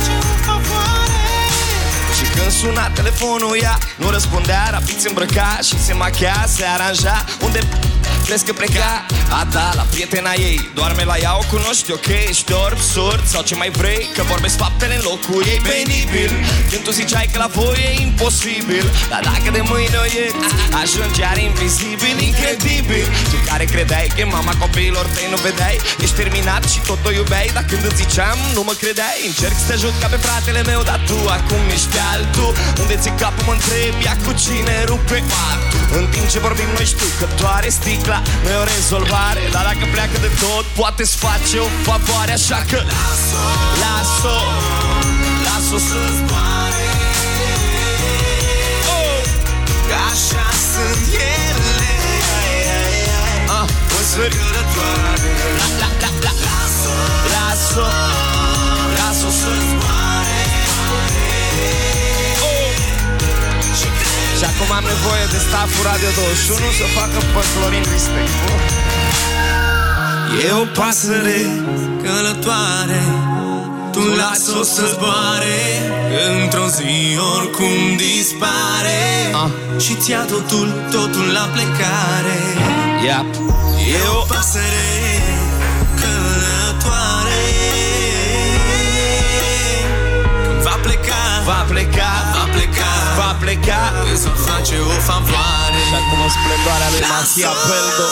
când suna telefonul ea Nu răspundea, rapid se îmbrăca Și se machia, se aranja. Unde crezi că pleca? A da, la prietena ei. Doarme la ea, o cunoști, ok Ești orb, surd sau ce mai vrei Că vorbesc faptele în locul ei. Penibil Când tu ziceai că la voi e imposibil Dar dacă de mâine o ieri Ajungi iar invizibil, incredibil. Tu care credeai că e mama copiilor tăi nu vedeai Ești terminat și tot o iubeai. Dar când îți ziceam nu mă credeai Încerc să te ajut ca pe fratele meu Dar tu acum ești altul. Unde ți capul mă întreb Ia cu cine rupe? Patul În timp ce vorbim noi știu că doare sticla. Nu e o rezolvare Dar dacă pleacă de tot Poate-ți face o favoare Așa că Las-o. Las-o. Las-o să zboare. Oh, Că așa sunt ele. Ah, Păsări călătoare la, la, la, la. Las-o Las-o. Las-o și acum am nevoie de staful Radio 21 să facă pe Florin Cristei E o pasăre călătoare Tu las-o să zboare Într-o zi oricum dispare. Ah. Și ți-a totul, totul la plecare. Yep. E o pasăre călătoare. Când va pleca, va pleca, va pleca, va pleca. Îți va face o favoare Și acum o splendoarea lui Masia Peldo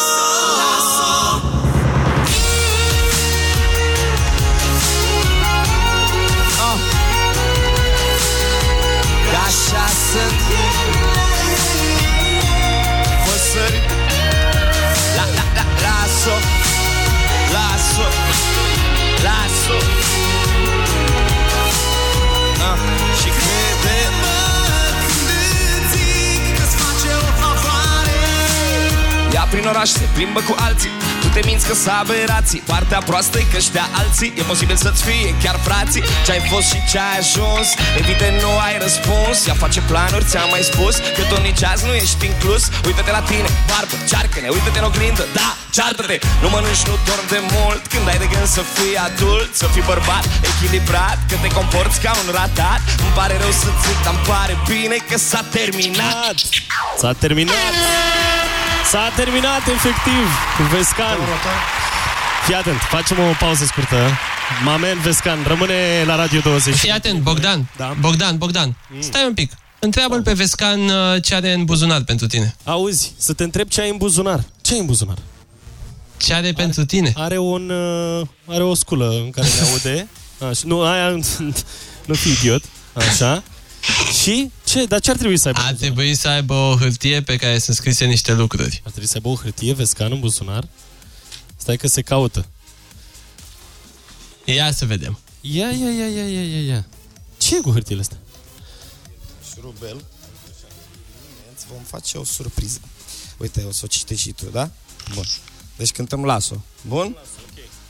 oraș se plimbă cu alții. Tu te minți că s-a aberații. Partea proastă e că știa alții. E posibil să-ți fie chiar frații. Ce-ai fost și ce-ai ajuns? Evident nu ai răspuns. Ea face planuri, ți-am mai spus Că tot nici azi nu ești inclus. Uită-te la tine, barbă, cearcă-ne. Uită-te în oglindă, da, ceartă-te. Nu mănânci, nu dormi de mult. Când ai de gând să fii adult Să fii bărbat, echilibrat Că te comporți ca un ratat. Îmi pare rău să zic, dar îmi pare bine Că s-a terminat. S-a terminat! S-a terminat, efectiv, cu Vescan. Fii atent, facem o pauză scurtă. Mamen Vescan, rămâne la Radio 20. Fii atent, Bogdan. Da. Bogdan, Bogdan. Mm. Stai un pic. Întreabă-l pe Vescan uh, ce are în buzunar pentru tine. Auzi, să te întreb ce ai în buzunar. Ce ai în buzunar? Ce are, are pentru tine? Are, un, uh, are o sculă în care ne aude. [laughs] Așa, nu, aia, nu fi idiot. Așa. Și ce? Dar ce ar trebui să aibă? Ar trebui să aibă o hârtie pe care sunt scrise niște lucruri. Ar trebui să aibă o hârtie, Vescan, în buzunar. Stai că se caută. Ia să vedem. Ia, ia, ia, ia, ia, ia, ia. Ce e cu hârtiile astea? Șurubel. Îți vom face o surpriză. Uite, o să o citești și tu, da? Bun. Deci cântăm Laso. Bun?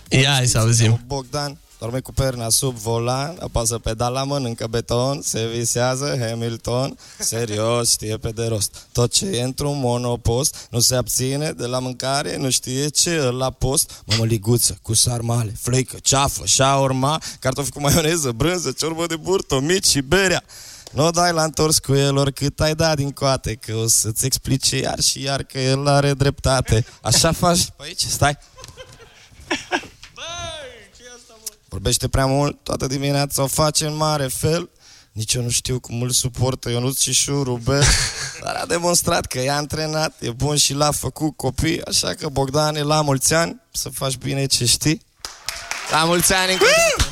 Ia, hai să auzim. Bogdan, Dorme cu perna sub volan, apasă pedala, mănâncă beton, se visează Hamilton, serios, știe pe de rost. Tot ce e într-un monopost, nu se abține de la mâncare, nu știe ce îl la post. Mămăliguță, cu sarmale, fleică, ceafă, șaurma, cartofi cu maioneză, brânză, ciorbă de burtă, mici și berea. Nu o dai la întors cu el oricât ai dat din coate Că o să-ți explice iar și iar că el are dreptate Așa faci pe aici, stai Vorbește prea mult, toată dimineața o face în mare fel nici eu nu știu cum îl suportă Ionuț și Șurubel [laughs] Dar a demonstrat că e antrenat E bun și l-a făcut copii Așa că Bogdane, la mulți ani Să faci bine ce știi La mulți ani încă o dată.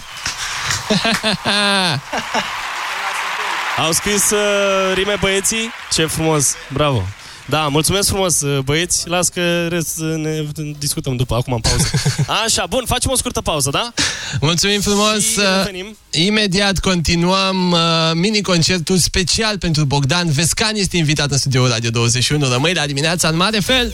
[laughs] Au scris uh, rime băieții? Ce frumos, bravo. Da, mulțumesc frumos, uh, băieți. Las că rest uh, ne discutăm după, acum în pauză. [laughs] Așa, bun, facem o scurtă pauză, da? Mulțumim frumos! Și uh, revenim. Imediat continuăm uh, mini-concertul special pentru Bogdan Vescan este invitat în studioul Radio 21. Rămâi la dimineața în mare fel!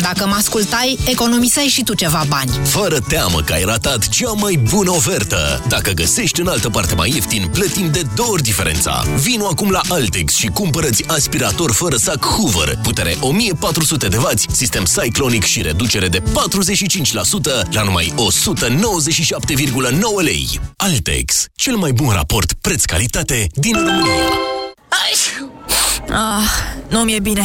Dacă mă ascultai, economiseai și tu ceva bani. Fără teamă că ai ratat cea mai bună ofertă. Dacă găsești în altă parte mai ieftin, plătim de două ori diferența. Vino acum la Altex și cumpărăți aspirator fără sac Hoover, putere 1400 de W, sistem Cyclonic și reducere de 45% la numai 197,9 lei. Altex, cel mai bun raport preț-calitate din România. Ah, nu mi-e bine.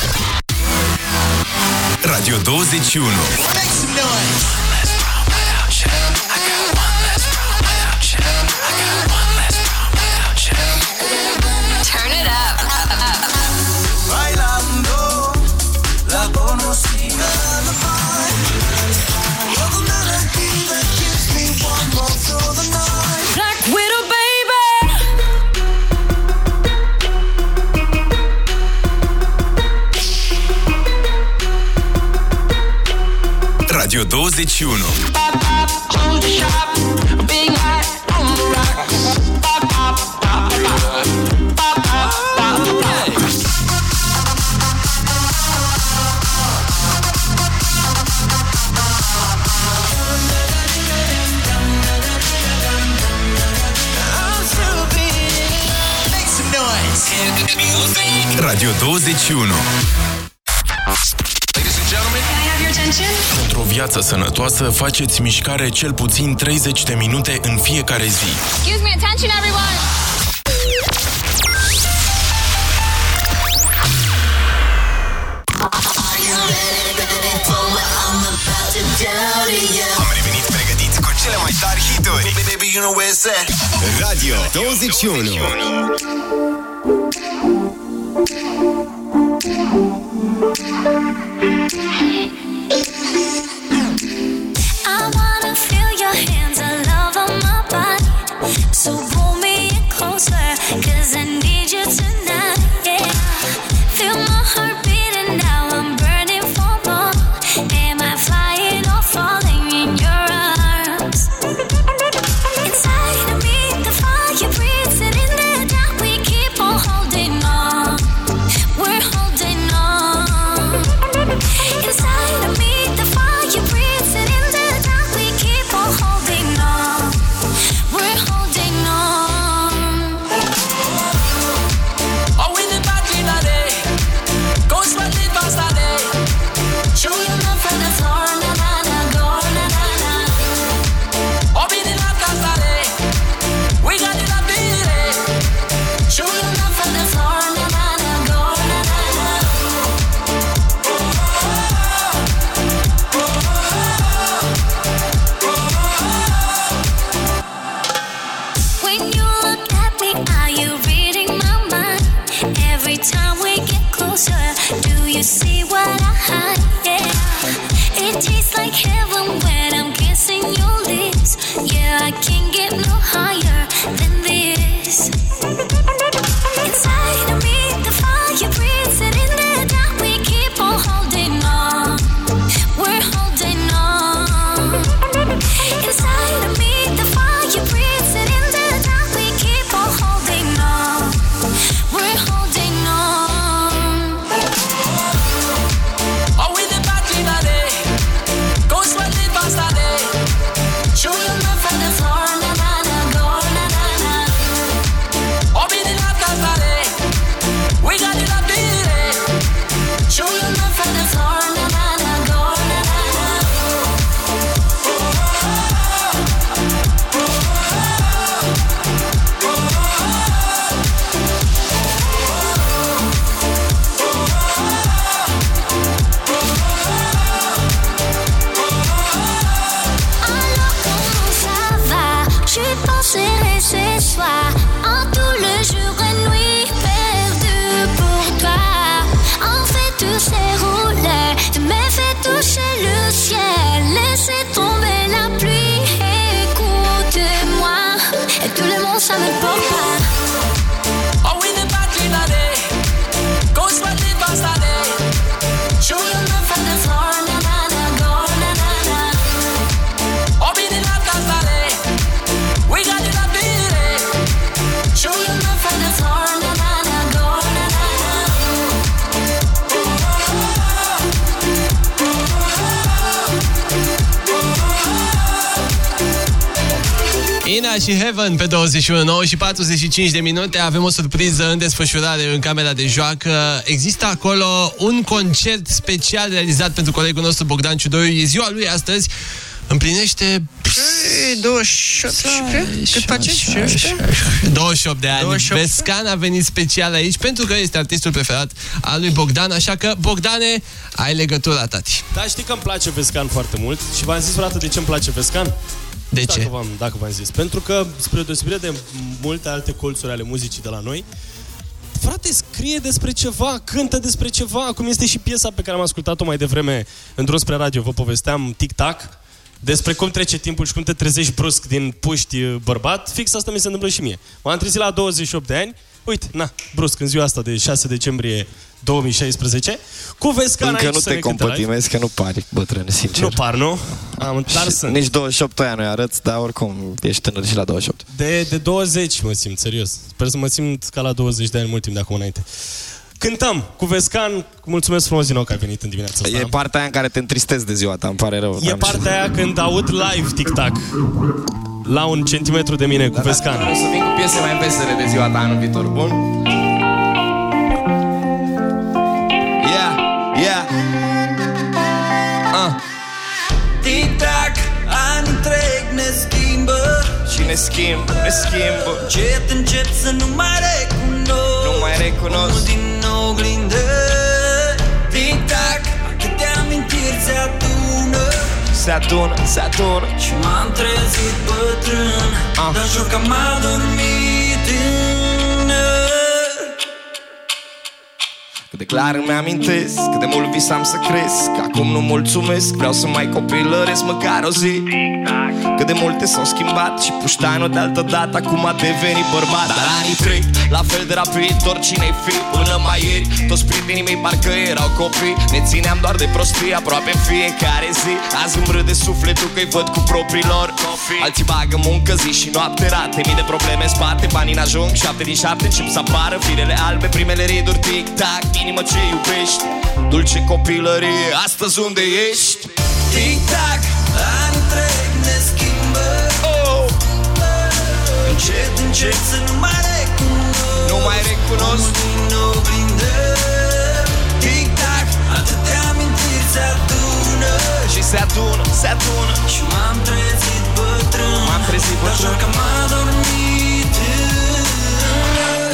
Radio 21 Turn Radio 21 Radio 21 Pentru o viață sănătoasă, faceți mișcare cel puțin 30 de minute în fiecare zi. Excuse me, attention everyone. Am revenit pregătiți cu cele mai tari hituri Baby, you know where it's at Radio 21 Ina și Heaven pe 21 9 și 45 de minute. Avem o surpriză în desfășurare în camera de joacă. Există acolo un concert special realizat pentru colegul nostru Bogdan Ciudoiu. E ziua lui astăzi. Împlinește 28 Cât face? 28 de ani. 28. Vescan a venit special aici Pentru că este artistul preferat al lui Bogdan Așa că, Bogdane, ai legătura, tati. Da, știi că îmi place Vescan foarte mult și v-am zis vreodată de ce îmi place Vescan? De dacă ce? V-am, dacă v-am zis. Pentru că, spre deosebire de multe alte colțuri ale muzicii de la noi, frate, scrie despre ceva, cântă despre ceva, cum este și piesa pe care am ascultat-o mai devreme în drum spre radio. Vă povesteam tic-tac despre cum trece timpul și cum te trezești brusc din puști bărbat. Fix asta mi se întâmplă și mie. M-am trezit la 28 de ani, uite, na, brusc, în ziua asta de 6 decembrie 2016, cu Vescan Încă aici nu să te ne cânte live. compătimezi că nu pari bătrân, sincer. Nu par, nu? Am, dar Și sunt. Nici 28 ani nu arăți, dar oricum ești tânăr și la 28. De, de 20 mă simt, serios. Sper să mă simt ca la 20 de ani mult timp de acum înainte. Cântăm cu Vescan. Mulțumesc frumos din nou că ai venit în dimineața asta. E partea aia în care te întristezi de ziua ta, îmi pare rău. E n-am partea aia când aud live tic-tac la un centimetru de mine cu Vescan. O să vin cu piese mai vesele de ziua ta anul viitor, bun? Ne schimb, ne schimbă Încet, încet să nu mai recunosc Nu mai recunosc. Omul din oglindă Tic-tac, câte amintiri se adună Se adună, se adună Și m-am trezit bătrân Ah. Dar jur că m-a dormit tânăr Cât de Clar îmi amintesc cât de mult visam să cresc. Acum nu mulțumesc, vreau să mai copilăresc măcar o zi. Cât de multe s-au schimbat și puștanul de altă dată Acum a devenit bărbat. Dar anii trec la fel de rapid, oricine-i fi? Până mai ieri, toți prietenii mei parcă erau copii. Ne țineam doar de prostii aproape în fiecare zi. Azi îmi râde sufletul că-i văd cu propriilor copii. Alții bagă muncă zi și noapte rate Mii de probleme în spate, banii n-ajung Șapte din șapte încep să apară firele albe Primele riduri, tic-tac, inimă ce iubești Dulce copilărie, astăzi unde ești? Tic-tac, ani trec, ne schimbă. Oh. Încet, încet să nu mai recunosc Nu mai recunosc. Din oglindă Tic-tac, atâtea amintiri se adună. Și se adună, se adună. Și m-am trezit bătrân. M-am trezit Dar bătrân doar că m-a dormit.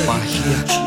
Mahia Cineva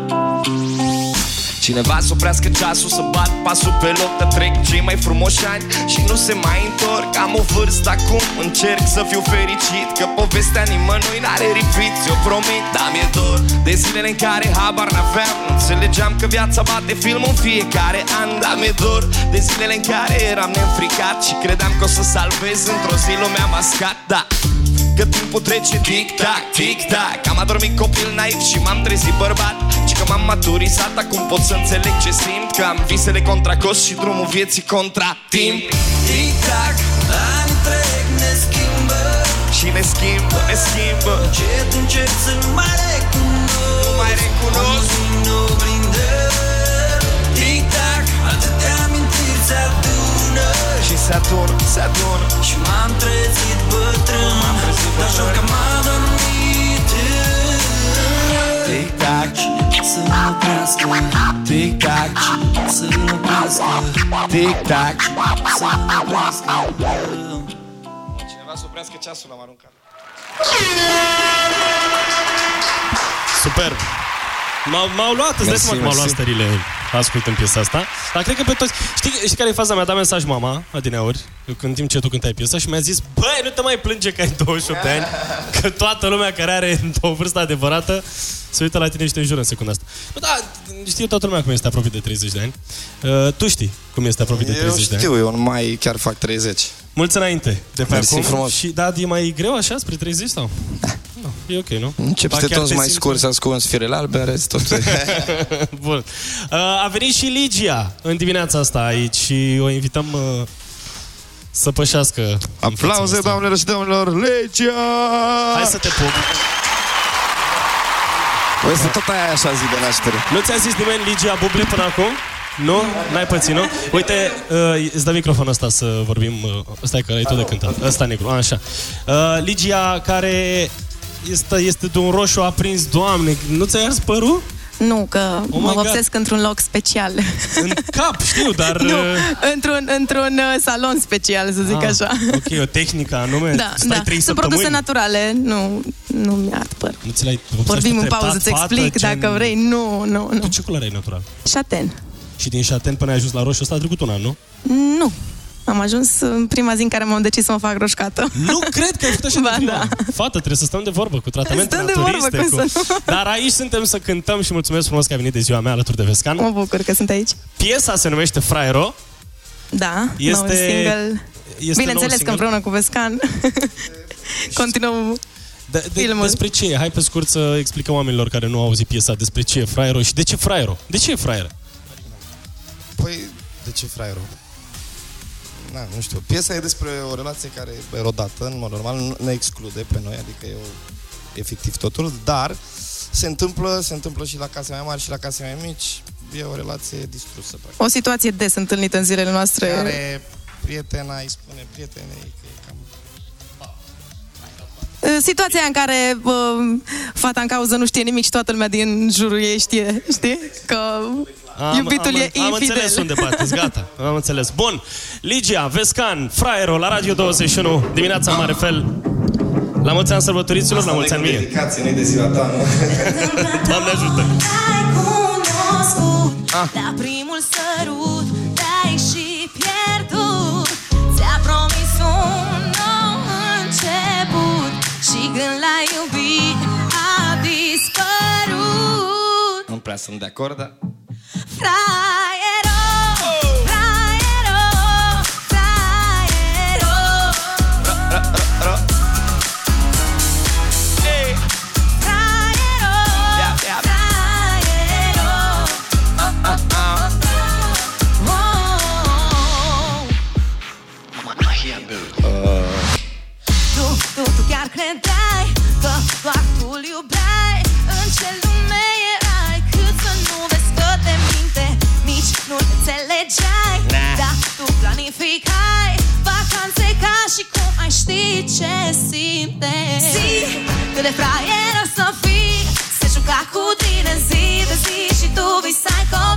Cineva să oprească ceasul să bat pasul pe loc Dar trec cei mai frumoși ani și nu se mai întorc. Am o vârstă acum, încerc să fiu fericit Că povestea nimănui n-are repeat, eu promit. Dar mi-e dor de zilele în care habar n-aveam Nu înțelegeam că viața bate film în fiecare an. Dar mi-e dor de zilele în care eram neînfricat Și credeam că o să salvez într-o zi lumea mascat Da, Că timpul trece tic-tac, tic-tac. Am adormit copil naiv și m-am trezit bărbat. Și că m-am maturizat, acum pot să înțeleg ce simt. Că am visele contra cost și drumul vieții contra timp. Tic-tac, ani trec, ne schimbă. Și ne schimbă, ne schimbă. Încet, încet să nu mai recunosc Nu mai recunosc Din oglindă. Tic-tac, atâtea amintiri se adună. Și se adună, se adună Și m-am trezit bătrân. M-am trezit Dar bătrân. că m-a dormit Tic-tac, Să-l oprească. Tic-tac, Să-l oprească. Tic-tac Să-l oprească. Cineva să oprească ceasul, l-am aruncat. Superb. M-au, m-au luat, îți dai Mersi, seama că m-au luat mersi. stările ascultând piesa asta. Dar cred că pe toți... Știi, știi care e faza mea? A dat mesaj mama, adineauri, în timp ce tu cântai piesa și mi-a zis Băi, nu te mai plânge că ai 28 de ani, că toată lumea care are [laughs] o vârstă adevărată se uită la tine și te înjură în secunda asta. Bă, da, știu toată lumea cum este aproape de 30 de ani. Uh, tu știi cum este aproape de 30 Eu de ani. știu, eu nu mai chiar fac 30. Mulți înainte de pe Mersi acum. frumos. Și da, e mai greu așa spre 30 sau? [laughs] Nu, e ok, nu? Încep Ba să te chiar toți mai simți- scurs, ascuns firele albe, în rest tot. [laughs] Bun. Uh, A venit și Ligia în dimineața asta aici și o invităm uh, să pășească. în fața Aplauze, noastră. doamnelor și domnilor, legea! Hai să te pup. Băi, să tot aia așa zi de naștere. Nu ți-a zis nimeni Ligia Buble până acum? Nu? N-ai pățit, nu? Uite, uh, îți dă microfonul ăsta să vorbim. Uh, stai că ai tot de cântat. Ăsta negru, așa. Uh, Ligia care este, este de un roșu aprins, doamne, nu ți-ai ars părul? Nu, că Oh my mă God. vopsesc într-un loc special. În cap, știu, dar... nu, uh, într-un, într-un uh, salon special, să zic ah, așa. Ok, o tehnică anume. Da, Stai da. trei Sunt produse săptămâni. naturale, nu, nu mi-ard păr. Nu ți l-ai vopsești Vorbim în treptat, pauză, îți fată, explic gen- dacă vrei. Nu, nu, nu. Tu ce culoare ai natural? Șaten. Și din șaten până ai ajuns la roșu ăsta a trecut un an, nu? Nu. Am ajuns în prima zi în care m-am decis să mă fac roșcată. Nu cred că ai făcut așa [laughs] Ba, de prima. da. Fată, trebuie să stăm de vorbă cu tratamente Stăm de vorbă, naturiste. cum cu... să nu? Dar aici suntem să cântăm și mulțumesc frumos că ai venit de ziua mea alături de Vescan. Mă bucur că sunt aici. Piesa se numește Fraero. Da, Este- nou single. Este Bineînțeles nou că single. împreună cu Vescan [laughs] continuăm De, de, filmul. despre ce e? Hai pe scurt să explicăm oamenilor care nu au auzit piesa despre ce e Fraero și de ce Fraero? De ce e Fraier? Păi, de ce fraierul? Na, nu știu. Piesa e despre o relație care e erodată, în mod normal, nu ne exclude pe noi, adică e o, efectiv totul, dar se întâmplă, se întâmplă și la case mai mari și la case mai mici. E o relație distrusă, practic. o situație des întâlnită în zilele noastre. Care prietena îi spune prietenei că e cam... Situația aia în care uh, fata în cauză nu știe nimic și toată lumea din jurul ei știe, știi? Că am, Iubitul am, e infidel. Am înțeles unde bateți, gata. [laughs] Am înțeles. Bun. Ligia, Vescan, fraierul la Radio 21, dimineața mare fel. La mulți ani sărbătoriților, la mulți ani mie. Asta de ziua ta, nu? Doamne ajută! La ah. primul sărut te-ai și pierdut Ți-a promis un nou început Și gând la iubit a dispărut Nu prea sunt de acord, dar tu, tu chiar credeai că doar tu îl iubeai nu înțelegeai Dar tu planificai vacanțe ca și cum ai ști ce simte Zi. Cât de fraieră să fii Se juca cu tine zi de zi și tu visai copii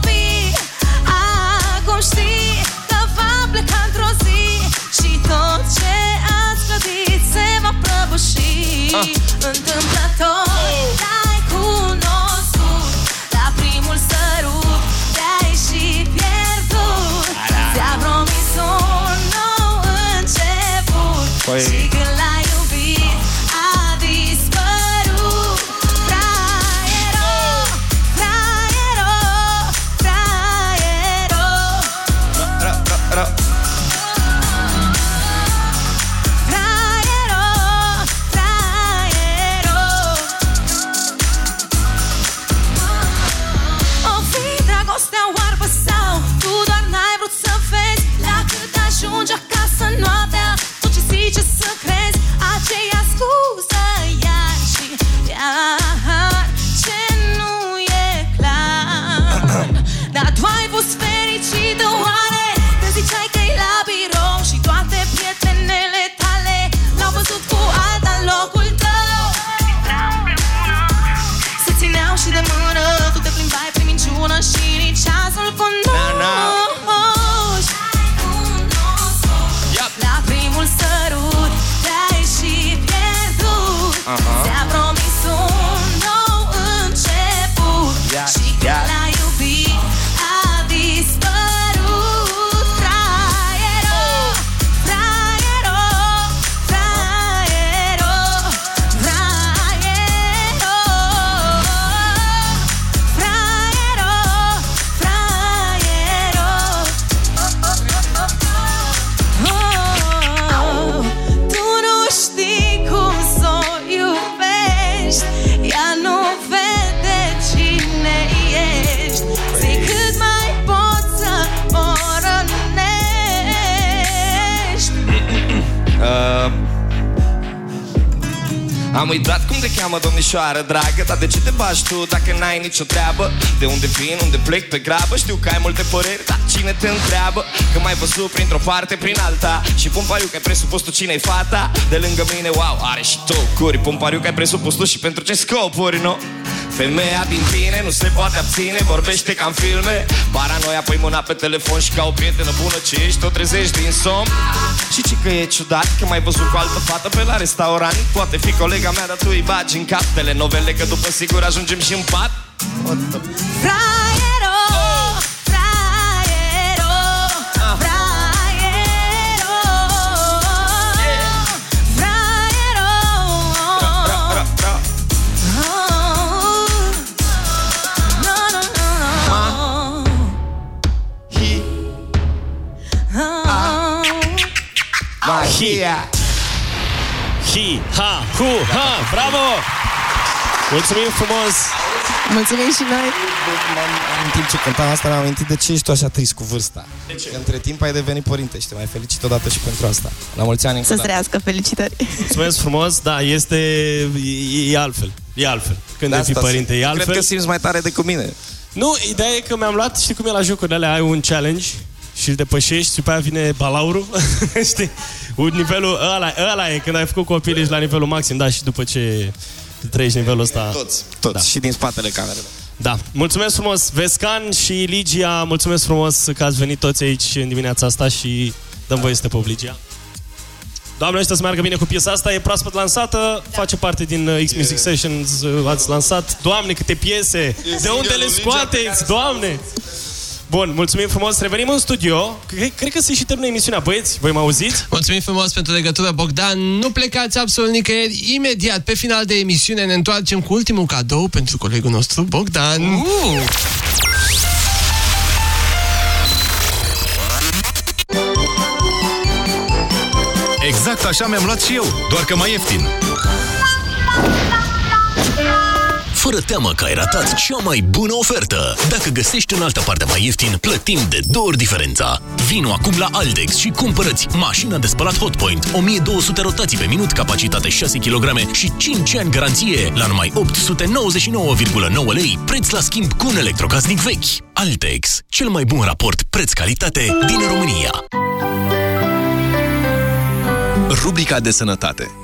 domnișoară dragă Dar de ce te bași tu dacă n-ai nicio treabă? De unde vin, unde plec pe grabă Știu că ai multe păreri, dar cine te întreabă? Că m-ai văzut printr-o parte, prin alta Și pun pariu că ai presupus tu cine-i fata De lângă mine, wow, are și tocuri Pun pariu că ai presupus tu și pentru ce scopuri, nu? Femeia din tine nu se poate abține Vorbește ca în filme Paranoia pui mâna pe telefon și ca o prietenă bună Ce ești, o trezești din somn Și ce că e ciudat că m-ai văzut cu altă fată pe la restaurant? Poate fi colega mea, dar tu îi bagi în cap. Telenovele că după sigur ajungem și în pat. Fraiero ha, hu, ha, bravo! Mulțumim frumos! Mulțumim și noi. În timp ce cântam asta mi-am amintit de ce ești tu așa trist cu vârsta. De ce? Că între timp ai devenit părinte și te mai felicit odată și pentru asta. La mulți ani încă o Să-ți dată. trăiască, felicitări. Mulțumesc frumos, da, este... E, e altfel, e altfel. Când De ai fi asta părinte, simt. e altfel. Cred că simți mai tare decât mine. Nu, ideea e că mi-am luat, știi cum e la jocurile alea, ai un challenge și îl depășești și după aia vine balaurul, [laughs] știi? Un nivelul ăla, ăla e când ai făcut copil ești la nivelul maxim, da, și după ce treci nivelul ăsta... Toți, toți, Da. și din spatele camerei. Da, mulțumesc frumos Vescan și Ligia, mulțumesc frumos că ați venit toți aici în dimineața asta și dăm voie să te pup, Ligia. Doamne, ăștia să meargă bine cu piesa asta, e proaspăt lansată, face parte din uh, X-Music Sessions, uh, ați lansat. Doamne, câte piese! De unde le scoateți, Doamne? Bun, mulțumim frumos. Revenim în studio. Cred, cred că se și termină emisiunea. Băieți, voi mă auziți? Mulțumim frumos pentru legătură, Bogdan. Nu plecați absolut nicăieri. Imediat, pe final de emisiune, ne întoarcem cu ultimul cadou pentru colegul nostru, Bogdan. Uh! Exact așa mi-am luat și eu, doar că mai ieftin. Fără teamă că ai ratat cea mai bună ofertă. Dacă găsești în altă parte mai ieftin, plătim de două ori diferența. Vino acum la Altex și cumpărăți mașina de spălat Hotpoint, 1200 rotații pe minut, capacitate 6 kg și 5 ani garanție la numai 899,9 lei, preț la schimb cu un electrocasnic vechi. Altex, cel mai bun raport preț-calitate din România. Rubrica de sănătate.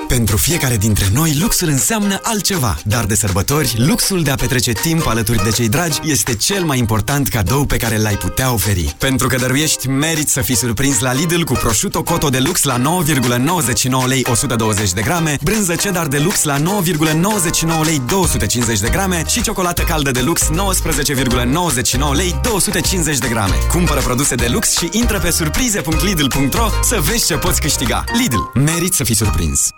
Pentru fiecare dintre noi, luxul înseamnă altceva, dar de sărbători, luxul de a petrece timp alături de cei dragi este cel mai important cadou pe care l-ai putea oferi. Pentru că dăruiești, meriți să fii surprins la Lidl cu prosciutto coto de lux la 9,99 lei 120 de grame, brânză cheddar de lux la 9,99 lei 250 de grame și ciocolată caldă de lux 19,99 lei 250 de grame. Cumpără produse de lux și intră pe surprize.lidl.ro să vezi ce poți câștiga. Lidl, meriți să fii surprins!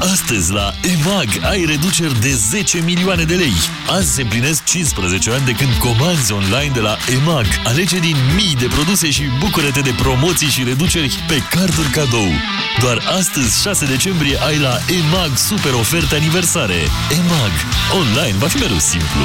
Astăzi la EMAG ai reduceri de 10 milioane de lei. Azi se împlinesc 15 ani de când comanzi online de la EMAG. Alege din mii de produse și bucură-te de promoții și reduceri pe carduri cadou. Doar astăzi, 6 decembrie, ai la EMAG super oferte aniversare. EMAG. Online va fi mereu simplu.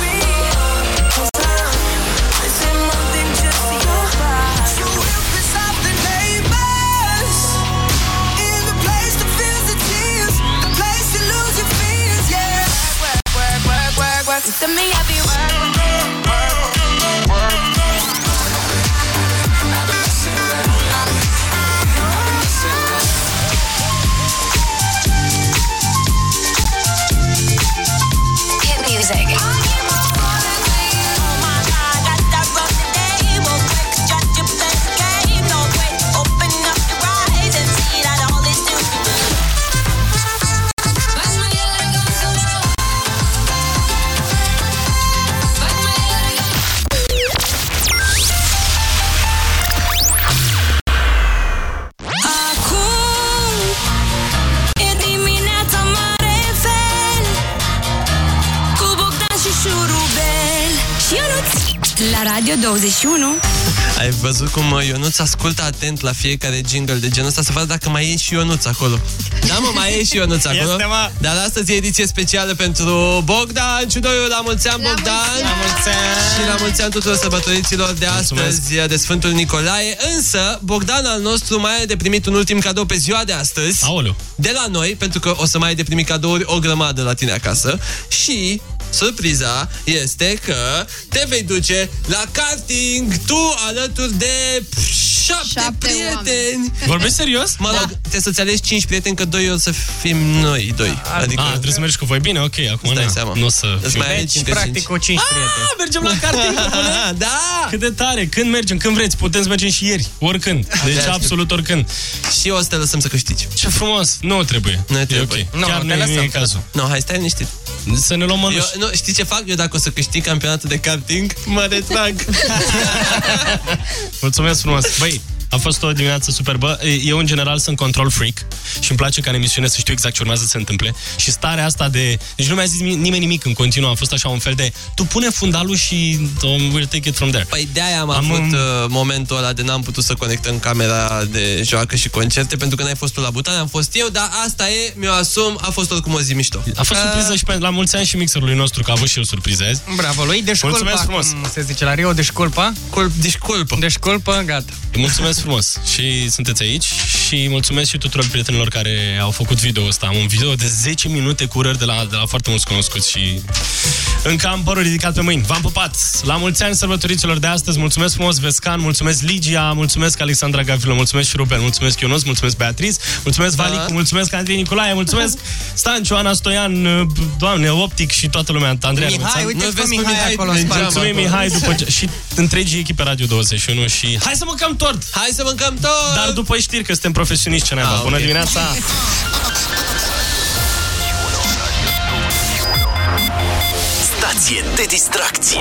To me, I be Radio 21 Ai văzut cum uh, Ionuț ascultă atent la fiecare jingle de genul ăsta să vadă dacă mai e și Ionuț acolo. Da, mă, mai e și Ionuț acolo. Este, mă. Dar astăzi e ediție specială pentru Bogdan Ciudoiu. La mulți ani, Bogdan! La mulți ani! Și la mulți ani tuturor sărbătoriților de Mulțumesc. astăzi de Sfântul Nicolae. Însă, Bogdan al nostru mai are de primit un ultim cadou pe ziua de astăzi. Aoleu. De la noi, pentru că o să mai ai de primit cadouri o grămadă la tine acasă. Și surpriza este că te vei duce la karting tu alături de șapte, Șapte prieteni. Vorbești serios? Mă rog, trebuie să-ți alegi cinci prieteni, că doi o să fim noi, doi. Adică... A, trebuie să mergi cu voi bine, ok, acum Îți dai na, seama. nu o să Îți fiu... mai alegi Deci, între practic, cinci. cu 5 prieteni. Ah, mergem la karting, [laughs] bune? Da! Cât de tare! Când mergem? Când vreți? Putem să mergem și ieri. Oricând. Deci aștept. absolut oricând. Și o să te lăsăm să câștigi. Ce frumos! Nu trebuie. Nu E trebuie. ok. Nu, Chiar te nu e, nu lăsăm, e te cazul. Nu, hai, stai liniștit. Să ne luăm Eu, mănuși. nu, știi ce fac? Eu dacă o să câștig campionatul de karting, mă retrag. [laughs] Mulțumesc frumos. Băi, A fost o dimineață superbă. Eu, în general, sunt control freak și îmi place ca în emisiune să știu exact ce urmează să se întâmple. Și starea asta de... Deci nu mi-a zis nimeni nimic în continuu. A fost așa un fel de... Tu pune fundalul și um, we'll take it from there. Păi de-aia am, am avut uh, momentul ăla de n-am putut să conectăm camera de joacă și concerte pentru că n-ai fost tu la butan, am fost eu, dar asta e, mi-o asum, a fost oricum o zi mișto. A fost surpriză și pe, la mulți ani și mixerului nostru, că a avut și el surprize azi. Bravo lui, deșculpa, Mulțumesc frumos. cum se zice la Rio, deșculpa. Culp, deșculpă. Deșculpă, gata. Mulțumesc frumos și sunteți aici și mulțumesc și tuturor prietenilor care au făcut video ăsta. Am un video de 10 minute cu urări de la, de la foarte mulți cunoscuți și încă am părul ridicat pe mâini. V-am pupat! La mulți ani sărbătoriților de astăzi. Mulțumesc frumos Vescan, mulțumesc Ligia, mulțumesc Alexandra Gavrilă, mulțumesc și Ruben, mulțumesc Ionuț, mulțumesc Beatriz, mulțumesc Valicu, mulțumesc Andrei Nicolae, mulțumesc [laughs] Stanciu, Ana Stoian, doamne, Optic și toată lumea, Andreea Mihai, Nevețan. uite Noi pe vezi pe Mihai Mihai acolo în plângeam spate. Mulțumim, acolo. Mihai, după ce... și întregii echipe Radio 21 și... Hai să mâncăm tort! Hai să mâncăm tot! Dar după știri că suntem profesioniști ce naiba. Ah, Bună ok. dimineața! Stație de distracție.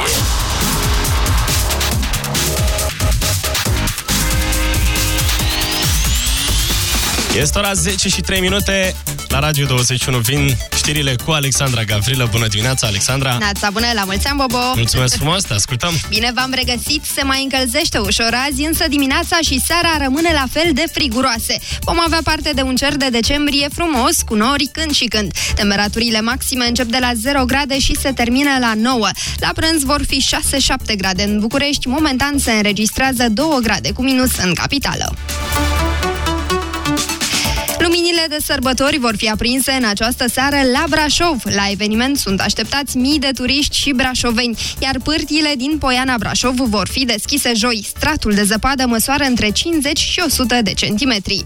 Este ora 10 și 3 minute. La Radio 21 vin știrile cu Alexandra Gavrilă. Bună dimineața, Alexandra! Nața bună, la mulți ani, Bobo! Mulțumesc frumos, te ascultăm! [laughs] Bine v-am regăsit, se mai încălzește ușor azi, însă dimineața și seara rămâne la fel de friguroase. Vom avea parte de un cer de decembrie frumos, cu nori când și când. Temperaturile maxime încep de la 0 grade și se termină la 9. La prânz vor fi 6-7 grade în București, momentan se înregistrează 2 grade cu minus în capitală. Luminile de sărbători vor fi aprinse în această seară la Brașov. La eveniment sunt așteptați mii de turiști și brașoveni, iar pârtiile din Poiana Brașov vor fi deschise joi. Stratul de zăpadă măsoară între 50 și 100 de centimetri.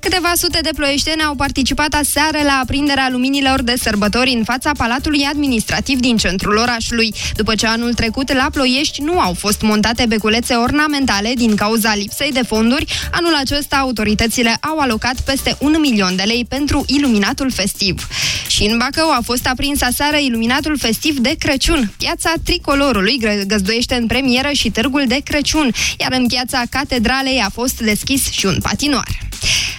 Câteva sute de ploieșteni au participat aseară la aprinderea luminilor de sărbători în fața Palatului Administrativ din centrul orașului. După ce anul trecut la Ploiești nu au fost montate beculețe ornamentale din cauza lipsei de fonduri, anul acesta autoritățile au alocat peste un milion de lei pentru iluminatul festiv. Și în Bacău a fost aprins aseară iluminatul festiv de Crăciun. Piața Tricolorului gă- găzduiește în premieră și târgul de Crăciun, iar în piața Catedralei a fost deschis și un patinoar.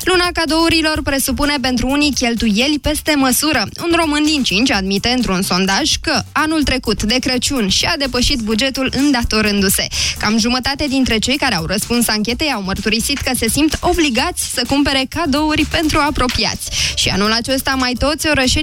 Luna cadourilor presupune pentru unii cheltuieli peste măsură. Un român din cinci admite într-un sondaj că anul trecut de Crăciun și-a depășit bugetul îndatorându-se. Cam jumătate dintre cei care au răspuns anchetei au mărturisit că se simt obligați să cumpere cadouri pentru apropiați. Și anul acesta mai toți orășenii